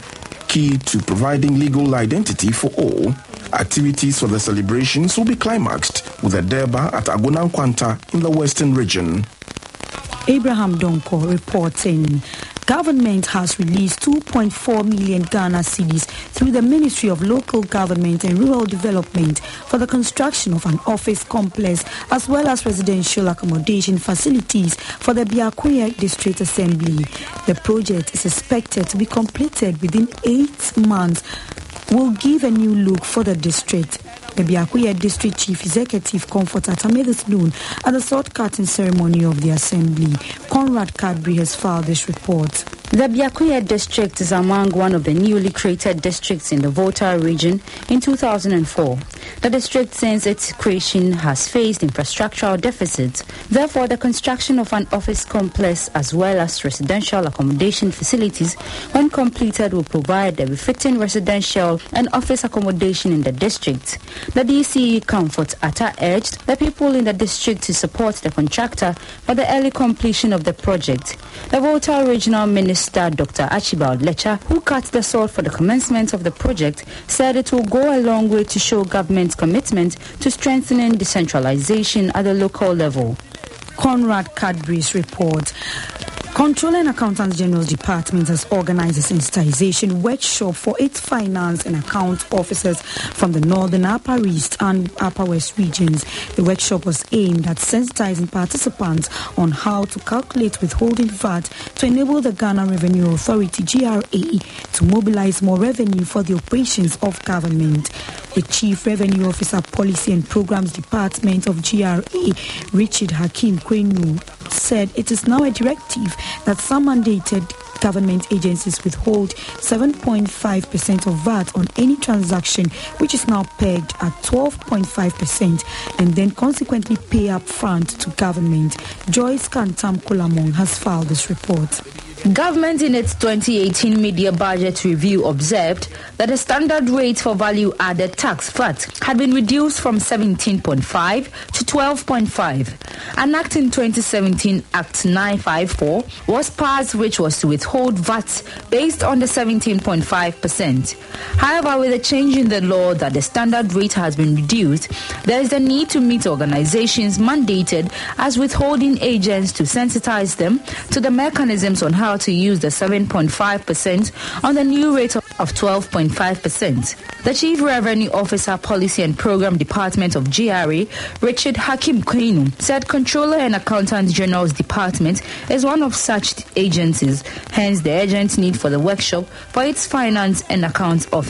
B: key to providing legal identity for all. Activities for the celebrations will be climaxed with a derba at Agonan Kwanta in the western region.
L: Abraham Donko reporting government has released 2.4 million Ghana cedis through the Ministry of Local Government and Rural Development for the construction of an office complex as well as residential accommodation facilities for the Biakuya District Assembly. The project is expected to be completed within eight months will give a new look for the district. Ebiakuya District Chief Executive Comfort Atame this noon at the short cutting ceremony of the Assembly. Conrad Cadbury has filed this report.
K: The Biakuya district is among one of the newly created districts in the Volta region in 2004. The district since its creation has faced infrastructural deficits. Therefore, the construction of an office complex as well as residential accommodation facilities, when completed, will provide a befitting residential and office accommodation in the district. The DCE Comfort Atta urged the people in the district to support the contractor for the early completion of the project. The Volta Regional Minister Mr. Dr. Archibald Lecher, who cut the salt for the commencement of the project, said it will go a long way to show government's commitment to strengthening decentralization at the local level. Conrad Cadbury's report. Controlling and Accountants General's Department has organized a sensitization
L: workshop for its finance and account officers from the northern, upper east, and upper west regions. The workshop was aimed at sensitizing participants on how to calculate withholding VAT to enable the Ghana Revenue Authority GRA to mobilize more revenue for the operations of government. The Chief Revenue Officer, Policy and Programs Department of GRA, Richard Hakim Kwenu, said it is now a directive that some mandated government agencies withhold 7.5% of VAT on any transaction, which is now pegged at 12.5%, and then consequently pay up front to government. Joyce Kantam has filed this report.
K: Government in its 2018 media budget review observed that the standard rate for value added tax VAT had been reduced from 17.5 to 12.5. An act in 2017, Act 954, was passed which was to withhold VAT based on the 17.5%. However, with a change in the law that the standard rate has been reduced, there is a need to meet organizations mandated as withholding agents to sensitize them to the mechanisms on how how to use the 7.5% on the new rate of of 12.5%. The Chief Revenue Officer, Policy and Program Department of GRA, Richard Hakim Kainu, said Controller and Accountant General's Department is one of such agencies, hence the urgent need for the workshop for its finance and accounts I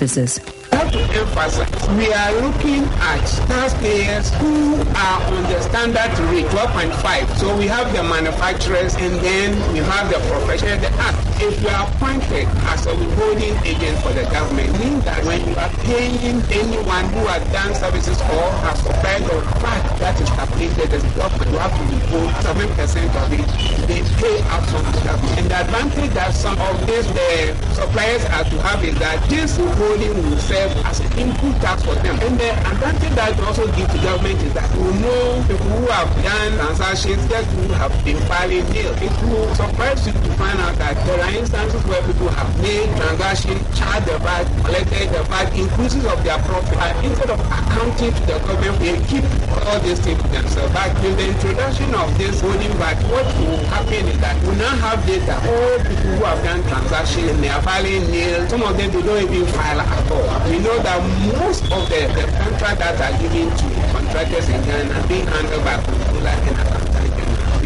K: have to
S: emphasize we are looking at taxpayers who are on the standard rate 12.5 so we have the manufacturers and then we have the professionals. if you are appointed as a withholding agent for the government means that when you are paying anyone who has done services or has occupied or fact that is calculated as government, you have to report seven percent of it. They pay out from the government. And the advantage that some of these the uh, suppliers are to have is that this withholding will serve as an input tax for them. And the advantage that it also give to government is that you know people who have done transactions that who have been filing bills. It will surprise you to find out that there are instances where people have made transactions had the bag, collected the bag, increases of their profit. And instead of accounting to the government, they keep all these things to themselves. But with the introduction of this holding back, what will happen is that we now have data. All people who have done transactions, they are filing nil. Some of them, they don't even file at all. We know that most of the, the contracts that are given to contractors in Ghana being handled by people like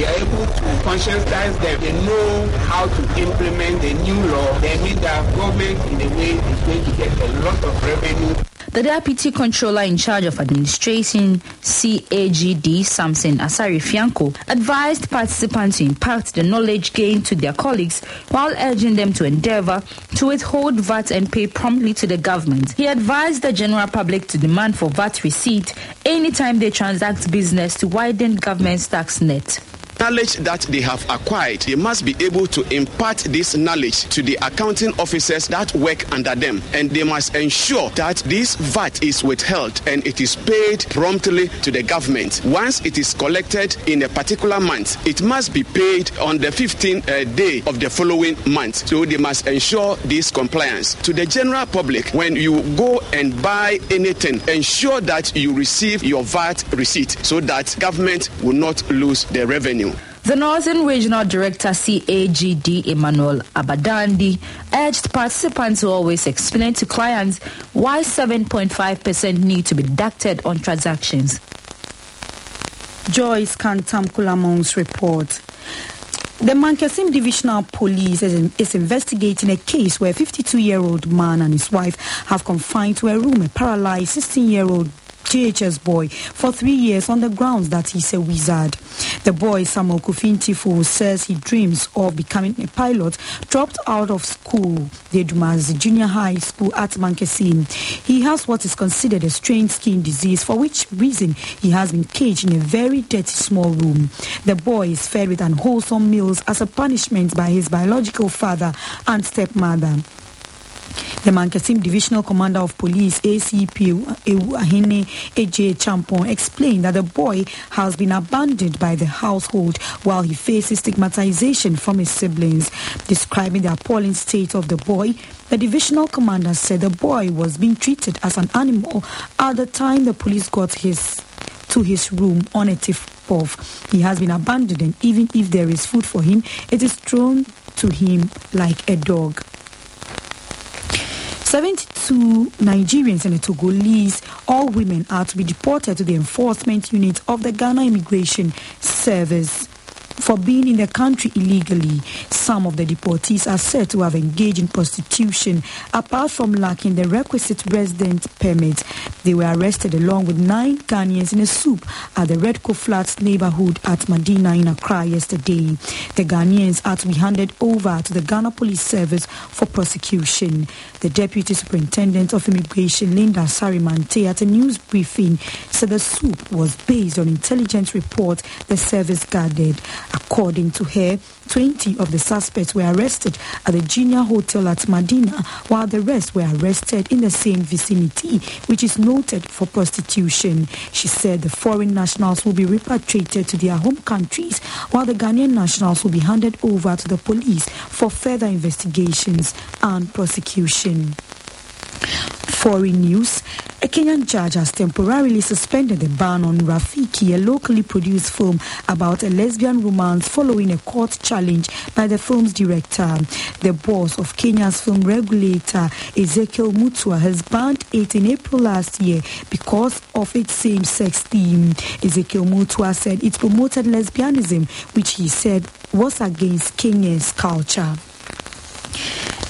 S: they are able to conscientize them. They know how to implement the new law. They mean that government in a way is going to get a lot of revenue.
K: The deputy controller in charge of administration, CAGD Samson Asari Fianco, advised participants to impart the knowledge gained to their colleagues while urging them to endeavor to withhold VAT and pay promptly to the government. He advised the general public to demand for VAT receipt anytime they transact business to widen government's tax net
J: knowledge that
O: they have acquired, they must be able to impart this knowledge to the accounting officers that work under them. And they must ensure that this VAT is withheld and it is paid promptly to the government. Once it is collected in a particular month, it must be paid on the 15th uh, day of the following month. So they must ensure this compliance. To the general public, when you go and buy anything, ensure that you receive your VAT receipt so that government will not lose the revenue.
K: The Northern Regional Director CAGD Emmanuel Abadandi urged participants to always explain to clients why 7.5% need to be deducted on transactions.
L: Joyce Kantamkulamon's report. The Mankasim Divisional Police is, investigating a case where a 52-year-old man and his wife have confined to a room a paralyzed 16-year-old T.H.S. boy for three years on the grounds that he's a wizard. The boy, Samuel Kufintifu, says he dreams of becoming a pilot, dropped out of school, the Edumazi Junior High School at Mankesin. He has what is considered a strange skin disease, for which reason he has been caged in a very dirty small room. The boy is fed with unwholesome meals as a punishment by his biological father and stepmother. The Mankasim Divisional Commander of Police ACP Ahine AJ Champon explained that the boy has been abandoned by the household while he faces stigmatization from his siblings. Describing the appalling state of the boy, the divisional commander said the boy was being treated as an animal at the time the police got his to his room on a tip-off. He has been abandoned and even if there is food for him, it is thrown to him like a dog. 72 Nigerians and a Togolese, all women, are to be deported to the enforcement unit of the Ghana Immigration Service for being in the country illegally. Some of the deportees are said to have engaged in prostitution apart from lacking the requisite resident permit. They were arrested along with nine Ghanaians in a soup at the Redco Flats neighborhood at Medina in Accra yesterday. The Ghanaians are to be handed over to the Ghana Police Service for prosecution. The Deputy Superintendent of Immigration, Linda Sarimante, at a news briefing said the sweep was based on intelligence report the service gathered. According to her, 20 of the suspects were arrested at the Junior Hotel at Medina, while the rest were arrested in the same vicinity, which is noted for prostitution. She said the foreign nationals will be repatriated to their home countries, while the Ghanaian nationals will be handed over to the police for further investigations and prosecution. Foreign news. A Kenyan judge has temporarily suspended a ban on Rafiki, a locally produced film about a lesbian romance following a court challenge by the film's director. The boss of Kenya's film regulator, Ezekiel Mutua, has banned it in April last year because of its same-sex theme. Ezekiel Mutua said it promoted lesbianism, which he said was against Kenya's culture.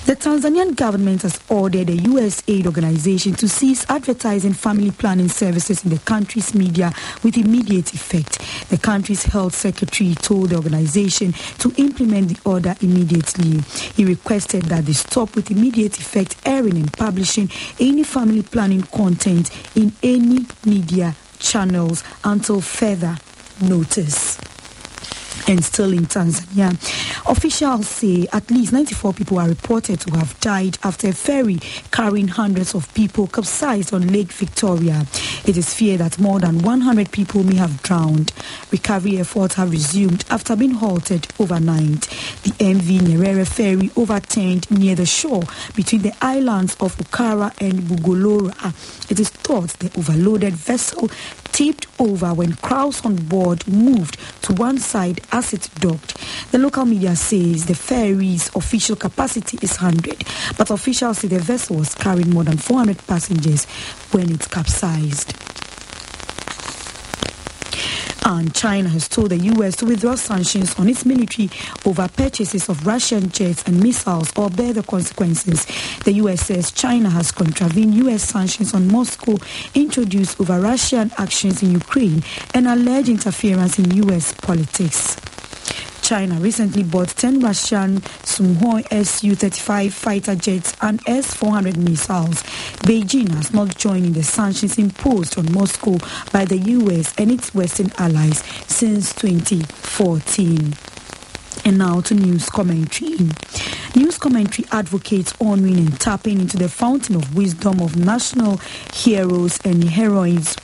L: The Tanzanian government has ordered a aid organization to cease advertising family planning services in the country's media with immediate effect. The country's health secretary told the organization to implement the order immediately. He requested that they stop with immediate effect airing and publishing any family planning content in any media channels until further notice and still in Tanzania. Officials say at least 94 people are reported to have died after a ferry carrying hundreds of people capsized on Lake Victoria. It is feared that more than 100 people may have drowned. Recovery efforts have resumed after being halted overnight. The MV Nerera ferry overturned near the shore between the islands of Ukara and Bugolora. It is thought the overloaded vessel tipped over when crowds on board moved to one side as it docked. The local media says the ferry's official capacity is 100, but officials say the vessel was carrying more than 400 passengers when it capsized. And China has told the U.S. to withdraw sanctions on its military over purchases of Russian jets and missiles or bear the consequences. The U.S. says China has contravened U.S. sanctions on Moscow introduced over Russian actions in Ukraine and alleged interference in U.S. politics. China recently bought 10 Russian Sumhoi Su-35 fighter jets and S-400 missiles. Beijing has not joined in the sanctions imposed on Moscow by the U.S. and its Western allies since 2014. And now to news commentary. News commentary advocates honoring and tapping into the fountain of wisdom of national heroes and heroines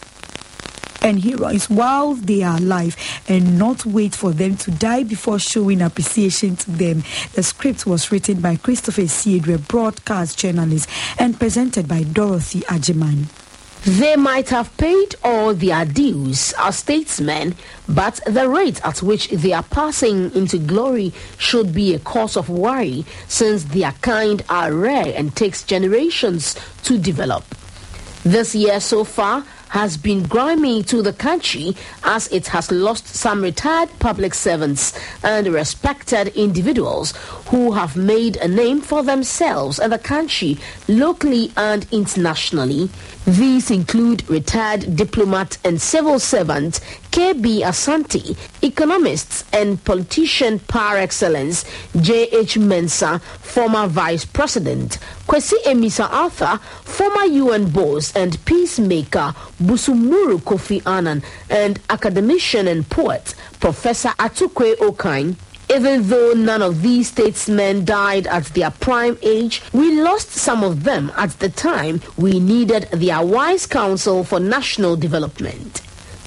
L: and heroes while they are alive and not wait for them to die before showing appreciation to them. The script was written by Christopher Siedwe, broadcast journalist, and presented by Dorothy Ajiman.
M: They might have paid all their dues as statesmen, but the rate at which they are passing into glory should be a cause of worry since their kind are rare and takes generations to develop. This year so far, has been grimy to the country as it has lost some retired public servants and respected individuals who have made a name for themselves and the country locally and internationally. These include retired diplomat and civil servant KB Asante, economists and politician par excellence J.H. Mensah, former vice president, Kwesi Emisa Arthur, former UN boss and peacemaker Busumuru Kofi Annan, and academician and poet Professor Atukwe Okine. Even though none of these statesmen died at their prime age, we lost some of them at the time we needed their wise counsel for national development.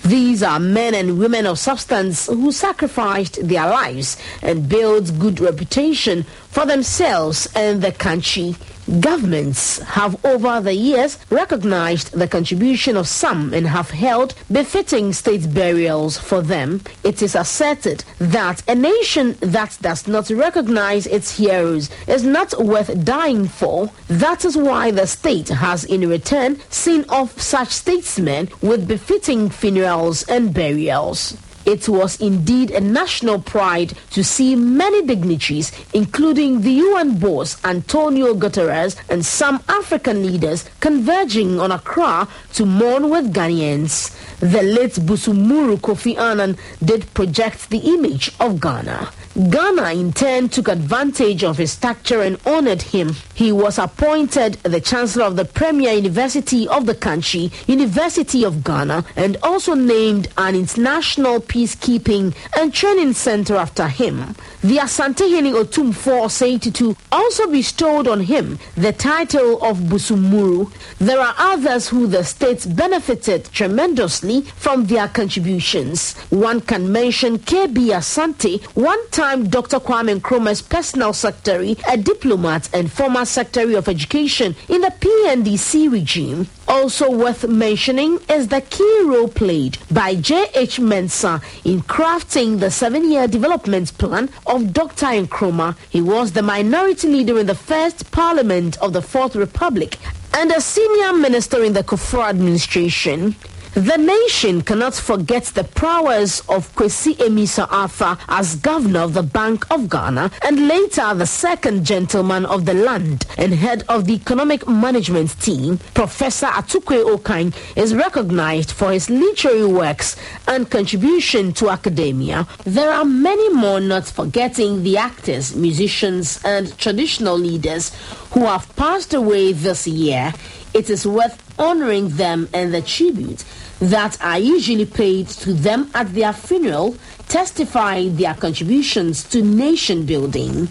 M: These are men and women of substance who sacrificed their lives and built good reputation for themselves and the country. Governments have over the years recognized the contribution of some and have held befitting state burials for them. It is asserted that a nation that does not recognize its heroes is not worth dying for. That is why the state has in return seen off such statesmen with befitting funerals and burials. It was indeed a national pride to see many dignitaries, including the UN boss Antonio Guterres and some African leaders, converging on Accra to mourn with Ghanaians. The late Busumuru Kofi Annan did project the image of Ghana. Ghana in turn took advantage of his stature and honored him. He was appointed the chancellor of the premier university of the country, University of Ghana, and also named an international peacekeeping and training center after him. The Asantehene Otumfo Oseitutu also bestowed on him the title of Busumuru. There are others who the state benefited tremendously money from their contributions. One can mention KB Asante, one time Dr. Kwame Nkrumah's personal secretary, a diplomat, and former secretary of education in the PNDC regime. Also worth mentioning is the key role played by J.H. Mensah in crafting the seven-year development plan of Dr. Nkrumah. He was the minority leader in the first parliament of the Fourth Republic and a senior minister in the Kufuor administration. The nation cannot forget the prowess of Kwesi Emisa Afa as governor of the Bank of Ghana and later the second gentleman of the land and head of the economic management team. Professor Atukwe Okang is recognized for his literary works and contribution to academia. There are many more not forgetting the actors, musicians and traditional leaders who have passed away this year. It is worth honoring them and the tribute that are usually paid to them at their funeral, testifying their contributions to nation building.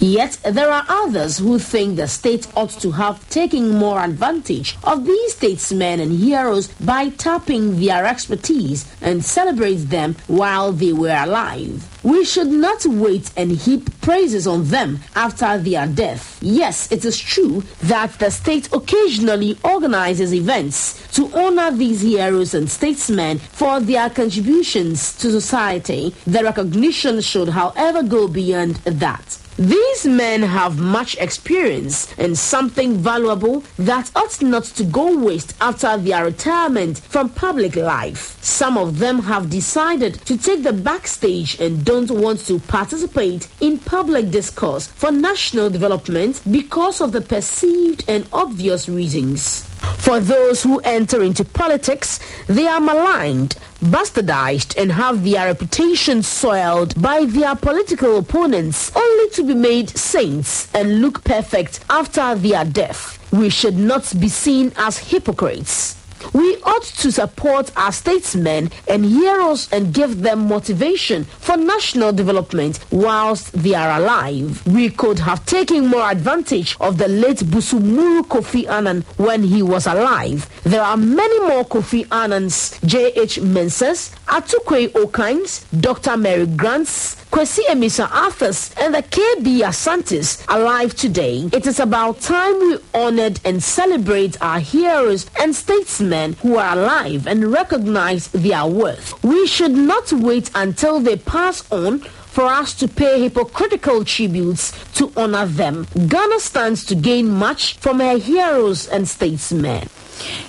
M: Yet there are others who think the state ought to have taken more advantage of these statesmen and heroes by tapping their expertise and celebrate them while they were alive. We should not wait and heap praises on them after their death. Yes, it is true that the state occasionally organizes events to honor these heroes and statesmen for their contributions to society. The recognition should, however, go beyond that. These men have much experience and something valuable that ought not to go waste after their retirement from public life. Some of them have decided to take the backstage and don't want to participate in public discourse for national development because of the perceived and obvious reasons. For those who enter into politics, they are maligned, bastardized, and have their reputation soiled by their political opponents, only to be made saints and look perfect after their death. We should not be seen as hypocrites. We ought to support our statesmen and heroes and give them motivation for national development whilst they are alive. We could have taken more advantage of the late Busumuru Kofi Annan when he was alive. There are many more Kofi Annans, J.H. Menses, Atukwe Okines, Dr. Mary Grants, Kwesi Emisa Arthurs, and the KB Asantis alive today. It is about time we honored and celebrate our heroes and statesmen Men who are alive and recognize their worth. We should not wait until they pass on for us to pay hypocritical tributes to honor them. Ghana stands to gain much from
L: her heroes and statesmen.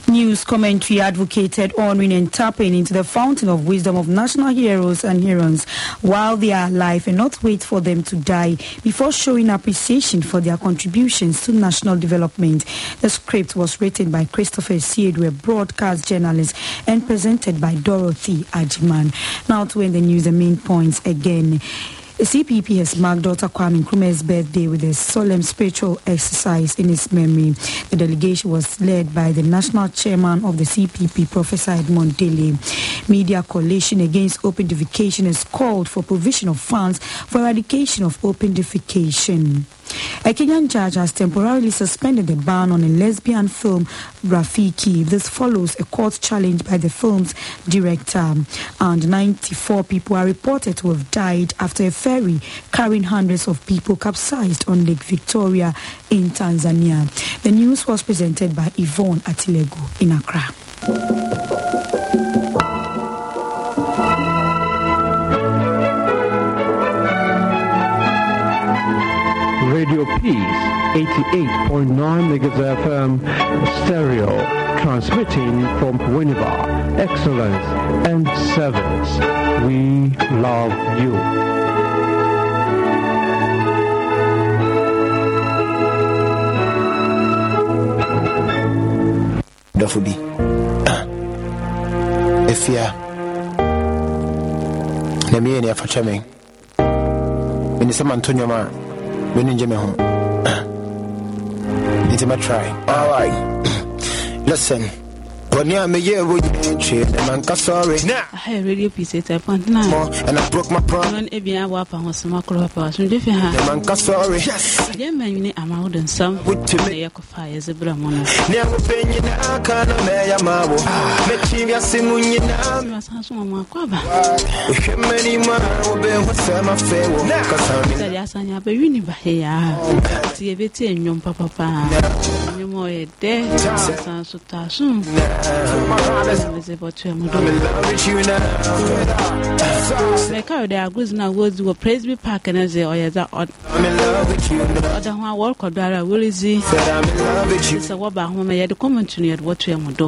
L: News commentary advocated honoring and tapping into the fountain of wisdom of national heroes and heroines while they are alive and not wait for them to die before showing appreciation for their contributions to national development. The script was written by Christopher Siedwe, broadcast journalist, and presented by Dorothy Ajman. Now to end the news, the main points again. The CPP has marked Dr. Kwame Nkrumah's birthday with a solemn spiritual exercise in his memory. The delegation was led by the national chairman of the CPP, Professor Edmond Dele. Media coalition against open defecation has called for provision of funds for eradication of open defecation. A Kenyan judge has temporarily suspended the ban on the lesbian film Rafiki. This follows a court challenge by the film's director. And 94 people are reported to have died after a ferry carrying hundreds of people capsized on Lake Victoria in Tanzania. The news was presented by Yvonne Atilego in Accra.
I: Radio Peace, 88.9
J: MHz FM stereo, transmitting from Winneba. Excellence and service. We love you.
R: dɔfo bi
N: ɛfia ah. na meyɛ ne afakyɛ me mene sɛ menu gye me ho nti mɛtry alright listen Konya me ye wo che man ka sorry.
E: And I broke my promise. Non e bia wa pa ho sema kro pa sorry. Yes. Ye man ni ama wo den sam. Wo te me ye ko fa ye zebra mo na. Ne am pe nyi na aka
N: be ho sema fe
E: papa moede sa sotasun meze botu emudo meka na wozi wo presby park ne ze oyeza ɔda ho a wɔrekɔdɔ ara a wɔrezi sɛ wɔba homama yɛde kɔmɔntu no yɛde wɔto emudo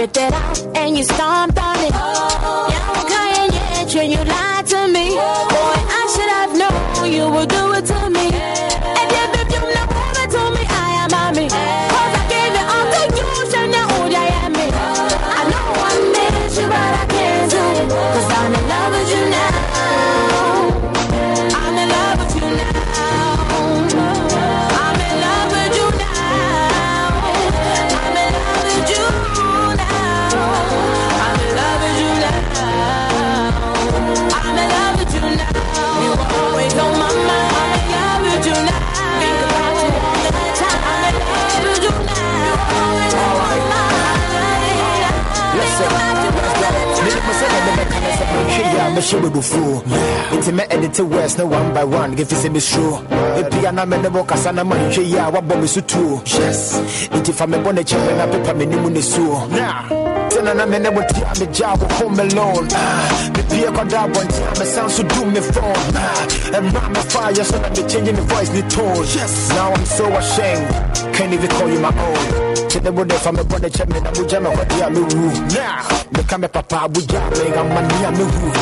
M: ripped it out and you stomped
A: on it. Y'all were cutting edge when you lied to me. Boy, I should have known you would do it to
N: shit with the It's me edit to West, no one by one, give it a show. A piano man, the walk, a man, yeah, what bomb is too. Yes, it's if I'm a bonnet champion, I pepper me, no money, so. Nah. Tena me never tia me job home alone. Me pia kwa da one time me sound so do me phone. And my fire so that me changing the voice me tone. Yes, now I'm so ashamed can't even call you my own. Check the wood from a brother, check me, I'm Buja, my I'm a Now, the camera, papa, Buja, bring a money, I'm a roof.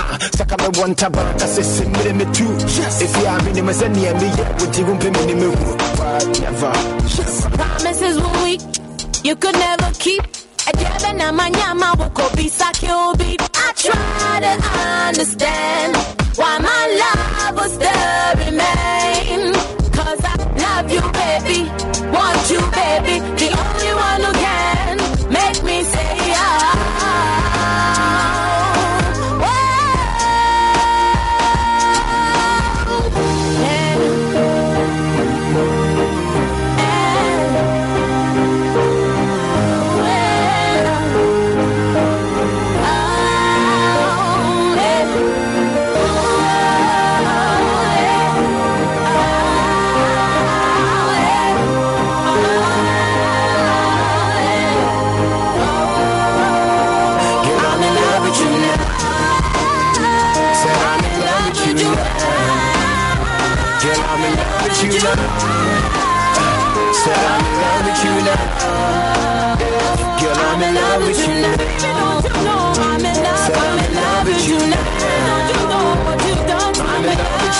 N: Ah, Saka, my one but I say, sing with me too. if you have me, I'm a send me, i would you pay me, I'm a Never. Yes,
M: promises you could never keep. I drive my
C: be I try to understand why my love will still remain. Cause I love you, baby.
D: Want you, baby. The only one who can make me say ah.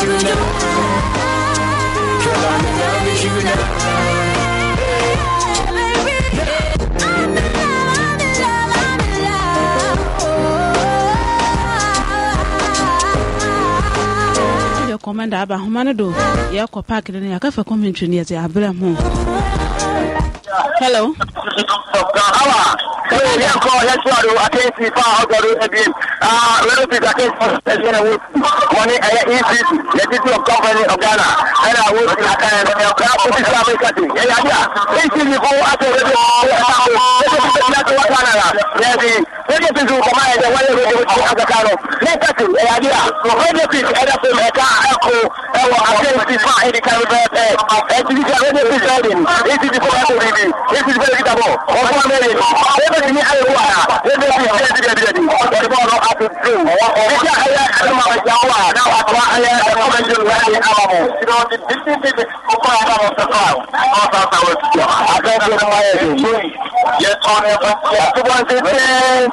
C: I'm
E: in love aba humana do ya ko park da ya kafa hello
C: ya ko ya si relatives ake ɛdi na wotu wɔne ɛyɛ ecc yɛ titi of company of ghana ɛna wotu aka yɛ ɛkura kuti sɛ amerika ti yɛ yɛ adi a ecc ko ase radio ɛna ko ɛdi ti sɛ ti ase wa ghana la yɛ di radio pis nkɔmɔ ayɛ dɛ wɔyɛ radio pis akaka no ne tati ɛyɛ a radio pis ɛda fam ɛka ɛko ɛwɔ akyɛnsi fa ɛdi ka no bɛɛ bɛɛ ɛtiri ka radio pis ɛdin etiti fɔ ɛkɔ bibi etiti fɔ ɛkita bɔ ɔfɔ mɛri ɛbɛ ti ni ayɛ wɔ ha radio pis ɛdi bi ɛdi ɛdi ɔdi bɔ ɔno ato tiri ɛdi a ayɛ ɛdi wɔ ɛdi ama mo ɔdi bi ti ɛdi ma yɛ de yɛ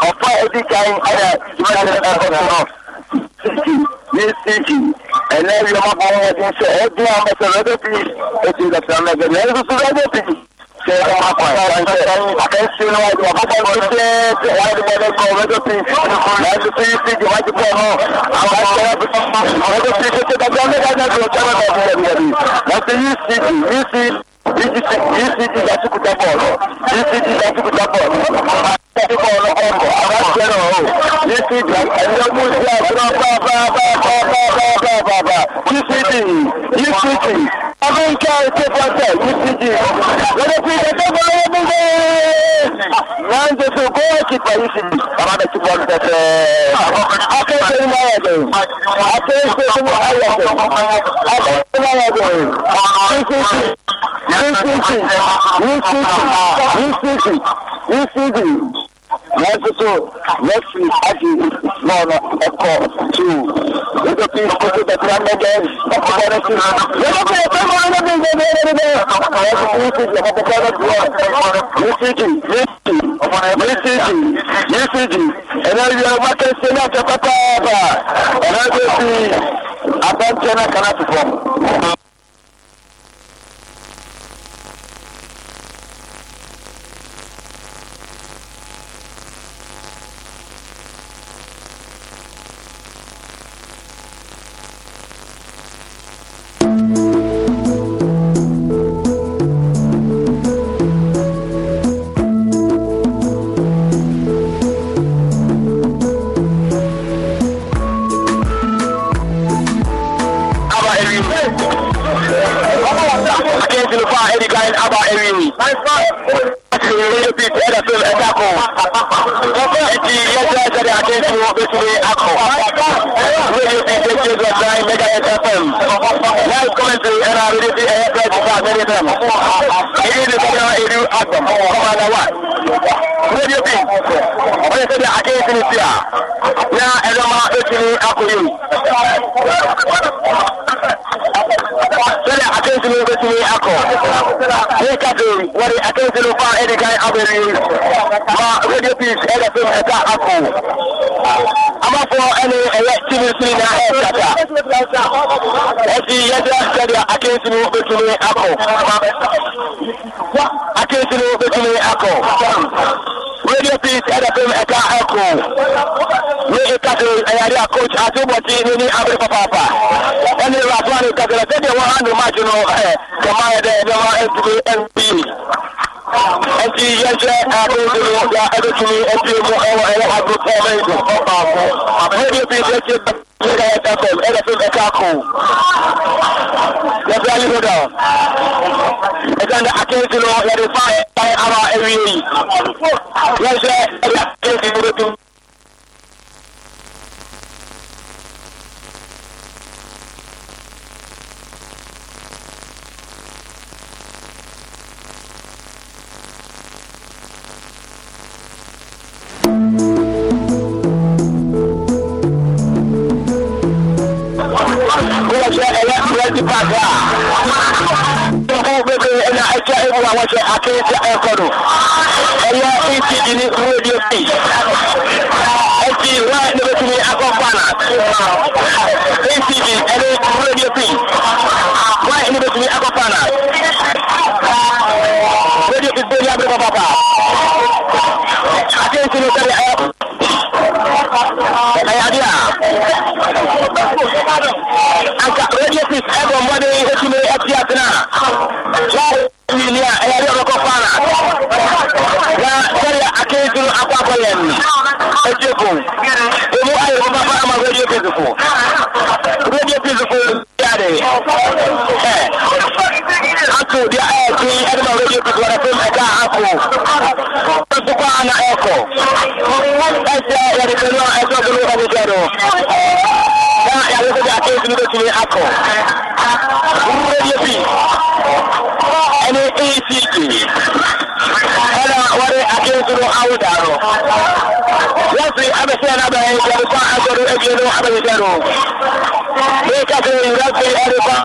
C: ɔfa kain ɛna yɛde ɛkɔtɔnɔ sisi ne sisi ɛnɛ yɛma bɔ wɔn ti sɛ ɛdi a mɛ sɛ ɛdɛ fi eti nkata mɛ gɛ ɛdɛ soso ɛdɛ fi sɛ ɛma kɔ ɛdɛ akɛse no ɛdɛ ɔfɔfɔ ɛdɛ sɛ ɛdɛ bɔ ɛdɛ kɔ ɛdɛ fi ɛdɛ fi fi di wájú pɔ nɔ àwọn ɛdɛ fi ɛdɛ fi fi ɛdɛ fi ɛdɛ fi ɛdɛ fi ɛdɛ fi ɛdɛ fi ɛdɛ fi ɛdɛ ẹ̀dùkọ̀ ọ̀lọ́kọ̀ọ̀kọ̀ àbájẹ́rọ̀ o ní cd ẹ̀yẹ́mú sí àbúrò bàbàbàbàbàbà ucd ucd abẹ́ńkà ètò pọ̀tẹ̀ ucd lọ́dọ̀ tí ìdẹ́tẹ́ bọ́lá gbogbo wọ́n ń tètè kó ẹ̀kìtà ucd bàbá bẹ̀ tí bọ́ọ̀lù tẹ̀tẹ̀ akẹ́kọ̀ọ́ ní máa yẹ̀dẹ̀ akẹ́kọ̀ọ́ ní máa yẹ̀dẹ̀ akẹ́kọ̀ọ́ ní máa yẹ̀dẹ̀ ucd ucd ucd ucd ucd nanso so yɛsi agye bɔɔl ɛkɔ tuu ɛdɔ pii koto bɛtera mɛdɛ ɛkɔbɔ no si yɛbɔ pii ɛfɛ mu ano bi bɛ bɛ bɛ bɛ yɛsi pii si yɛbɔ pɔpɔ no doɔ yɛsi gyi yɛsi yɛsi gyi yɛsi gyi ɛnɛ wia ɔma kɛse ne akyɛ papaapa ɛnɛ bɛ si abɛnkyɛ na kana to fam. and other enemies. Radio bin, wọ́n ṣe bí akéèké ní bíà, ní ẹ̀rọ máa ń tún ní akọ̀yé. Sọ́dọ̀ akéèké ní bẹ́ẹ̀ tún ní akọ̀. hekadum wɔde akɛnselo fa ɛde kan abɛni ma radio peace ɛyɛ fem ɛka ako amafoɔ ɛne ɛyɛ kyiminsini na ɛɛkata ɛti yɛde sɛdeɛ akɛnsino bɛtumi akɔ akɛnsino bɛtumi akɔ radio peace ɛyɛ fem ɛka ako ne ɛkadum ɛyare a coach atebɔte ne ni abere papaapa ɛne rafuane kadara sɛdeɛ wɔhandle match no ɛɛ kama yɛ dɛ ɛbɛma ɛntumi AMP ẹtì yẹsẹ adéjúmọ ya adéjúmọ ẹtì mọ ẹwọ ẹyẹ agbókò ọmọ ìgbò ọba àbọ àbẹyẹ bíi bíi ẹtì ẹtì ẹtì ẹtì ẹtì ẹtì ẹtì akọ yẹbi alihoda ẹtì ẹtì akéwìtì lọ yẹdi fáyẹ fáyẹ ama ẹwìyẹ yìí yẹsẹ ẹtì akéwìtì lọ tó. kuma sai a yi twenty pass a kuma bebe ina aiki a ibuwa wace a kai ta aikonu ɛyɛ eti dini radio station eti wa ne bɛ tuni akɔ kwana eti di ɛni radio station wa ne bɛ tuni akɔ kwana radio station bɛ yabere papa ati eti ni sɛbi ɛyɛ anka radiatis ɛbɔ mmɔde ɛtumi ɛti atena ni a ɛyɛ deɛ ɔbɛkɔ fa na na sɛdeɛ akeetu no akɔ akɔyɛ no ɛtie fo ɛmu ayɛ mo papa ama radio pisifo radio pisifo yɛ de ɛ ni ẹgbẹ́ orí ti gbọ́dọ̀ fún ẹ̀ka àpò ọ̀pọ̀lọpọ̀ àná ẹ̀kọ́ ẹ̀sẹ̀ ẹ̀rẹ̀kẹ́ náà ẹ̀sẹ̀ ọ̀gbọ̀n ọ̀gbọ̀n jẹ̀rọ náà yàrá ìgbẹ́jọ́ àti ìdílé tó ti ní akọ̀ wúrẹ́díẹ́ bì ẹni ACD ẹ̀nà wọ́n rí akéwìtúrú awúdàrọ̀ wọ́n fi abẹ́sẹ̀ náà bẹ̀rẹ̀ ìjọba ẹgbẹ̀rún abẹ́sẹ̀ náà bẹ̀rẹ̀ ìjọba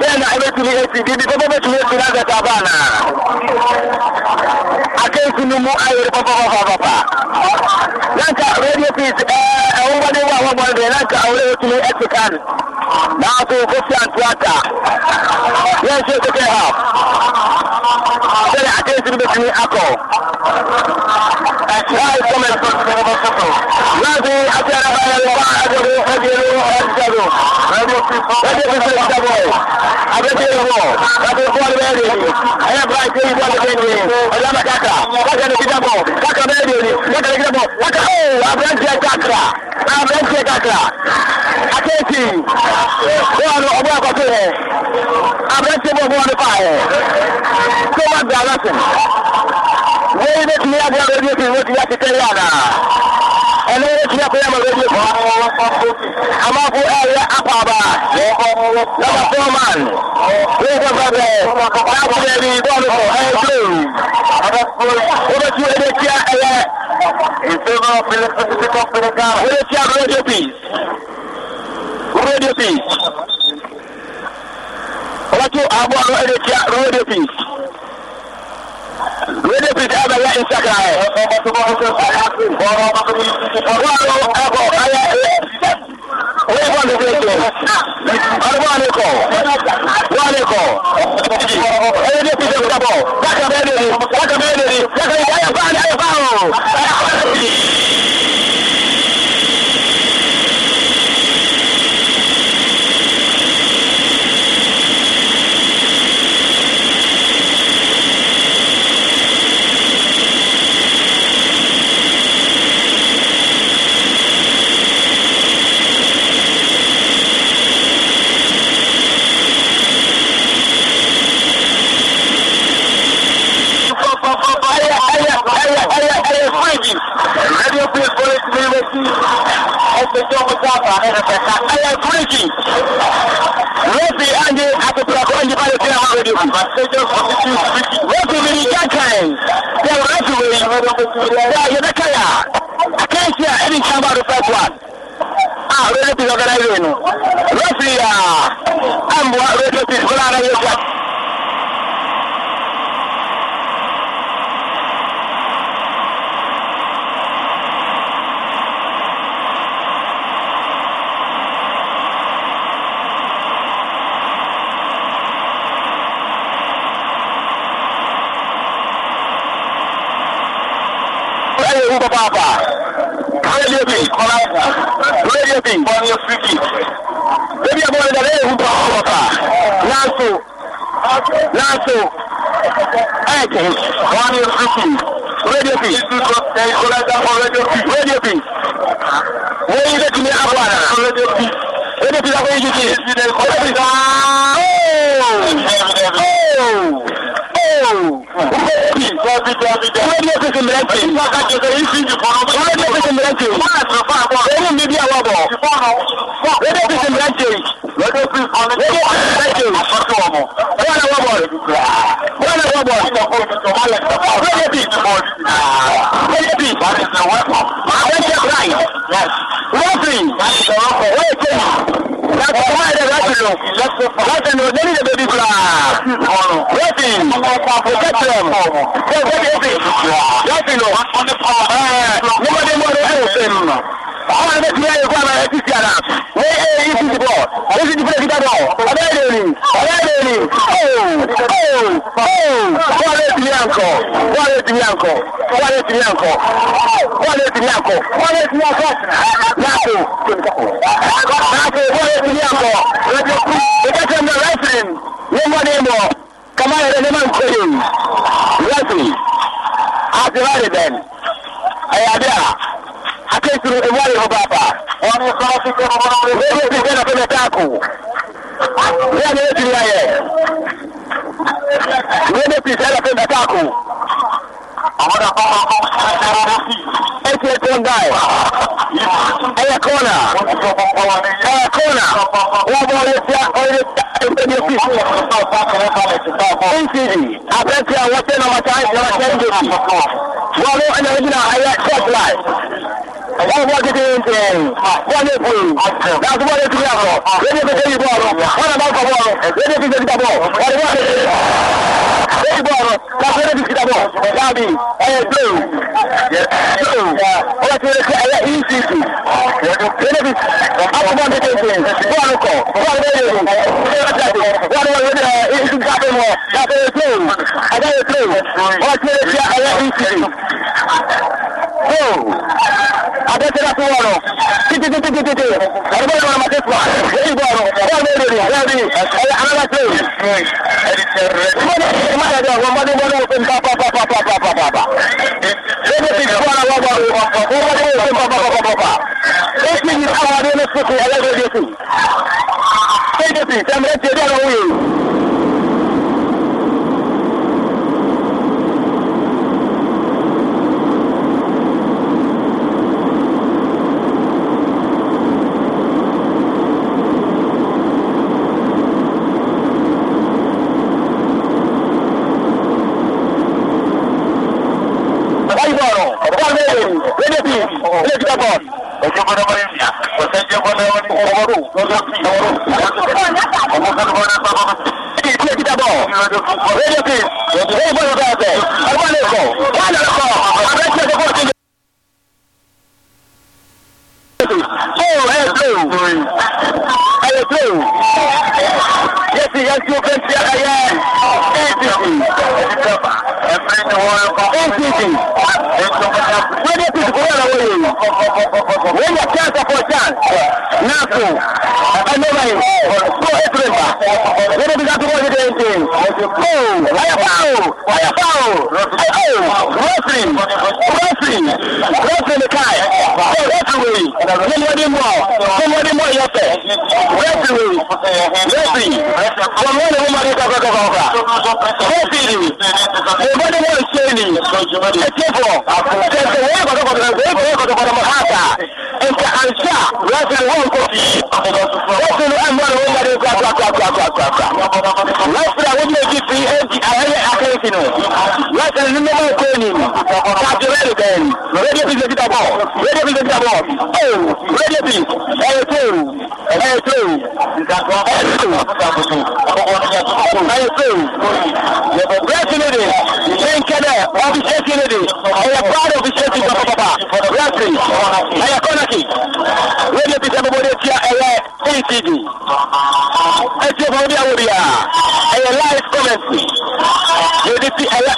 C: bẹ́ẹ̀ náà ebetumi esi bibi pọpọ betumi esi n'azata abaana akansi ni mu ayere pọpọpọpọpọpa nanka radio peace ɛɛ ɛwɔ mbɔde wo a wɔbɔ no deɛ nanka awore etumi ɛte kan nanso kofi anto ata yɛn nso ekeke ha sɛdeɛ akansi ni betumi akɔ ɛkyɛ ayi kɔmɛ nanso ati ara ba yɛ lɛ ba adi o adi o adi o adi o adi o adi o adi o adi o abẹ́tẹ̀wọ̀ kakẹ́kọ̀ọ́ bẹ́ẹ̀rẹ̀ ni ẹ̀yẹ bá ṣe ìwọ bẹ́ẹ̀rẹ̀ ni ọ̀làmà kàkà kàkà ní kíjàbọ̀ kàkà bẹ́ẹ̀rẹ̀ ni kàkà ní kíjàbọ̀ kàkà ó abẹ́ntẹ̀ kàkà abẹ́ntẹ̀ kàkà akéèkì bọ́ọ̀lù ọgbọ́n àkọ́kọ́ yẹ abẹ́ntẹ̀ bọ́ọ̀lù wọn fà yẹ tó má gbà lọ́sìn wọ́n yẹ kí ní adé rédíò kì í wọ́n ti yá ti kẹ́rì àná ẹni wọ́n ti yá kó yá ma rédíò kọ́ àmọ́ fún ẹ̀rẹ́ àpàbà lọ́mọ fún ọmọ Wọ́n bá bẹ̀ lábúlé ní bọ́ọ̀lù kọ̀ ẹ́ lóòrù. Wọ́n bẹ tí wọ́n lè kíá ẹyẹ. Ìfẹ́mọ̀ pínlẹ̀pínlẹ̀ tó pínlẹ̀ ká. Wọ́n lè kíá rédíò pìs. Rédíò pìs. Wọ́n bá tí àbọ̀ ọ̀rọ̀ ẹ̀ lè kíá rédíò pìs. Rédíò pìs ẹ̀ bẹ̀ yẹ ìṣàkà ẹ̀. Wọ́n lọ ẹ̀kọ́ ayẹ ẹ̀ owó bá mi fẹ́ jọ ọdún bá mi kọ̀ bá mi kọ̀ ẹni tó fi ṣe kọ̀ bọ̀ lákàbẹ́ẹ́lì lákàbẹ́ẹ́lì lákàbẹ́ẹ́lì ayẹ̀fà ayẹ̀fà o. sọ mo sá àǹfààní rẹ pẹ̀ka ẹ̀yẹ fúrìjì lọ́sì àǹdí àtẹ̀tẹ̀ ọkọ̀ ẹ̀yìn báyìí sí àwọn rédíò. lọ́sì mi ní jákàn tẹ̀ wọ́n láti wèyí tẹ̀ yẹ̀dẹ̀ káyà akéèsì à ẹni sábà rẹ fẹ́ẹ́ wà. a rédíò ti sọ̀kẹ́ náà yẹ̀ nù lọ́sì à àmọ́ rédíò ti sọ̀kẹ́ náà yẹ̀ bàbà rédíò bì rédíò bì bọ́ni fífi bébí ẹ̀ bọ́ni dàdé ewu bọ́ bàbà nanso nanso ẹ̀ kẹ́ bọ́ni fífi rédíò bì rédíò bì wọ́n yí lẹ́tí ní abọ́ àná rédíò bì rédíò bì lápẹ́ yí kí rédíò bì sáà. Wọ́n ti ṣe mìrẹ́tì. Wọ́n ti ṣe mìrẹ́tì. Èrú mi bí àwọ̀ bọ̀. Wọ́n ti ṣe mìrẹ́tì. Wọ́n ti ṣe mìrẹ́tì. Wọ́n ti wọ́ bọ̀. Wọ́n ti wọ́ bọ̀. Wọ́n ti bì. Wọ́n ti bì. Wọ́n ti cry. Rọ́fìn. Wọ́n ti tẹ̀lé. That's why they have to know. That's the no, they need a baby cry. Rọ́fìn. Ọ̀kẹ́ tẹ̀ mọ̀. Ṣé o ṣe fi? Yọ̀fi lọ. Nígbàdé mọ̀rẹ́ ẹ̀ ṣe mọ̀. Àwọn ẹgbẹ́ ti yẹ kó àmà ẹ̀ ti ti àná. Ní ẹ̀ yìí ti ti bọ̀. Ẹ̀ ti ti fún ẹ̀kí tábọ̀. Ọ̀bẹ́ ẹ̀ lè rìn. Ọ̀bẹ́ ẹ̀ lè rìn. Bọ́ọ̀lù ẹ̀ ti ní àǹkọ̀. Bọ́ọ̀lù ẹ̀ ti ní àǹkọ̀. Bọ́ọ̀lù ẹ̀ ti ní àǹkọ̀. Bọ́ọ̀lù ẹ̀ ti ní àǹkọ̀. Bọ́ọ̀lù ẹ̀ ti ní àǹkọ̀. Láàpù. Láàpù bọ́ọ̀lù ẹ̀ ti ní àǹkọ̀. Ìkẹ́kẹ́ mi rẹ́sìn. Ní mọ́ kama yɛrɛ ne ma n kɔye yasi asibari bɛn ɛyade a ake turu ewa yɛrɛ papa. wọn ni sɔrɔ ti tɛ mɔgɔ wɛrɛ. o yɛrɛ ti fɛn fɛn t'a kun ne yɛrɛ ne turu yɛ ne yɛrɛ ti fɛn t'a kun. Eti ekon guy. Eya kona. Eya kona. Wabo yetia oye ebeni yepi. NCD. Apeti ya wote na wachai na wachai yepi. Wabo ene wajina aya check life. Wabo wajite yente. Wane pui. Nasu wane pui yako. Wede pite yiboro. Wana bako boro. Wede pite yiboro. Wane bako boro lórí bọ́ọ̀rọ̀ lásán ní bisikítà bọ̀ dábì ẹ̀yẹ gbòòrò gbòòrò ọ̀rọ̀ ti rẹ̀ ẹ̀yẹ ecc lórí akọ̀bọ̀ tẹ̀tẹ̀tẹ̀ bọ́ọ̀lù kọ̀ bọ́ọ̀lù bẹ́ẹ̀ yẹ̀rù bọ́ọ̀lù jáde bọ́ọ̀lù wọlé ẹ̀ ecc gáfẹ́ mọ̀ gáfẹ́ gbòòrò ẹ̀yẹ gbòòrò ọ̀rọ̀ ti rẹ̀ ẹ̀yẹ ecc abẹ́sẹ̀dá tó wọ̀rọ̀ títí títí títí títí ọ̀rọ̀ ìwọ̀n ọmọ tẹ́sí wa èyí bọ̀ ọ̀rọ̀ bọ́ọ̀ lórí rẹ̀ bẹ́ẹ̀ bí ẹ̀yà alága tó yìí. ìmọ̀lẹ́ ìmọ̀lẹ́ ọ̀gbọ́n bọ́dún bọ́dún òfin pàpàpàpàpàpàpà. ebi ti fún ara wọ́n bọ̀rọ̀ wọ́n bọ́dún òfin pàpàpàpàpà. ebi yìí àwọn adé ní sùkú ẹlẹ́gbẹ̀ẹ́ When you chance for chance náà tó ẹ̀ẹ́dẹ́ báyìí kó go. ìgbà wọ́n ti bí ká tó wọ́n ti dé ètò ìgbà ó ayé wọ́yẹ fáwọ̀ rọ́fìrì rọ́fìrì rọ́fìrì káì ọ̀ rọ́fìrì mímọ́dé mọ́ mímọ́dé mọ́ yẹpẹ̀ rọ́fìrì rọ́fìrì wọ́n mọ́ ní mímọ́dé kọ́kọ́kọ́kọ́ rọ́fìrì mímọ́dé mọ́ ìṣẹ́ni ẹ̀kẹ́fọ̀ tẹ̀sẹ̀ wọ́n kọ́kọ́kọ́ nka ansa wɛsɛn wɔn ko fi wɛsɛn ɛmɔ na wɔn yɛrɛ kura kura kura kura kura kura wɛsɛn a wɔn bɛ di fi ɛdi ayɛyɛ akɛyɛsi no wɛsɛn ni mɔmɔ ko ni kaati rɛdi bɛn rɛdiɛ bi sɛbi dabɔ rɛdiɛ bi sɛbi dabɔ ɛɛ rɛdiɛ bi ɛyɛ tóoru ɛyɛ tóoru ɛyɛ tóoru ɛyɛ tóoru wɛsɛn de sɛnkɛ dɛ ɔfi sɛnsi de ɛyɛ paadi ɔfi sɛnsi papa papa wɛsɛn ɛyɛ kɔnaki wi radio bi sɛ bɔbɔ de tia ɛyɛ ntv ɛtie fɔ bi awɔ bi a ɛyɛ live commentary yɛde ti ɛyɛ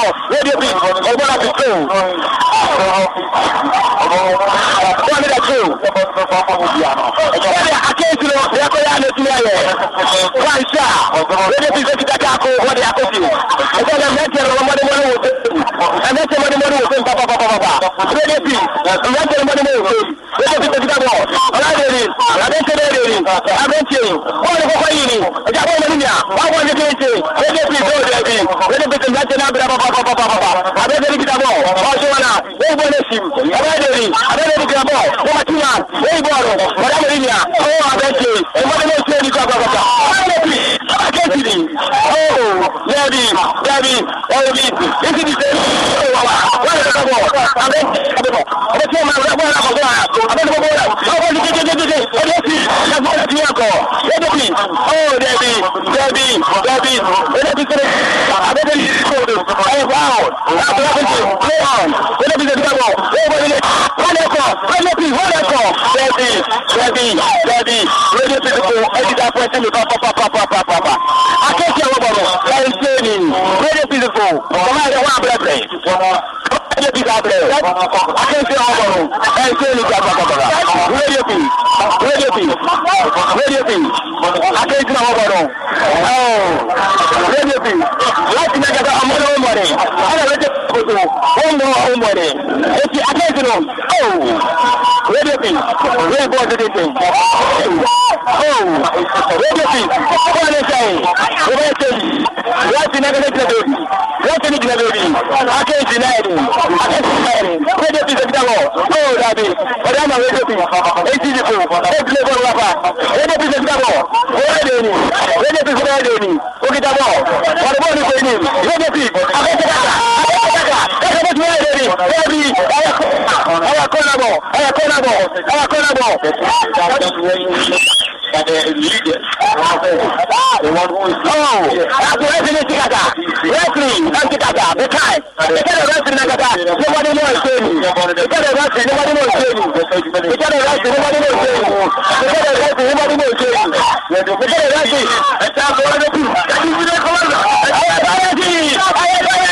C: bọ̀ rédíò bíi ọgbọ́n láti tó. wọ́n mi dà tó. wọ́n mi àkéyèsí lọ ní ẹ̀kọ́ yá létí ayẹ. wọ́n àìsà rédíò bíi fẹ́ ti dákẹ́ àkó wọ́n di àkókò. ẹgbẹ́ ẹgbẹ́ mẹ́tì ẹ̀rọ ọmọdé mọ́lẹ́wọ̀n tó and that's somebody money will say papa papa papa. Ready please. And that's somebody money will say. Let's go to the table. Ala deri. Ala deri kere deri. Ala deri che. Wọ́n lè kọ́kọ́ yìí ni. Ẹja bọ́ ọmọdé ni à. Wọ́n wọ́n lè kéré che. Ready please don't dare be. Ready please and that's an abira papa papa papa. Ala deri kita bọ̀. Wọ́n ṣe wọn à. Wọ́n gbọ́ lè si. Ala deri. Ala deri kita bọ̀. Wọ́n my ti yàn. Wọ́n yìí bọ̀ ọ̀rọ̀. Wọ́n dà mọ̀ ní ni à. Wọ́n wọ́n abẹ́ che. Ẹ̀mọ́dé ló ṣe é ní kọ́ kejìlì ooo dẹbi dẹbi ẹbí títí ti ṣe é wà wá wọn lè lọ bọ abẹ abẹ bọ abẹ tí wọn máa wọlé wọn àkọsọ à abẹ tí wọn wọlé ọkọ ti kékeré ọdún sí ẹgbẹ ọdún sí ẹkọ ẹdọbi ooo dẹbi dẹbi dẹbi ẹdọbi kéré abẹ tẹlifí kóòdù ẹyẹ fáwọn ẹgbẹ ọdún sí play on ẹdọbi tẹlifí kóòdù ẹyẹ fáwọn ẹdọbi tẹlifí kóòdù ẹdọbi wọn ẹkọ dẹbi dẹbi dẹbi rédíò tẹlifí kóòdù ẹdí dàpọ̀ ẹtí mi pa pa pa pa pa pa pa akẹ́kẹ́ wọ́n bọ̀rọ̀ láì ṣe é nìyí rédíò pc fò kọ́má ẹ̀jẹ̀ wọ́n abẹ́rẹ́ bẹ̀ rédíò pc abẹ́rẹ́ akẹ́kẹ́ wọ́n bọ̀rọ̀ láì ṣe é nìyí gbàgbàgbàgbà rédíò pc rédíò pc rédíò pc akẹ́kẹ́ wọ́n bọ̀rọ̀ rédíò pc láti nàgàdà ọmọdé wọn mọ̀ atẹ́sìn wọn mú wọn mú ọ̀dẹ̀ etí atẹ́sìn wọn ọ̀ rédíò pin rédíò bọ́ọ̀ tètè pin ọ̀ oh, oh, rédíò pin bọ́ọ̀ lè ṣe àyè ìbá ẹ̀ṣẹ̀ yìí láti náà kẹ́kẹ́ jìnnà bèbí láti ní jìnnà bèbí akẹ́kẹ́ jìnnà ẹ̀dùn akẹ́kẹ́ jìnnà ẹ̀dùn rédíò pin ṣèkítà wọ̀ ọ̀ dàbí ọ̀dà àmà rédíò pin etí ìdìbò etí lè bọ́ọ̀ wáfà rédíò pin ṣèkítà wọ̀ ọ̀rẹ́dẹ̀ ni rédíò pin ṣèkítà wọ̀ ọ̀rẹ́dẹ̀ ni ó kìtà wọ̀ ọ̀rẹ́dẹ̀ ni kò ní rédíò pin akẹ́kẹ́ ọ̀la ẹ̀ka bó ti wáyé lórí lórí ọ̀la kọ́nà bọ̀ ọ̀la kọ́nà bọ̀ ọ̀la kọ́nà bọ̀. And uh, leaders, the one who is oh, that's the referee Tikata, referee Tikata, the time, the kind of referee Tikata, nobody knows him, the kind of referee nobody knows him, the kind of referee nobody knows him, the kind of referee nobody knows him, the kind of referee, the time for the people, the people that come, the kind of referee, the kind of referee.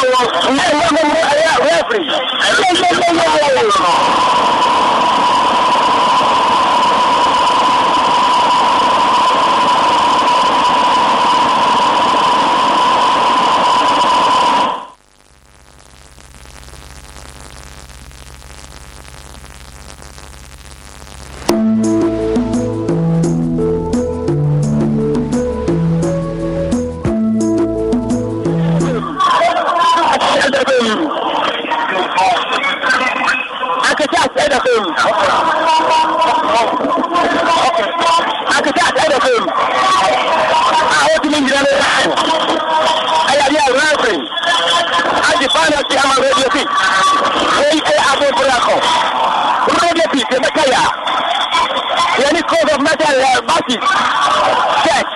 C: papi. da kai mu aka ce a tsaye da kai mu a wata min gida ne a yari a rafin a jifana ce a radio fi sai kai abin fulakon radio fi ce makaya yani cause of ah, metal uh, bosses check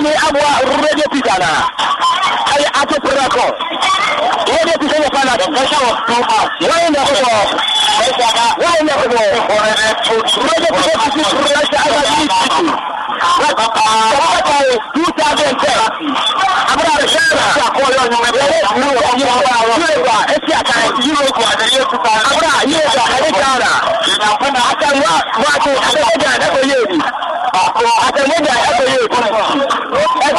C: ile abwa radio tisana ay ato prako radio tisana pala kasha wa tupa wale ndio kwa wale ndio kwa radio tisana kasha ala ni Atẹ̀mọ́jà ẹ̀kọ́ yóò di. Atẹ̀mọ́jà ẹ̀kọ́ yóò di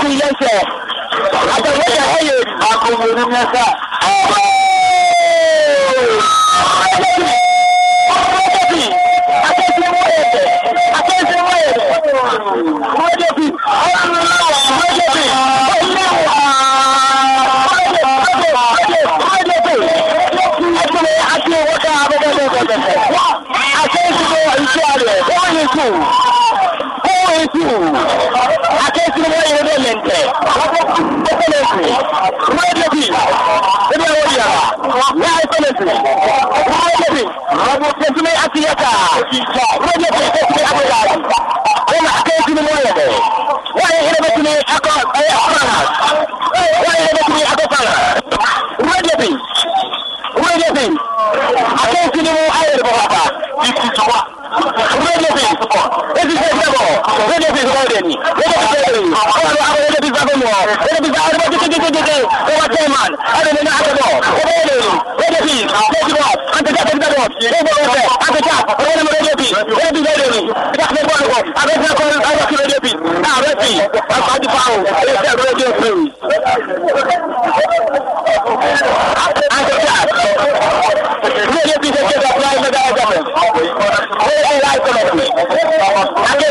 C: kú lẹ́sẹ̀ àtẹ̀wéjà ẹ̀yẹ àkọ̀wérí mẹ́fà. Wow! I said to you, I'm sorry. Why are you cool? su a kai su mai yi da lente ko ne su ko ne bi ina wariya ya ai ko ne su ko ne bi rabu ko su mai asiyata ko ne bi ko su mai abuja ko ma kai su mai da wai ina ba su ne aka ai disappointed me. They got disappointed me. I want to have a little disappointed me. They got disappointed me. They got disappointed me. They got chairman. I don't know how to go. They got it. They got it. They got it. Anti cap, anti cap. They got it. Anti cap. They got it. They got it. They got it. They got it. They got it. I got it. I got it. They got it. Now, let's see. I'm going to follow. Let's see. I'm going to do it. Anti cap. They got it. They got it. They got it. They got it. They got it.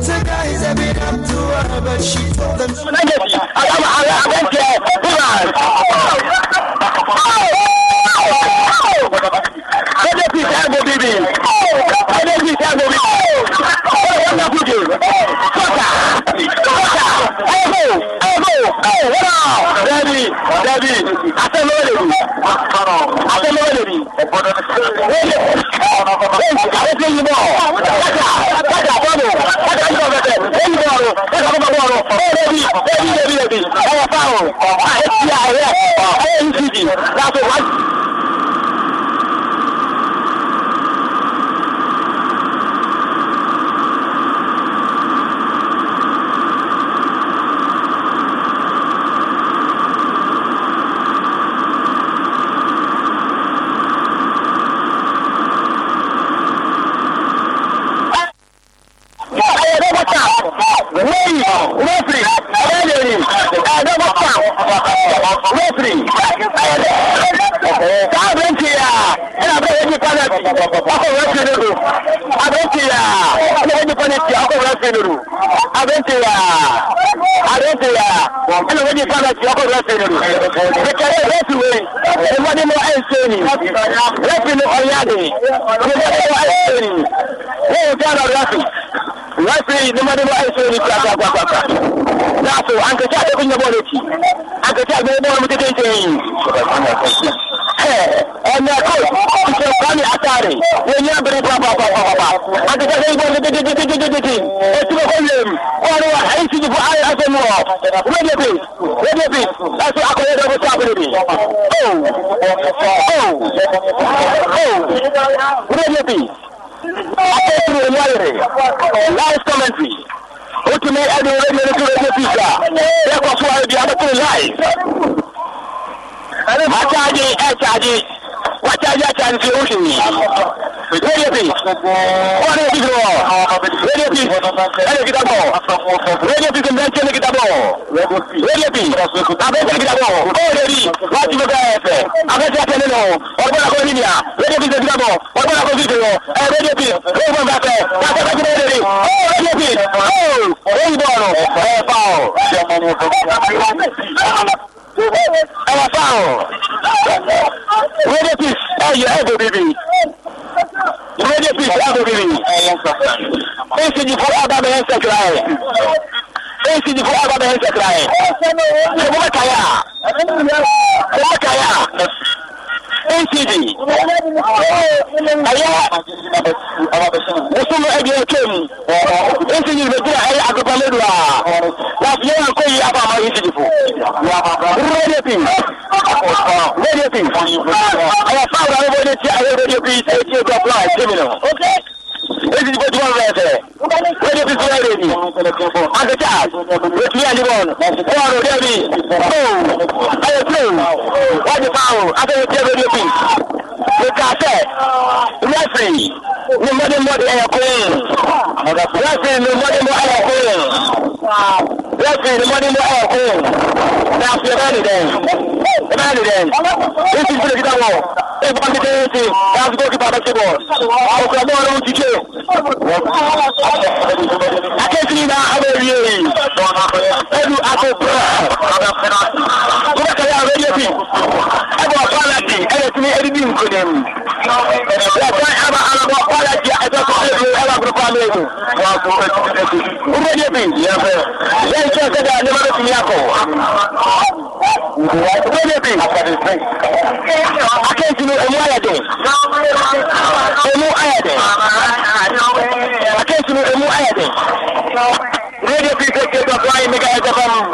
D: Lots of guys have been up to her, but she told them.
C: Oh! dabi dabi asẹlẹ wẹlẹ bi asẹlẹ wẹlẹ bi wẹlẹ alẹsẹ yi bọ kata kata bọọlu kata yi bọ bẹtẹ eyi bọọlu kata kọba bọọlu ẹyẹ bi ẹbi ẹbi ẹbi ẹyẹ fáwọn ẹyẹ ti ayẹ ẹyẹ ncd láti wájú. ne rafi na ƙwarya da ne a yi na kawai an ce kwami a tare ya yi abin ba ba ba ba ba an ta kai gwamnati da da da da da da ya tuba kwallon kwarewa a yi sigi fa a yi ake muwa wanda bi wanda bi a su aka yi rabu ta bude bi oh oh oh wanda bi a kai turu wayere live commentary Otu ne adi wuri ne turu ne fisa, ya kwasuwa ya biya da turu live. Ata aje, ata aje wàjáde àtàntì oṣù yìí rédíò pis wọn ní òfìsì wọ rédíò pis ẹni kìtà bọ rédíò pis ní ẹni kìtà bọ rédíò pis abẹ́tẹ̀ kìtà bọ kóòdè rí láti gbogbo ẹ̀fẹ̀ abẹ́tẹ̀ àti ẹni nù ọgbọ́n àkọ́ ní nìyà rédíò pis kìtà bọ ọgbọ́n àkọ́ sí ìṣòro ẹ rédíò pis rédíò pis àfẹ́ àfẹ́ àti rédíò rí ó rédíò pis ó ó ń bọ̀ ọ̀rọ̀ ẹ̀ fà ọ̀ ɛwɔ fáwọn radio peace ɛyɛ ɛbɔ bibi
A: radio peace ɛbɔ
C: bibi esijifo aba bɛ yɛn sɛkira yɛ esijifo aba bɛ yɛn sɛkira yɛ ɛbɔ bɛ kaya ɛbɔ bɛ kaya ncd ɛyɛ wosom aduɛ twam ncd bɛgyina ɛyɛ agopaledu a wafiɛ akɔ yi abaama ncd fo radio pin radio pin ɛyɛ fa wura ne bɔ ne tia ɛyɛ radio pin sɛ ɛtie dɔpla ɛtie mi no ezi bó ti wọn bẹ ẹsẹ wẹni fi fún ẹrẹ ni akẹta wetin yà libọn bọọlù dẹbi tóo ayé tóo wájú fáwọn akẹyẹ tiẹ bẹ dẹbi nìkàtẹ rẹfì ní mọdémọdé ẹyẹ kóyè rẹfì ní mọdémọdé ẹyẹ kóyè rẹfì ní mọdémọdé ẹyẹ kóyè ní àfihàn bẹẹ nìdẹ
A: bẹẹ nìdẹ ní ti fi lè fi
C: dáwọ. Ivan Kennedy has goalkeeper basketball. Àwùjọ náà ló ń díje. Akéèsì náà abẹ́rẹ́ yìí. Ẹnu àtẹ̀pẹ́. Bùbá kẹ̀lé àwọn rédíò bì. Ẹ̀bùn ọ̀pọ̀lọpì ẹ̀yẹ tí ní ẹ̀dínní nkùnrin. Yàtọ̀ ẹ̀bà àlọ́bọ̀ ọ̀pọ̀lọpì ẹ̀jọ̀ tó ṣe é ẹ̀bà kúrúkọ àmì ẹ̀dùn ɛnu ɛmu ayɛ dɛ ɛmu ayɛ dɛ akeesi no ɛmu ayɛ dɛ radio fi se kekɛ to ayi mega ɛsɛ fam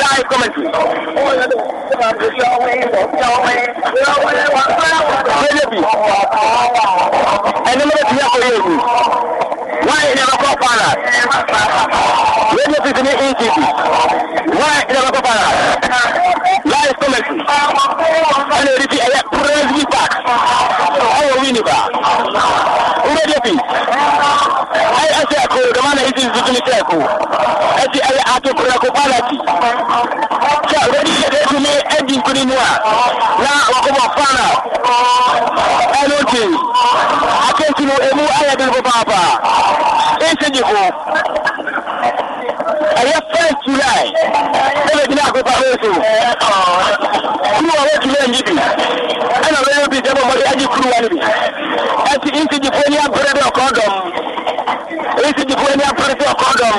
C: live commentary. radio bi ɛnu mɛ ti yɛ kɔ yɛ egu wáyé ní ɛmɛ kɔ fana radio fi se ní ecb wáyé ní ɛmɛ kɔ fana policy ɛna ɛde ti ɛyɛ presby park ɛwɔ winneba wobɛdeɛ bi ɛyɛ ɛsɛ ɛko dama na ɛsi nsutumi sɛ ɛko ɛti ɛyɛ atokorako palati sɛ wobɛde yɛde tumi adi nkuni mu a na wakɔbɔ fana ɛno nti akensi no ɛmu ayɛ dene papaapa ɛnsɛ gyefo ɛyɛ first july ɛna bi na akokɔ abɛɛso kuruwa wɔ tumi anyi bi ɛna wɔyɛ bi sɛ bɔmmɔde agye kuruwa no bi ɛti nti gyifo ni abrɛ bi ɔkɔɔdɔm nsi di kuro ni apare sɛ ɔkɔdɔm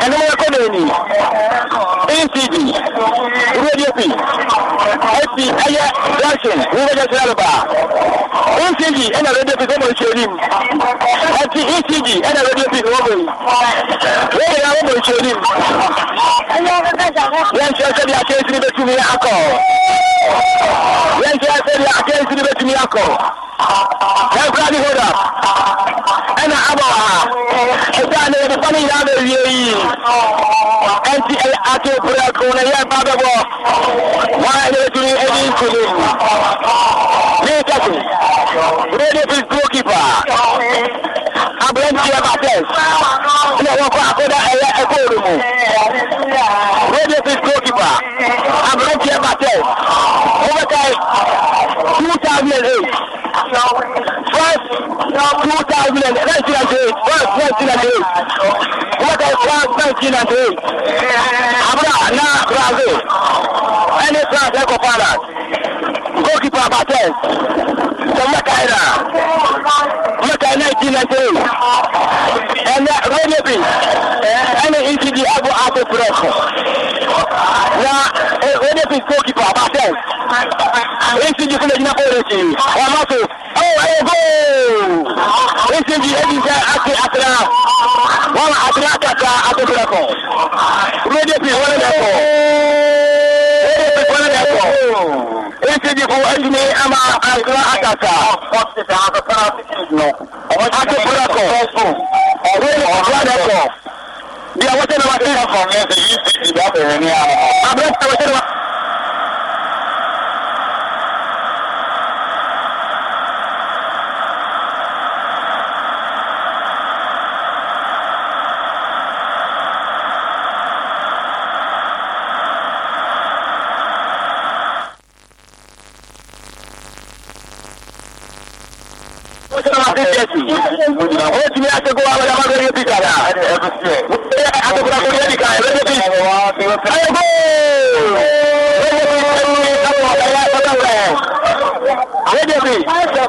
C: ɛno mo yɛkɔ naani ncd radio p ɛti ɛyɛ junction wobɛgya kyerɛ no baa ncd ɛna radio p sɛ mɔ nkyerim ɛti ncd ɛna radio p wɔbɔ yi wɔbɛyɛ wɔbɔ nkyerim yɛnkyerɛ sɛ deɛ akɛnsini bɛtumi akɔ yɛnkyerɛ sɛ deɛ akɛnsini bɛtumi akɔ yɛnkora de hold up ɛna abɔ ɛsɛ ne yɛbɛfa ne nyinaa bɛwie yi ɛnti ate prɛko no yɛmfa bɛbɔ wana ne bɛtumi ani nkuni ne nkɛse rede fis goalkeeper aberanteɛ bates ne wɔkɔ akɔda ɛyɛ ɛgoolu mu rede fis goalkeeper aberanteɛ bates wobɛkae 2008 first two thousand and nineteen ninety eight one nineteen ninety eight kuma ta one nineteen ninety eight abuna na brazil ɛni france ɛkɔ finance goalkeeper bates sɛmɛ jinatei ɛnɛ radio bi ɛne ecd abo abo press na radio bi goalkeeper abasɛ ecd fúnɛ gyina bɔɔl akyi ɔma so ɛwɔ ɛyɛ goal ecd ɛdi sɛ ate atena wɔn atena atata abo press radio bi wɔn ɛnɛ kɔ. Ntidifu ẹdini ama akura akasa. Ati pọlọkọ. Ọwọ pọlọkọ. Bí a wọ́n tẹ́lẹ̀ wá tẹ́lẹ̀ fún mi, ẹ̀sìn yìí ti dìbò abẹ̀rẹ̀ ní àwọn. Abẹ́rẹ́ tẹ́lẹ̀ tẹ́lẹ̀ wá. kuwa da magani fika da. Mutum ya da aka kuɗa kuɗa fika ya rage fi. Ayyukan!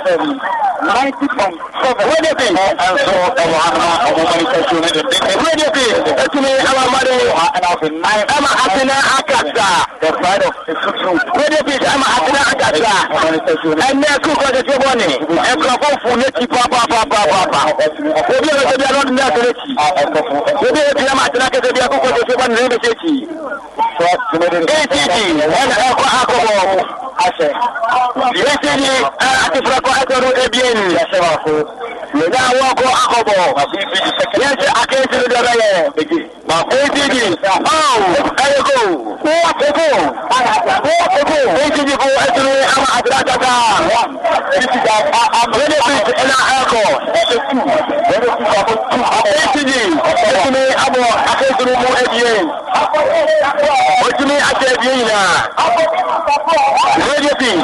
C: fm ninety point seven. wọ́n dẹ̀ pé ẹ̀ sọ akɔdo ebien ni yɛda wɔkɔ akɔbɔ yɛnse akensi no dɛbɛ yɛ atd ɛyɛ go eko atd ko ɛtiri ama atratata benefit ɛna ɛkɔ atd ɛtumi abɔ akensi no mu ebien ɔtumi akyɛ ebien nyinaa benefit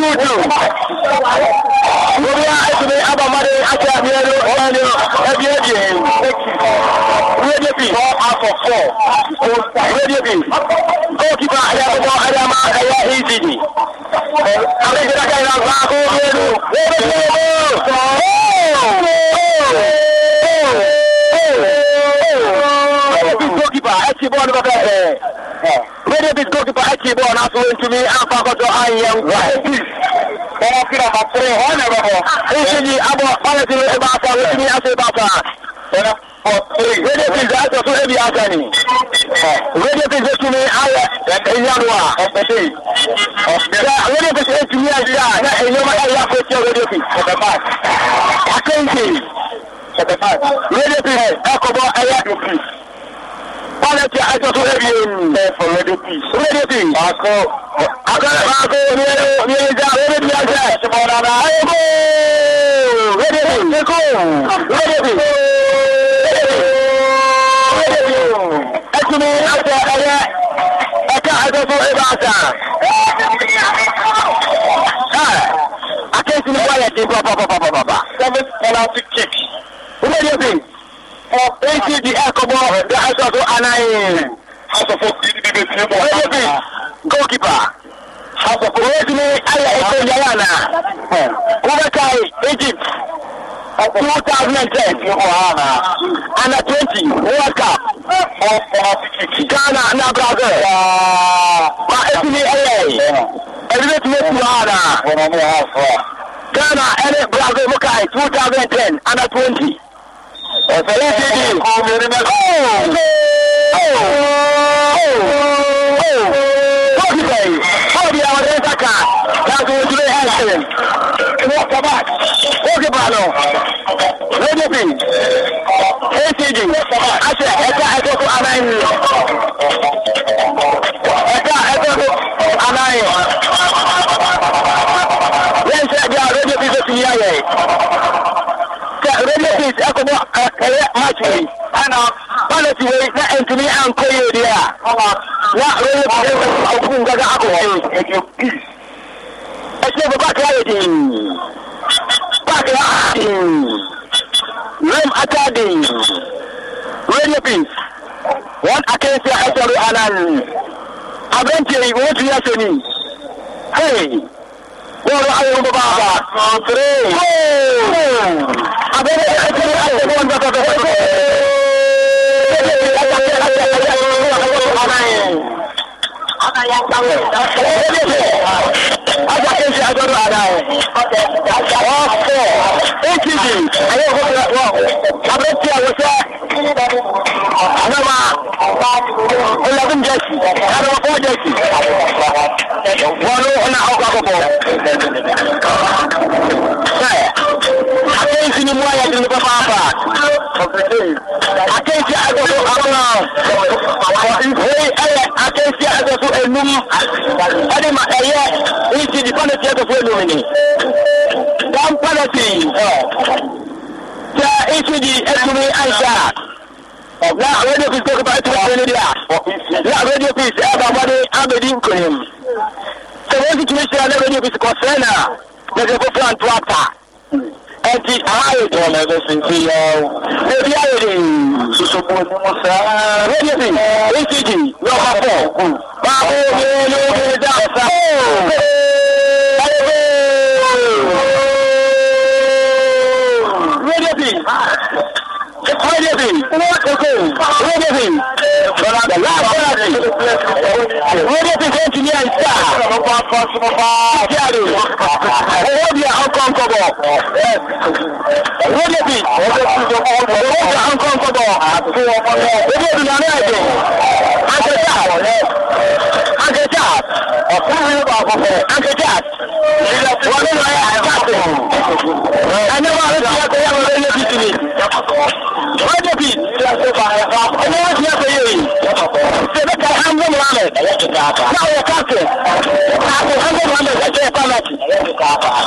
C: kutu wuri a asibi aba mmadụ aka abịarụ ọnụ ebe ebi radio b afọ fọ radio b gokipa ahịa akwụkwọ ahịa ma ahịa ezd abịajiri aka ya na ahụ elu Oh! bit goalkeeper ɛkyi bɔɔl no bɛbɛ ɛɛ radio bit goalkeeper ɛkyi bɔɔl no aso ntumi anfa akɔtɔ anyɛ nkwa. bɔɔl kira ma tere hɔn na ɛbɛ hɔ. nsonyi abɔ ɔlɛ ti ɛba afa ntumi aso ɛba afa. radio bit zɛ ɛsɛ so ebi asa ni. radio bit zɛ tumi ayɛ ɛnyanuwa. ɔpɛte. sɛ radio bit zɛ tumi ayɛ a na ɛnyɛma ɛyɛ akɔtia radio bit. ɔbɛba. akɛnse. ɔbɛba. radio bit ɛkɔbɔ ɛyɛ wọ́n ti àjọ tó rẹ̀ bíi èmi. ẹ fọ rédíò tí. rédíò tí. akọ. akọ akọ ní ẹ ní ẹ jà rédíò tí a jẹ. ṣe bọ̀ dada. ayé bò rédíò tí. kíkó rédíò tí. rédíò tí. ẹ ti ní àjọ ẹyẹ ẹka àjọ tó ẹ bá a ta. akéésì ni wọ́n yẹ kí n bọ̀ bọ̀ bọ̀ bọ̀ bọ̀ bọ̀. seventh penalty kick. rédíò tí nti di ɛkɔbɔ de ahyɛ so anan. asɔfo yìí bi bɛ tiɲɛ bɔ. ɛyɛ bi goalkeeper. asɔfo wo ti ni ayɛ ɛkɔ yɛ yɛ ana. wo bɛ ka egypt. two thousand and ten. under twenty world cup. ghana na brazil. ma esi ni ɛyɛ. ɛbi bɛ tiɲɛ tu ana. ghana ɛni brazil mo ka two thousand and ten under twenty ẹ̀fẹ́ yìí ti di nǹkan obìnrin mẹ́ta. Bọ́ọ̀dì bẹ̀yì, bọ́ọ̀dì àwọn ọ̀dẹ́ sàkà láti ojú lé ẹ̀sìn. Wọ́n kọ́bà, ó kì bà lọ. Lójúbì, ACD, àṣẹ is ɛkɔbɔ ɛyɛ match wei penalty wei na ntumi ankɔ yie deɛ a na royal player ɔkú nkaka akɔwɔ yi ɛkyɛ bɛ baaki ayɛ dii baaki ayɛ dii rem ata dii radio peace wɔn akansi ɛsɛre anan aberanteɛ yi wɔn ti yɛ sɛ ni hey. wani ayon ba ba abin da ya ci a cikin wanda ka ga ko Haka ya kawo da aja ke se agbado ara ẹ ọfọ atv ayé òkú fúnra wọ abúlé tí a wọ sẹ anama eleven jẹsi anama four jẹsi wọn ló ọ̀nà ọkọ akéǹtì ni mú ayé ti ní kó fáfá akéǹtì agogo abúlá wéyí ẹyẹ akéǹtì agogo enum ẹni ma ẹyẹ ìtì di pọlọsì agogo enum ni wọn pọlọsì tẹ ìtì di ẹtùmí àìsà na radio peace tó kópa ẹtùmí àìsà nídìí à na radio peace ẹ bá wọlé abedi nkùnrin sọ wọn ti tún ṣe ẹ na radio peace kọ sẹ́nà gbẹgbẹ fún àǹtọ́ àtà ɛnti ayɛdɔn na ɛsɛ sɛ nti yɛ ebi ayɛdɛ sosopo ni mo saa wɛdi bi ecg na ɔma pɔ baako bi ni o bi da ɔsa. Ready? everything. What again? Everything. The last penalty. Everything engineer is star. Jari. Owó di àhánkàn kọ̀bọ̀. Everything. Owó di àhánkàn kọ̀bọ̀. Owó di nàní àjò. Àṣẹ sáà ọ̀sán mi bá fọ̀fẹ̀ ankẹ́kẹ́ wọ́n ní wọ́n yẹ àkáàtì ẹni wọ́n ti yẹ pé yẹ wọ́n lé bìtì mi wọ́n dé bi ẹni wọ́n ti yẹ pé yẹ yìí ṣẹbi ka hamdu muhammed náà wọ́n káàtì káàtì hamdu muhammed ẹ̀jẹ̀ ẹ̀kọ́ mẹ́tì wọ́n sáyé wọ́n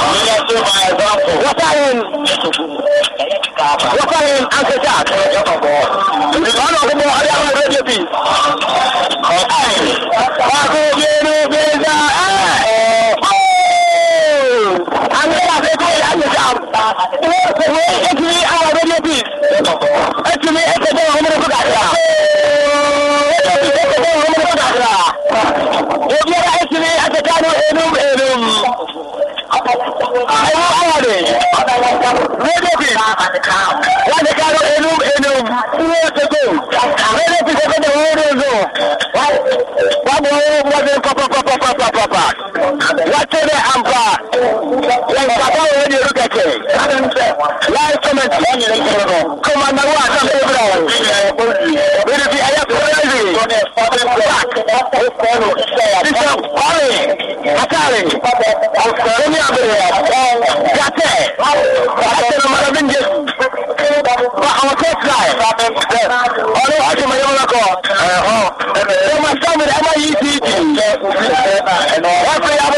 C: sáyé ankẹ́kẹ́ ọ̀nà ọ̀gbọ̀n ọ̀dẹ́ àwọn ẹ̀rọ dé bi ọ̀sán. ɛtumi awa radio bill ɛtumi ɛkɛdɛ wɔn mu nso kakra radio bill ɛkɛdɛ wɔn mu nso kakra obiara ɛtumi akeka no enum enum ɛmu awa de radio bill wadeka no enum enum tiri ɛkɛdɛ radio bill kere láì sọmẹtì kọmọdé wà sábẹ ìbúra wọn bẹrẹ fi ayé pọlẹsì sísè ọrẹ àtàrẹ ọsẹrẹ ní abẹrẹ gàtẹ àtẹnum mọlẹbíńdé bá àwọn tó tà ẹ ọdún ọdún mọ yẹmọ lọkọ ẹ ọ ẹ ma sábẹ ẹ ma yí ti ìdì wọn fi yà.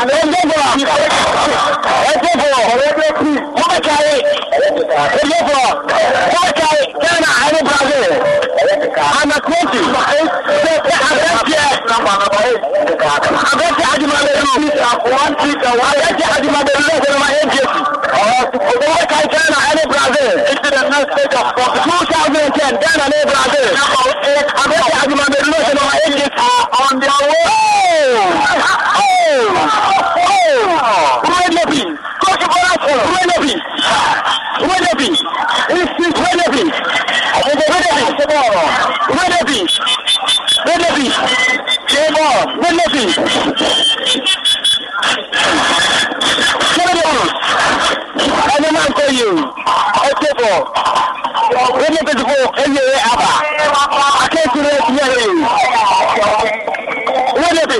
C: àbẹ ẹjẹ bọ ẹjẹ bọ mọkàlẹ ẹjẹ bọ mọkàlẹ ghana àyẹnì brazil àmà twenty ṣe ṣe àbẹ̀tẹ̀ àbẹ̀tẹ̀ àjùmọ̀lẹ̀ lù àbẹ̀tẹ̀ àjùmọ̀lẹ̀ lù ẹ̀jẹ̀ ma ẹ̀jẹ̀ mọkàlẹ ghana àyẹnì brazil two thousand and ten ghana ní brazil àbẹ̀tẹ̀ àjùmọ̀lẹ̀ lù ẹ̀jẹ̀ ma ẹ̀jẹ̀ on their way. Wedebi. Wedebi. Instant Wedebi. Wedebi. Wedebi. Wedebi. Jebo. Wedebi. Wedebi. Ẹni máa ń kọ yìí o, ẹ ṣe bọ̀, wọ́n ní bẹ̀rẹ̀ fún ẹyẹ aba, akéèkúrẹ́ ìpínlẹ̀ yìí. Nabi.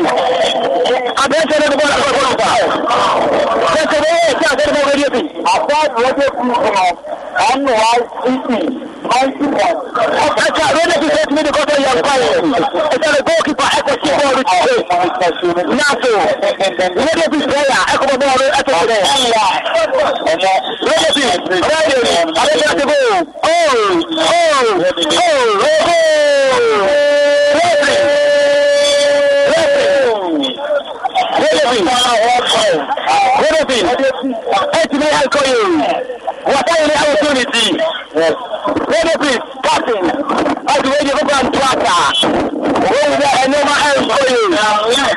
C: Abin sai daga gona farko nan ba. Sai ka ne ya ta daga gari bi. A ta waje kuma an wa tsiki. Aka rona ki sai mi da kota ya ba. Ita da goki ba aka ci ba ru ce. Na so. Ne da bi tsaya aka ba ba aka tsaya. Allah. Rona bi. Rona bi. Abin da ta go. Oh. Oh. Oh. Oh. Everything. Everything. Eight may I call you. What are the opportunity? Everything. Passing. Out the way you go and Twitter. Over there, I never else for you. Yes.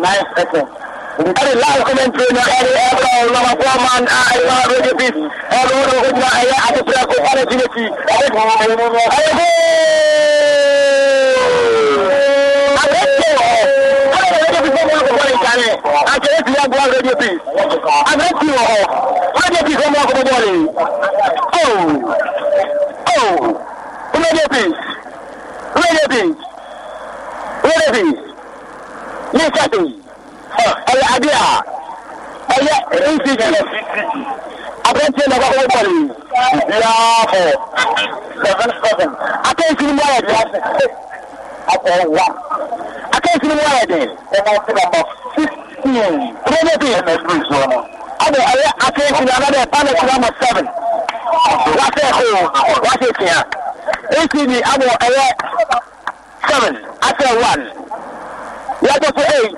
C: nine seconds. Nkari last commentary na ɛri ɛbra eh, ɔlɔmɔ fɔ man a ɛyɛ radio peace ɛbɛ eh, wɔn wɔn gyina ɛyɛ adekorɛ ko ɔlɛ ti ne ti ɛbɛ ti wɔn wɔn wɔn ɛyɛ ko. Abrɛkye wɔ ɛna radio peace wɔn wɔn kɔkɔ nkyɛn akyerɛ ti yɛ agoa radio peace abrɛkye wɔ hɔ radio peace wɔn wɔn kɔkɔ bɔɔli Oh, oh, radio peace radio peace radio peace ní sọ́ọ̀tì ẹ̀yẹ adé a ẹ̀yẹ ncc abẹ́ntì ẹ̀dá kọ́kọ́ bọ̀lì ìdíyà fọ̀ seven seven akẹ́yìntì ni mo ayẹ̀ dẹ̀ akọ̀ wa akẹ́yìntì ni mo ayẹ̀ dẹ̀ ọmọ ọtí nàbọ fifteen rẹ́mẹ́tì ẹ̀mẹ́ bí ìṣòro náà ọ̀dọ̀ ẹ̀yẹ akẹ́yìntì ni anadẹ̀ panel ti nàmọ̀ seven wáṣẹ̀ ẹ̀kọ́ wáṣẹ̀ tìyà ncd abọ̀ ẹ̀yẹ seven akẹ́ one yàtọ̀ sí eight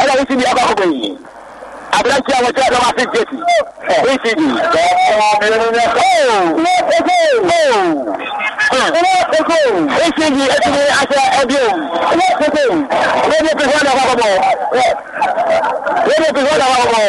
C: ẹ̀rọ yìí ti di ọkọ̀ ọkọ̀ yìí àbúrántí àwọn tí wọ́n lọ́wọ́ sí jẹ́sì eight di. eight di eti ni aṣọ ẹbí o rédíò pípọ́n náà wà bọ̀ rédíò pípọ́n náà wà bọ̀.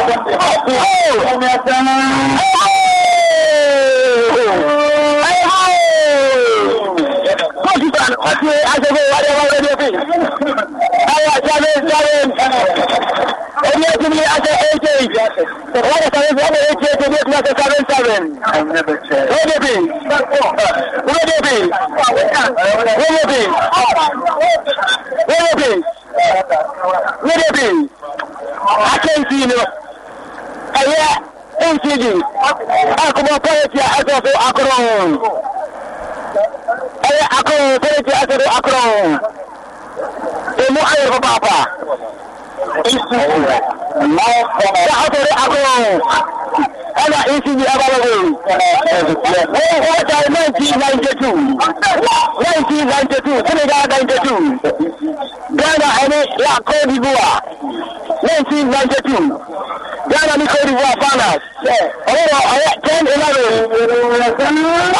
C: àti aṣẹ́fẹ́ ìwádìí ọmọ orílẹ̀ èdè àwọn àṣàlẹ̀ ìṣàlẹ̀ orí ẹ̀sìn ní aṣẹ́fẹ́ ìṣe ìwádìí sàlẹ̀ ìṣe ọmọ èdè èdè ní ẹ̀sìn aṣẹ́ sàlẹ̀ ìṣàlẹ̀ orílẹ̀ èdè orílẹ̀ èdè orílẹ̀ èdè orílẹ̀ èdè orílẹ̀ èdè akéǹtì ni ɛyɛ ncd akɔbɔ pɔlɛti a ɛsɛ so akorɔn ɛyɛ akorɔn pɔlɛti a ɛsɛ so akorɔn emu ayɛ papaapa hakuri ako ana ECG 1992 1992 Senegal 92 Ghana ene la Côte d'Ivoire 1992 Ghana ni Côte d'Ivoire finals. Oh, 10 11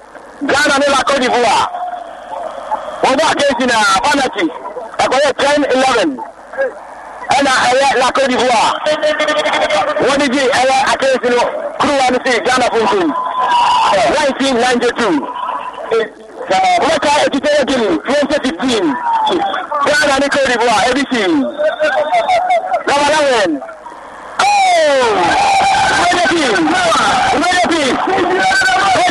C: ghana ne la cote d'ivoire wɔn bɔ akeesi na penalty ɛkɔyɛ ten eleven ɛna ɛyɛ la cote d'ivoire wɔn de gye ɛyɛ akeesi no kuruwa no si ghana funfun nineteen ninety two mẹ́ta ètùtẹ́rẹ́ gèlè twenty fifteen ghana ne cote d'ivoire abc lọ́wọ́lọ́wọ́ goal! Ready, ready, ready.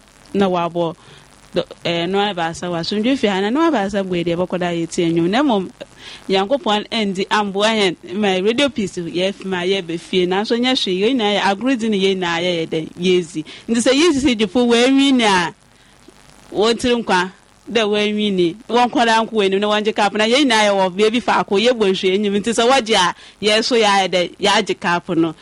E: na wabɔ ɛɛ nɔɔre baasa wa sundue fi hana nɔɔre baasa bɔ yɛ deɛ bɔkɔda yɛ tie nyom na mmom nyankopɔn ɛndi amboa yɛn ma radio piece yɛ ma yɛ bɛ fie nanso nyɛ hwee yɛn nyinaa yɛ agorodi ne yɛn nyinaa yɛ yɛ dɛ yɛzi nti sɛ yɛsi si difo wɔnwi ne a wɔntiri nkwa dɛ wɔnwi ne wɔn nkɔda nko wɔ na wɔn gye kaapo na yɛn nyinaa yɛ wɔ beebi faako yɛ bɔ nhwee anim nti sɛ wɔgye a yɛ so yɛ ayɛ dɛ yɛ kaapo no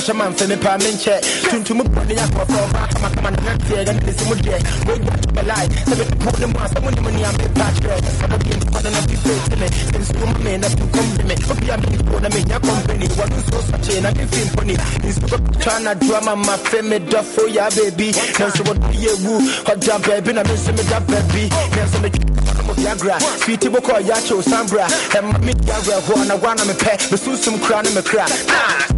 N: man check. ɔhyɛ ma mfɛ mepa menkyɛ tuntum bɔ ne yɛahoɔfɛ ɔba kamakama ne nanteɛ ɛga ne sɛ mu deɛ wɔagya to bɛlae sɛ bɛtepɔ ne mu a sɛ monim nea mepa kyerɛ ɔbɔdeɛ ntipada na pipɛ ti me nsuo ma me na tukom de me obia menko na menya company I such wɔno nsuo sɔkyee my memfi mpɔni nsuo bɛtwa na doa so mafe medɔfo yɛ baabi nanso wɔde yɛ wu ɔda baabi na menso meda so nanso metwa Viagra, Sweetie Boko, Yacho, Sambra, and Mammy Yagra, who on a one on a pair, the Susum crown and a crap.